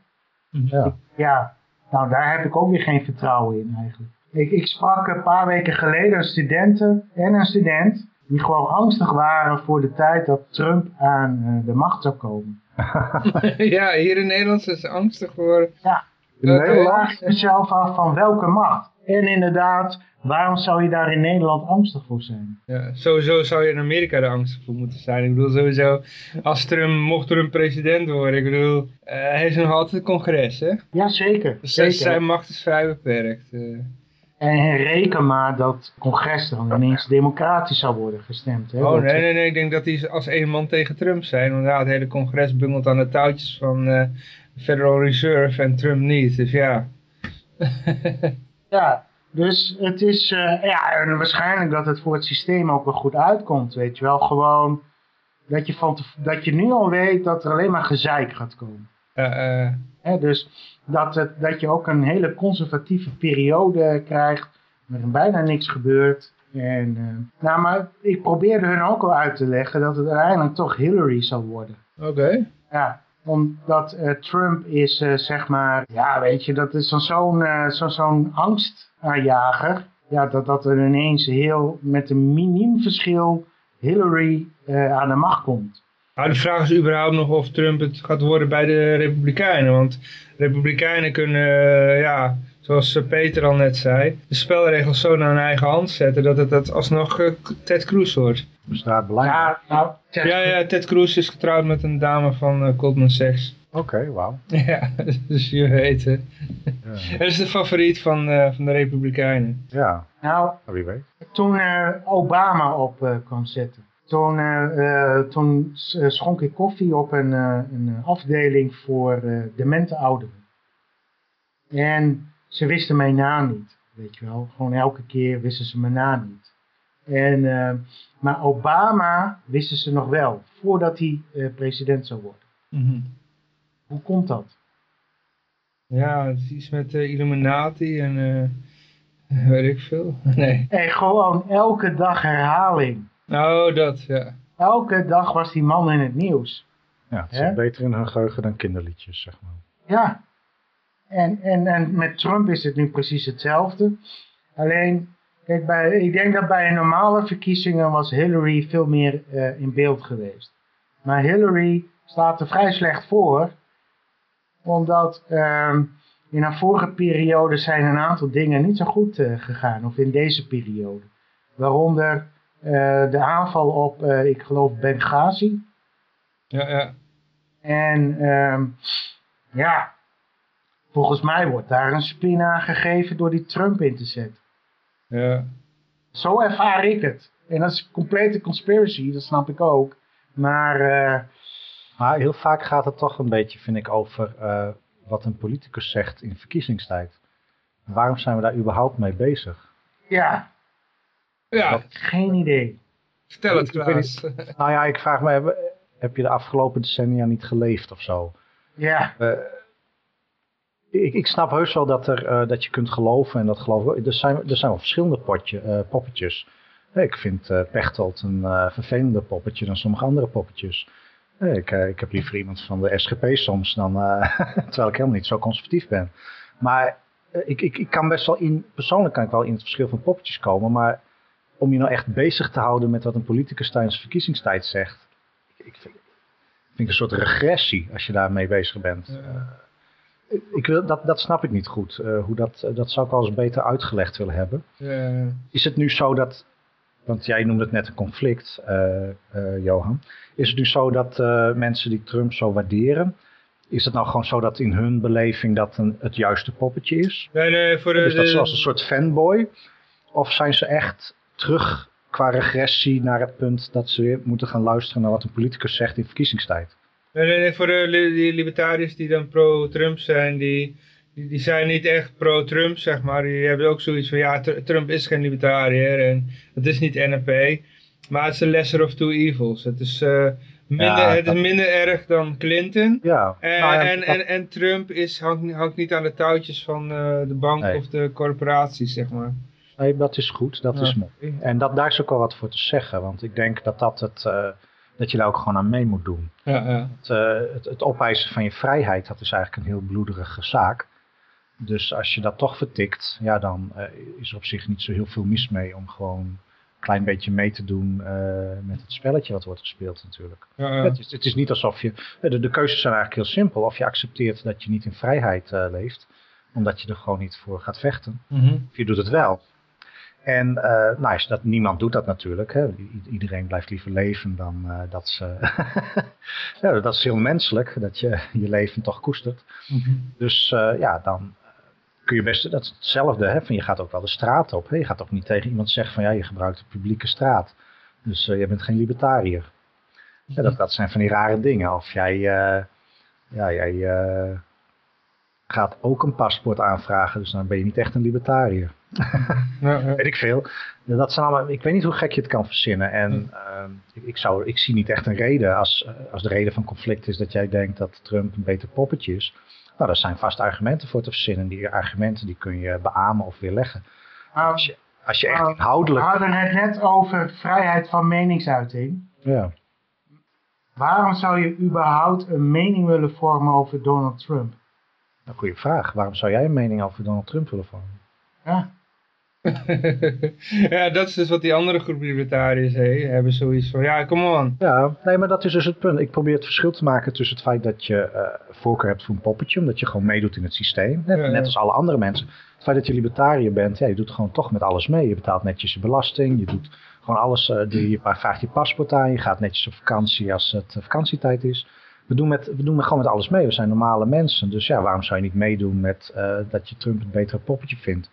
Ja. Ja, nou daar heb ik ook weer geen vertrouwen in eigenlijk. Ik, ik sprak een paar weken geleden een studenten en een student die gewoon angstig waren voor de tijd dat Trump aan eh, de macht zou komen. ja, hier in Nederland is ze angstig voor... Ja, vraag je jezelf af van welke macht. En inderdaad, waarom zou je daar in Nederland angstig voor zijn? Ja, sowieso zou je in Amerika er angstig voor moeten zijn. Ik bedoel, sowieso, als Trump, mocht Trump president worden, ik bedoel, eh, hij heeft nog altijd een congres, hè? Ja, zeker. Dus zeker. zijn macht is vrij beperkt. eh. En reken maar dat het congres dan ineens democratisch zou worden gestemd. Hè? Oh nee, nee, nee, ik denk dat die als één man tegen Trump zijn. Want ja, het hele congres bungelt aan de touwtjes van eh, de Federal Reserve en Trump niet. Dus ja. Ja, dus het is, eh, ja, en waarschijnlijk dat het voor het systeem ook wel goed uitkomt, weet je wel. Gewoon dat je, van dat je nu al weet dat er alleen maar gezeik gaat komen. Hè, dus dat, het, dat je ook een hele conservatieve periode krijgt, waarin bijna niks gebeurt. En, eh, nou, maar ik probeerde hun ook al uit te leggen dat het uiteindelijk toch Hillary zal worden. Oké. Ja, omdat eh, Trump is, eh, zeg maar, ja, weet je, dat is zo'n eh, zo, zo'n angstaanjager. Ja, dat, dat er ineens heel, met een miniem verschil, Hillary aan de macht komt. Nou, de vraag is überhaupt nog of Trump het gaat worden bij de Republikeinen. Want Republikeinen kunnen, ja, zoals Peter al net zei, de spelregels zo naar hun eigen hand zetten dat het dat alsnog Ted Cruz wordt. Daar belangrijk. Ja, nou, Ted- Ja, ja, Ted Cruz is getrouwd met een dame van eh, Goldman Sachs. Oké, wauw. Ja, dus je weet het. Ja. Dat is de favoriet van, eh, van de Republikeinen. ja, nou, wie weet. toen eh, Obama op eh, kwam zetten. Toen, eh, eh, toen schonk ik koffie op een, eh, een afdeling voor eh, demente ouderen. En ze wisten mijn naam niet, weet je wel. Gewoon elke keer wisten ze mijn naam niet. En, eh, maar Obama wisten ze nog wel, voordat hij eh, president zou worden. Hoe komt dat? Ja, het is iets met eh, Illuminati en eh, weet ik veel. Nee. En gewoon elke dag herhaling. Nou, dat, ja. Elke dag was die man in het nieuws. Ja, het zit beter in hun geheugen dan kinderliedjes, zeg maar. Ja. En, en, en met Trump is het nu precies hetzelfde. Alleen, kijk, bij, ik denk dat bij normale verkiezingen was Hillary veel meer eh, in beeld geweest. Maar Hillary staat er vrij slecht voor. Omdat ehm, in een vorige periode zijn een aantal dingen niet zo goed eh, gegaan. Of in deze periode. Waaronder eh, de aanval op, ik geloof, Benghazi. Ja, ja. En ehm, ja, volgens mij wordt daar een spin aan gegeven door die Trump in te zetten. Ja. Zo ervaar ik het. En dat is een complete conspiracy, dat snap ik ook. Maar eh, Maar heel vaak gaat het toch een beetje, vind ik, over eh, wat een politicus zegt in verkiezingstijd. Waarom zijn we daar überhaupt mee bezig? ja, Ja, geen idee. vertel het Klaas. Nou ja, ik vraag me, heb, heb je de afgelopen decennia niet geleefd of zo? Ja, Eh, ik, ik snap heus wel dat, er, eh, dat je kunt geloven en dat geloof ik. Er zijn, er zijn wel verschillende potje, eh, poppetjes. Ik vind eh Pechtold een eh, vervelender poppetje dan sommige andere poppetjes. Eh, Ik, eh, ik heb liever iemand van de SGP soms dan, eh, terwijl ik helemaal niet zo conservatief ben. Maar eh, ik, ik, ik kan best wel in, persoonlijk kan ik wel in het verschil van poppetjes komen, maar om je nou echt bezig te houden met wat een politicus tijdens verkiezingstijd zegt, ik, vind, vind ik een soort regressie als je daarmee bezig bent. Eh, ik wil, dat, dat snap ik niet goed. Eh, hoe dat, eh, dat zou ik wel eens beter uitgelegd willen hebben. Ja. Is het nu zo dat, want jij noemde het net een conflict, eh, Johan. Is het nu zo dat mensen die Trump zo waarderen, is het nou gewoon zo dat in hun beleving dat een, het juiste poppetje is? Nee, nee, voor de, Is dat zoals een soort fanboy? Of zijn ze echt terug qua regressie naar het punt dat ze weer moeten gaan luisteren naar wat een politicus zegt in verkiezingstijd? Nee, voor de die libertariërs die dan pro-Trump zijn, die, die, die zijn niet echt pro-Trump, zeg maar. Die hebben ook zoiets van, ja, Tr- Trump is geen libertariër en het is niet NRP. Maar het is een lesser of two evils. Het is, eh, minder, Ja, het dat- is minder erg dan Clinton. Ja, En, nou ja, en, dat- en, en Trump is, hangt, hangt niet aan de touwtjes van eh, de bank Nee. of de corporaties, zeg maar. Nee, dat is goed, dat Ja. is mooi. En dat, daar is ook wel wat voor te zeggen, want ik denk dat, dat, het, eh, dat je daar ook gewoon aan mee moet doen. Ja, ja. Het, eh, het, het opeisen van je vrijheid, dat is eigenlijk een heel bloederige zaak. Dus als je dat toch vertikt, ja, dan eh, is er op zich niet zo heel veel mis mee om gewoon een klein beetje mee te doen eh, met het spelletje wat wordt gespeeld natuurlijk. ja, ja. Het, is, het is niet alsof je, de, de keuzes zijn eigenlijk heel simpel. Of je accepteert dat je niet in vrijheid leeft, omdat je er gewoon niet voor gaat vechten. Mhm. Of je doet het wel. En eh, nou, is dat, niemand doet dat natuurlijk. Hè. Iedereen blijft liever leven dan eh, dat ze... ja, dat is heel menselijk, dat je je leven toch koestert. Mhm. Dus eh, ja, dan kun je best... Dat is hetzelfde, hè, van je gaat ook wel de straat op. Hè. Je gaat ook niet tegen iemand zeggen van ja, je gebruikt de publieke straat. Dus je bent geen libertariër. Ja, dat, dat zijn van die rare dingen. Of jij, ja, jij gaat ook een paspoort aanvragen, dus dan ben je niet echt een libertariër. Ja, ja. Weet ik veel. Dat zijn allemaal, ik weet niet hoe gek je het kan verzinnen. En ehm, ik, ik, zou, ik zie niet echt een reden als, eh, als de reden van conflict is dat jij denkt dat Trump een beter poppetje is. Nou, daar zijn vast argumenten voor te verzinnen. Die argumenten die kun je beamen of weerleggen. Nou, Als je, als je echt nou, inhoudelijk... We hadden het net over vrijheid van meningsuiting. Ja. Waarom zou je überhaupt een mening willen vormen over Donald Trump? Een goede vraag. Waarom zou jij een mening over Donald Trump willen vormen? Ja, ja, dat is dus wat die andere groep libertariërs he, hebben zoiets van, ja, come on. Ja, nee, maar dat is dus het punt. Ik probeer het verschil te maken tussen het feit dat je eh, voorkeur hebt voor een poppetje, omdat je gewoon meedoet in het systeem. Net, Ja, ja. net als alle andere mensen. Het feit dat je libertariër bent, ja, je doet gewoon toch met alles mee. Je betaalt netjes je belasting, je doet gewoon alles. eh, die, je vraagt je paspoort aan, je gaat netjes op vakantie als het eh, vakantietijd is. We doen, met, we doen met, gewoon met alles mee. We zijn normale mensen. Dus ja, waarom zou je niet meedoen met eh, dat je Trump het betere poppetje vindt?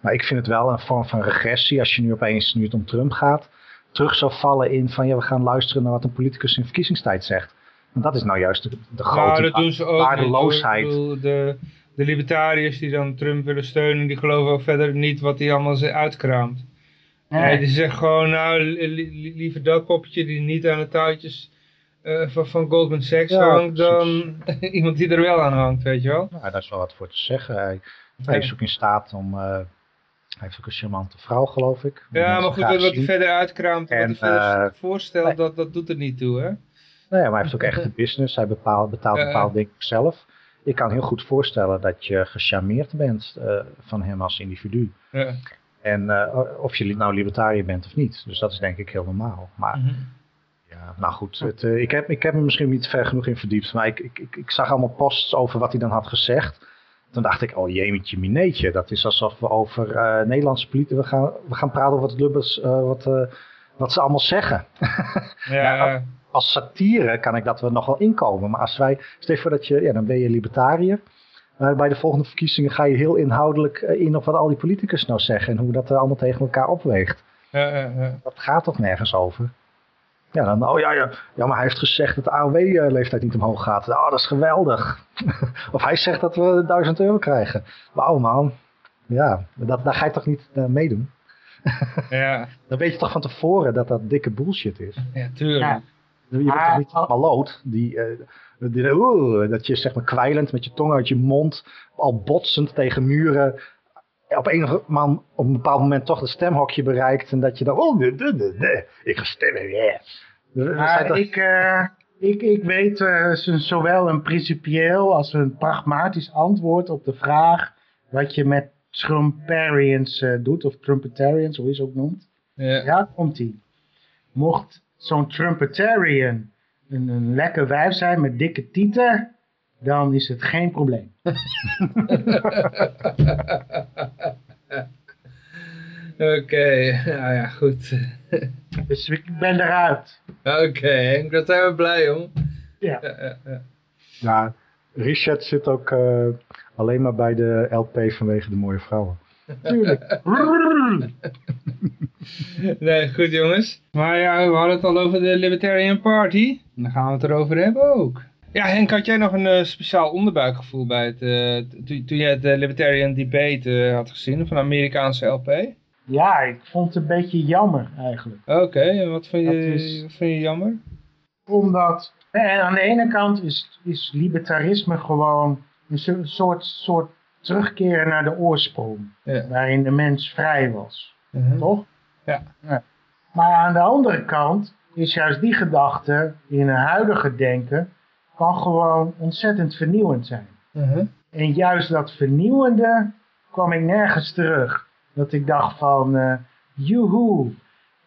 Maar ik vind het wel een vorm van regressie als je nu opeens, nu het om Trump gaat, terug zou vallen in van ja, we gaan luisteren naar wat een politicus in verkiezingstijd zegt. Want dat is nou juist de, de Ja, grote dat doen ze ook. waardeloosheid. Bedoel, de, de libertariërs die dan Trump willen steunen, die geloven ook verder niet wat hij allemaal ze- uitkraamt. nee, Nee, die zeggen gewoon, nou, li- li- liever dat poppetje die niet aan de touwtjes eh, van, van Goldman Sachs Ja, hangt, dan iemand die er wel aan hangt, weet je wel. Nou, daar is wel wat voor te zeggen. Hij, hij is ook in staat om. eh, hij heeft ook een charmante vrouw, geloof ik. Ja, maar goed, wat hij verder uitkraamt, en wat En, hij verder eh, voorstelt, nee. dat, dat doet er niet toe, hè. Nee, maar hij heeft ook echt een business. Hij bepaalt, betaalt bepaalde dingen zelf. Ik kan heel goed voorstellen dat je gecharmeerd bent eh, van hem als individu. Ja. En eh, of je nou libertariër bent of niet. Dus dat is denk ik heel normaal. Maar Mhm. Ja, nou goed. Het, eh, ik, heb, ik heb me misschien niet ver genoeg in verdiept. Maar ik, ik, ik, ik zag allemaal posts over wat hij dan had gezegd. Toen dacht ik, oh jeetje mineetje. Dat is alsof we over eh, Nederlandse politie... We gaan, we gaan praten over wat Lubbers... eh, wat, wat ze allemaal zeggen. Ja, als satire kan ik dat wel nog wel inkomen. Maar als wij, stel je voor dat je, ja, dan ben je libertariër. Maar bij de volgende verkiezingen ga je heel inhoudelijk in op wat al die politicus nou zeggen. En hoe dat allemaal tegen elkaar opweegt. ja, ja, ja. Dat gaat toch nergens over? Ja, dan, oh ja, ja, ja, maar hij heeft gezegd dat de AOW-leeftijd niet omhoog gaat. Oh, dat is geweldig. of hij zegt dat we 1000 euro krijgen. Wauw man. Ja, dat, daar ga je toch niet eh, meedoen? ja, Dan weet je toch van tevoren dat dat dikke bullshit is. ja, tuurlijk. Ja. Je bent toch niet maloot die, eh, die oeh, dat je zeg maar kwijlend met je tong uit je mond, al botsend tegen muren, op een, of andere man, op een bepaald moment toch het stemhokje bereikt. En dat je dan, oh, nee, nee, nee, nee, ik ga stemmen, yeah. Dus Maar ik, eh, ik, ik weet eh, zo- zowel een principieel als een pragmatisch antwoord op de vraag wat je met Trumparians eh, doet, of Trumpetarians, hoe je ze ook noemt. Ja. Ja, komt ie. Mocht zo'n Trumpetarian een, een lekker wijf zijn met dikke tieten, dan is het geen probleem. Oké, nou ja, goed. Dus ik ben eruit. Oké, Henk, daar zijn we blij om. Ja. Ja, ja, ja. Ja, Richard zit ook eh, alleen maar bij de LP vanwege de mooie vrouwen. Tuurlijk. Nee, goed jongens. Maar ja, we hadden het al over de Libertarian Party. En dan gaan we het erover hebben ook. Ja, Henk, had jij nog een eh, speciaal onderbuikgevoel bij het, eh, toen, toen je het eh, Libertarian Debate had gezien van de Amerikaanse LP? Ja, ik vond het een beetje jammer eigenlijk. Oké, en wat vind je, Dat is- wat vind je jammer? Omdat, en aan de ene kant is, is libertarisme gewoon een so- soort, soort terugkeren naar de oorsprong. Ja. Waarin de mens vrij was. Mhm. Toch? Ja. Maar aan de andere kant is juist die gedachte in een huidige denken kan gewoon ontzettend vernieuwend zijn. Mhm. En juist dat vernieuwende kwam ik nergens terug. Dat ik dacht van, eh joehoe.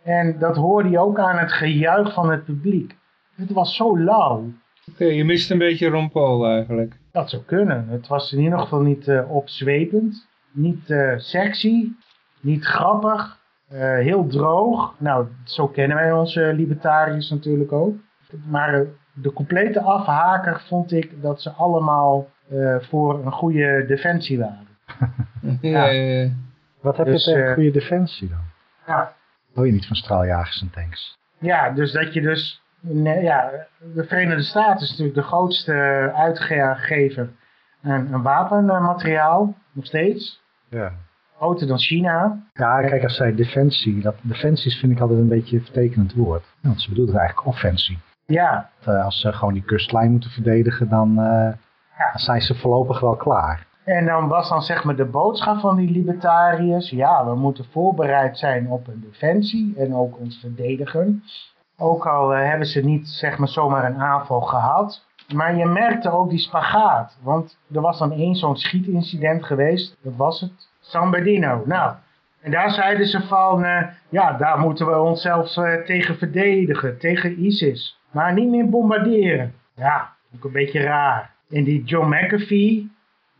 En dat hoorde je ook aan het gejuich van het publiek. Het was zo lauw. Oké, je mist een beetje Ron Paul eigenlijk. Dat zou kunnen. Het was in ieder geval niet eh, opzwepend. Niet eh, sexy. Niet grappig. heel droog. Nou, zo kennen wij onze libertariërs natuurlijk ook. Maar de complete afhaker vond ik dat ze allemaal eh, voor een goede defensie waren. Ja, ja, ja. Wat heb Dus, je tegen eh, goede defensie dan? Ja. Hou je niet van straaljagers en tanks? Ja, dus dat je dus... nee, ja, de Verenigde Staten is natuurlijk de grootste uitgever aan, aan wapenmateriaal. Nog steeds. Ja. Groter dan China. Ja, kijk, als zij defensie, dat, defensies vind ik altijd een beetje een vertekenend woord. Want ze bedoelen eigenlijk offensie. Ja, eh, als ze gewoon die kustlijn moeten verdedigen, dan, eh, dan zijn ze voorlopig wel klaar. En dan was dan zeg maar de boodschap van die libertariërs, ja, we moeten voorbereid zijn op een defensie en ook ons verdedigen. Ook al eh, hebben ze niet zeg maar zomaar een aanval gehad. Maar je merkte ook die spagaat, want er was dan één zo'n schietincident geweest, dat was het, San Bernardino. Nou, en daar zeiden ze van, eh, ja, daar moeten we onszelf eh, tegen verdedigen, tegen ISIS. Maar niet meer bombarderen. Ja, ook een beetje raar. En die John McAfee,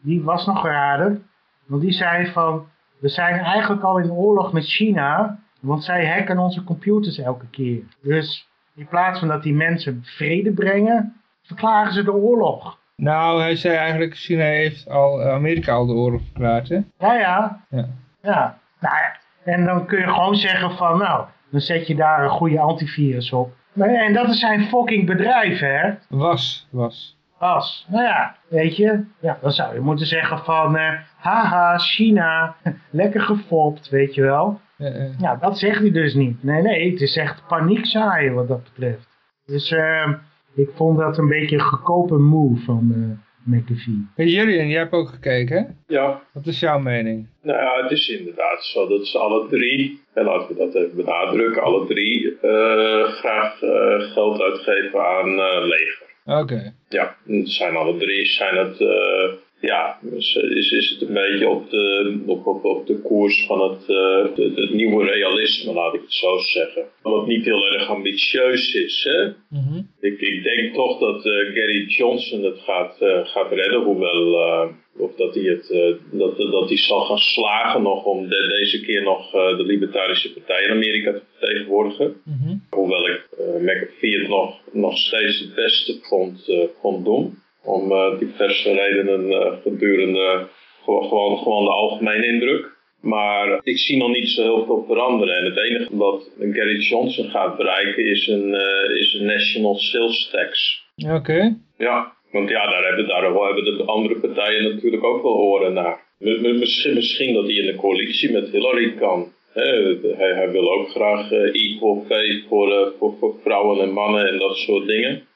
die was nog raarder. Want die zei van, we zijn eigenlijk al in oorlog met China, want zij hacken onze computers elke keer. Dus in plaats van dat die mensen vrede brengen, verklaren ze de oorlog. Nou, hij zei eigenlijk, China heeft al eh, Amerika al de oorlog verklaard, hè? Ja, ja. Ja. Ja. Nou ja. En dan kun je gewoon zeggen van, nou, dan zet je daar een goede antivirus op. En dat zijn fucking bedrijven, hè. Was, was. As. Nou ja, weet je, ja, dan zou je moeten zeggen van, eh, haha, China, lekker gefopt, weet je wel. Eh. Ja, dat zegt hij dus niet. Nee, nee, het is echt paniek zaaien wat dat betreft. Dus ehm, ik vond dat een beetje een goedkope move van eh McAfee. Hey, Julian, jij hebt ook gekeken, hè? Ja, Wat is jouw mening? Nou ja, het is inderdaad zo dat ze alle drie, en laten we dat even benadrukken, alle drie eh, graag eh, geld uitgeven aan eh, leger. Oké. Ja, het zijn alle drie, zijn het, eh, ja, is, is, is het een beetje op de, op, op, op de koers van het, eh, het, het nieuwe realisme, laat ik het zo zeggen. Wat niet heel erg ambitieus is, hè. Mhm. Ik, ik denk toch dat eh, Gary Johnson het gaat, eh, gaat redden, hoewel eh, of dat hij het eh, dat, dat hij zal gaan slagen nog om de- deze keer nog eh, de Libertarische Partij in Amerika te vertegenwoordigen. Mhm. Hoewel ik eh McAfee het nog, nog steeds het beste vond, eh, vond doen. Om eh, diverse redenen eh, gedurende gewoon, gewoon, gewoon de algemene indruk. Maar ik zie nog niet zo heel veel veranderen. En het enige wat Gary Johnson gaat bereiken is een, eh, is een national sales tax. Oké. Ja, want ja, daar hebben, daar hebben de andere partijen natuurlijk ook wel horen naar. Misschien, misschien dat hij in de coalitie met Hillary kan. Hij, hij wil ook graag eh, equal pay voor, eh, voor, voor vrouwen en mannen en dat soort dingen.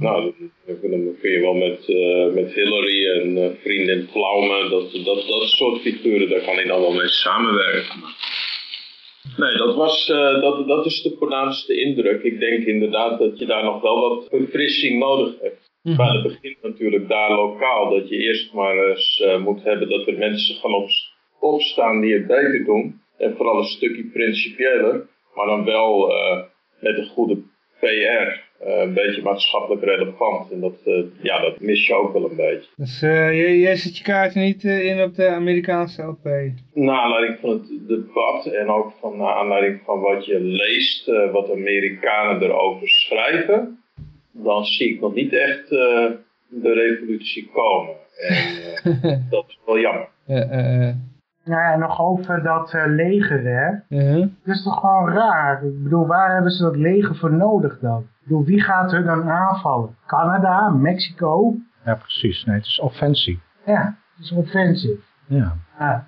Nou, dan, kun je wel met, eh, met Hillary en uh, vriendin Pflaume, dat, dat, dat soort figuren, daar kan hij dan wel mee samenwerken. Nee, dat, was, uh, dat, dat is de voornaamste indruk. Ik denk inderdaad dat je daar nog wel wat verfrissing nodig hebt. Mhm. Maar het begint natuurlijk daar lokaal. Dat je eerst maar eens moet hebben dat er mensen gaan op, opstaan die het beter doen. En vooral een stukje principiëler. Maar dan wel met een goede PR. Een beetje maatschappelijk relevant. En dat, ja, dat mis je ook wel een beetje. Dus jij, jij zet je kaarten niet in op de Amerikaanse LP? Naar aanleiding van het debat en ook van naar aanleiding van wat je leest, wat Amerikanen erover schrijven dan zie ik nog niet echt de revolutie komen. En dat is wel jammer. Uh, nou ja, nog over dat leger, hè. -huh. Dat is toch gewoon raar. Ik bedoel, waar hebben ze dat leger voor nodig dan? Ik bedoel, wie gaat hun dan aanvallen? Canada? Mexico? Ja, precies. Nee, het is offensie. Ja, het is offensief. Ja. Ah.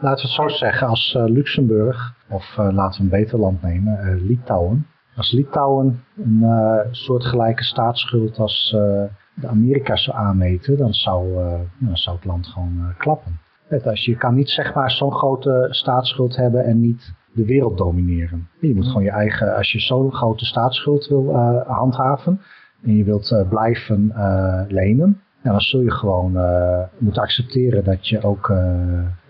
Laten we het zo zeggen, als Luxemburg, of laten we een beter land nemen, Litouwen, als Litouwen een uh, soortgelijke staatsschuld als uh, de Amerika zou aanmeten, dan zou, uh, dan zou het land gewoon klappen. Als je kan niet zeg maar zo'n grote staatsschuld hebben en niet de wereld domineren. Je moet gewoon je eigen, als je zo'n grote staatsschuld wil handhaven en je wilt blijven lenen, dan zul je gewoon moeten accepteren dat je ook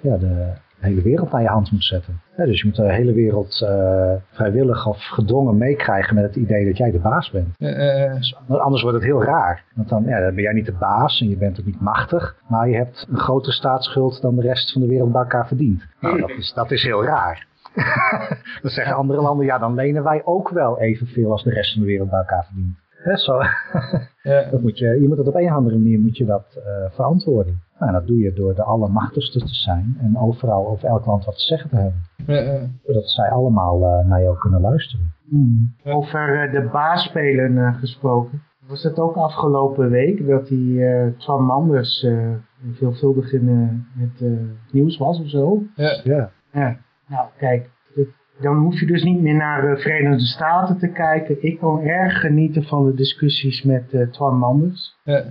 ja, de hele wereld naar je hand moet zetten. Ja, dus je moet de hele wereld uh, vrijwillig of gedwongen meekrijgen met het idee dat jij de baas bent. Uh, dus anders wordt het heel raar. Want dan, ja, dan ben jij niet de baas en je bent ook niet machtig, maar je hebt een grotere staatsschuld dan de rest van de wereld bij elkaar verdient. Nou, dat, is, dat is heel raar. dan zeggen andere landen, ja dan lenen wij ook wel evenveel als de rest van de wereld bij elkaar verdient. Zo. ja. dat moet je, je moet dat op een of andere manier moet je dat uh, verantwoorden. Nou, dat doe je door de allermachtigste te zijn en overal over elk land wat te zeggen te hebben. Uh, Zodat zij allemaal uh, naar jou kunnen luisteren. Mm. Over uh, de baasspelen gesproken. Was het ook afgelopen week dat die Twan Manders veelvuldig in het nieuws was of zo? Ja. ja. ja. Nou, kijk. Dan hoef je dus niet meer naar de Verenigde Staten te kijken. Ik kon erg genieten van de discussies met Twan Manders. Ja.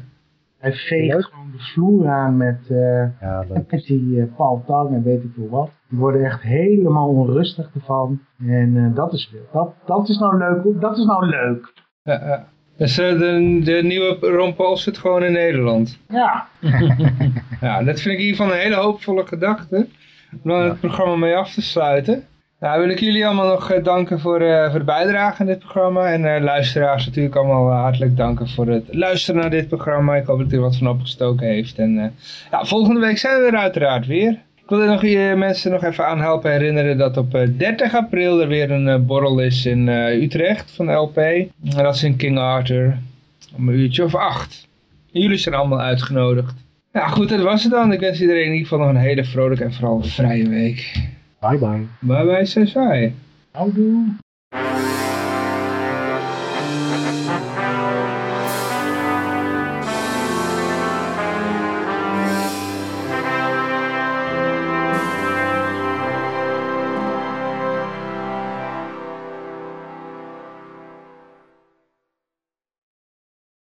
Hij veegt leuk. gewoon de vloer aan met, uh, ja, met die uh, Paul Tang en weet ik veel wat. Die worden echt helemaal onrustig ervan. En uh, dat, is, dat, dat is nou leuk. Dat is nou leuk. Ja, dus de, de nieuwe Ron Paul zit gewoon in Nederland. Ja. ja, dat vind ik in ieder geval een hele hoopvolle gedachte. Om dan het programma mee af te sluiten. Nou, wil ik jullie allemaal nog uh, danken voor, uh, voor de bijdrage aan dit programma. En uh, luisteraars natuurlijk allemaal hartelijk danken voor het luisteren naar dit programma. Ik hoop dat u wat van opgestoken heeft. En ja, volgende week zijn we er uiteraard weer. Ik wil nog je mensen nog even aan helpen herinneren dat op 30 april er weer een borrel is in Utrecht van de LP. En dat is in King Arthur. Om een uurtje of acht. Jullie zijn allemaal uitgenodigd. Nou goed, dat was het dan. Ik wens iedereen in ieder geval nog een hele vrolijke en vooral vrije week. Bye bye. Bye bye, sai sai. Houdoe.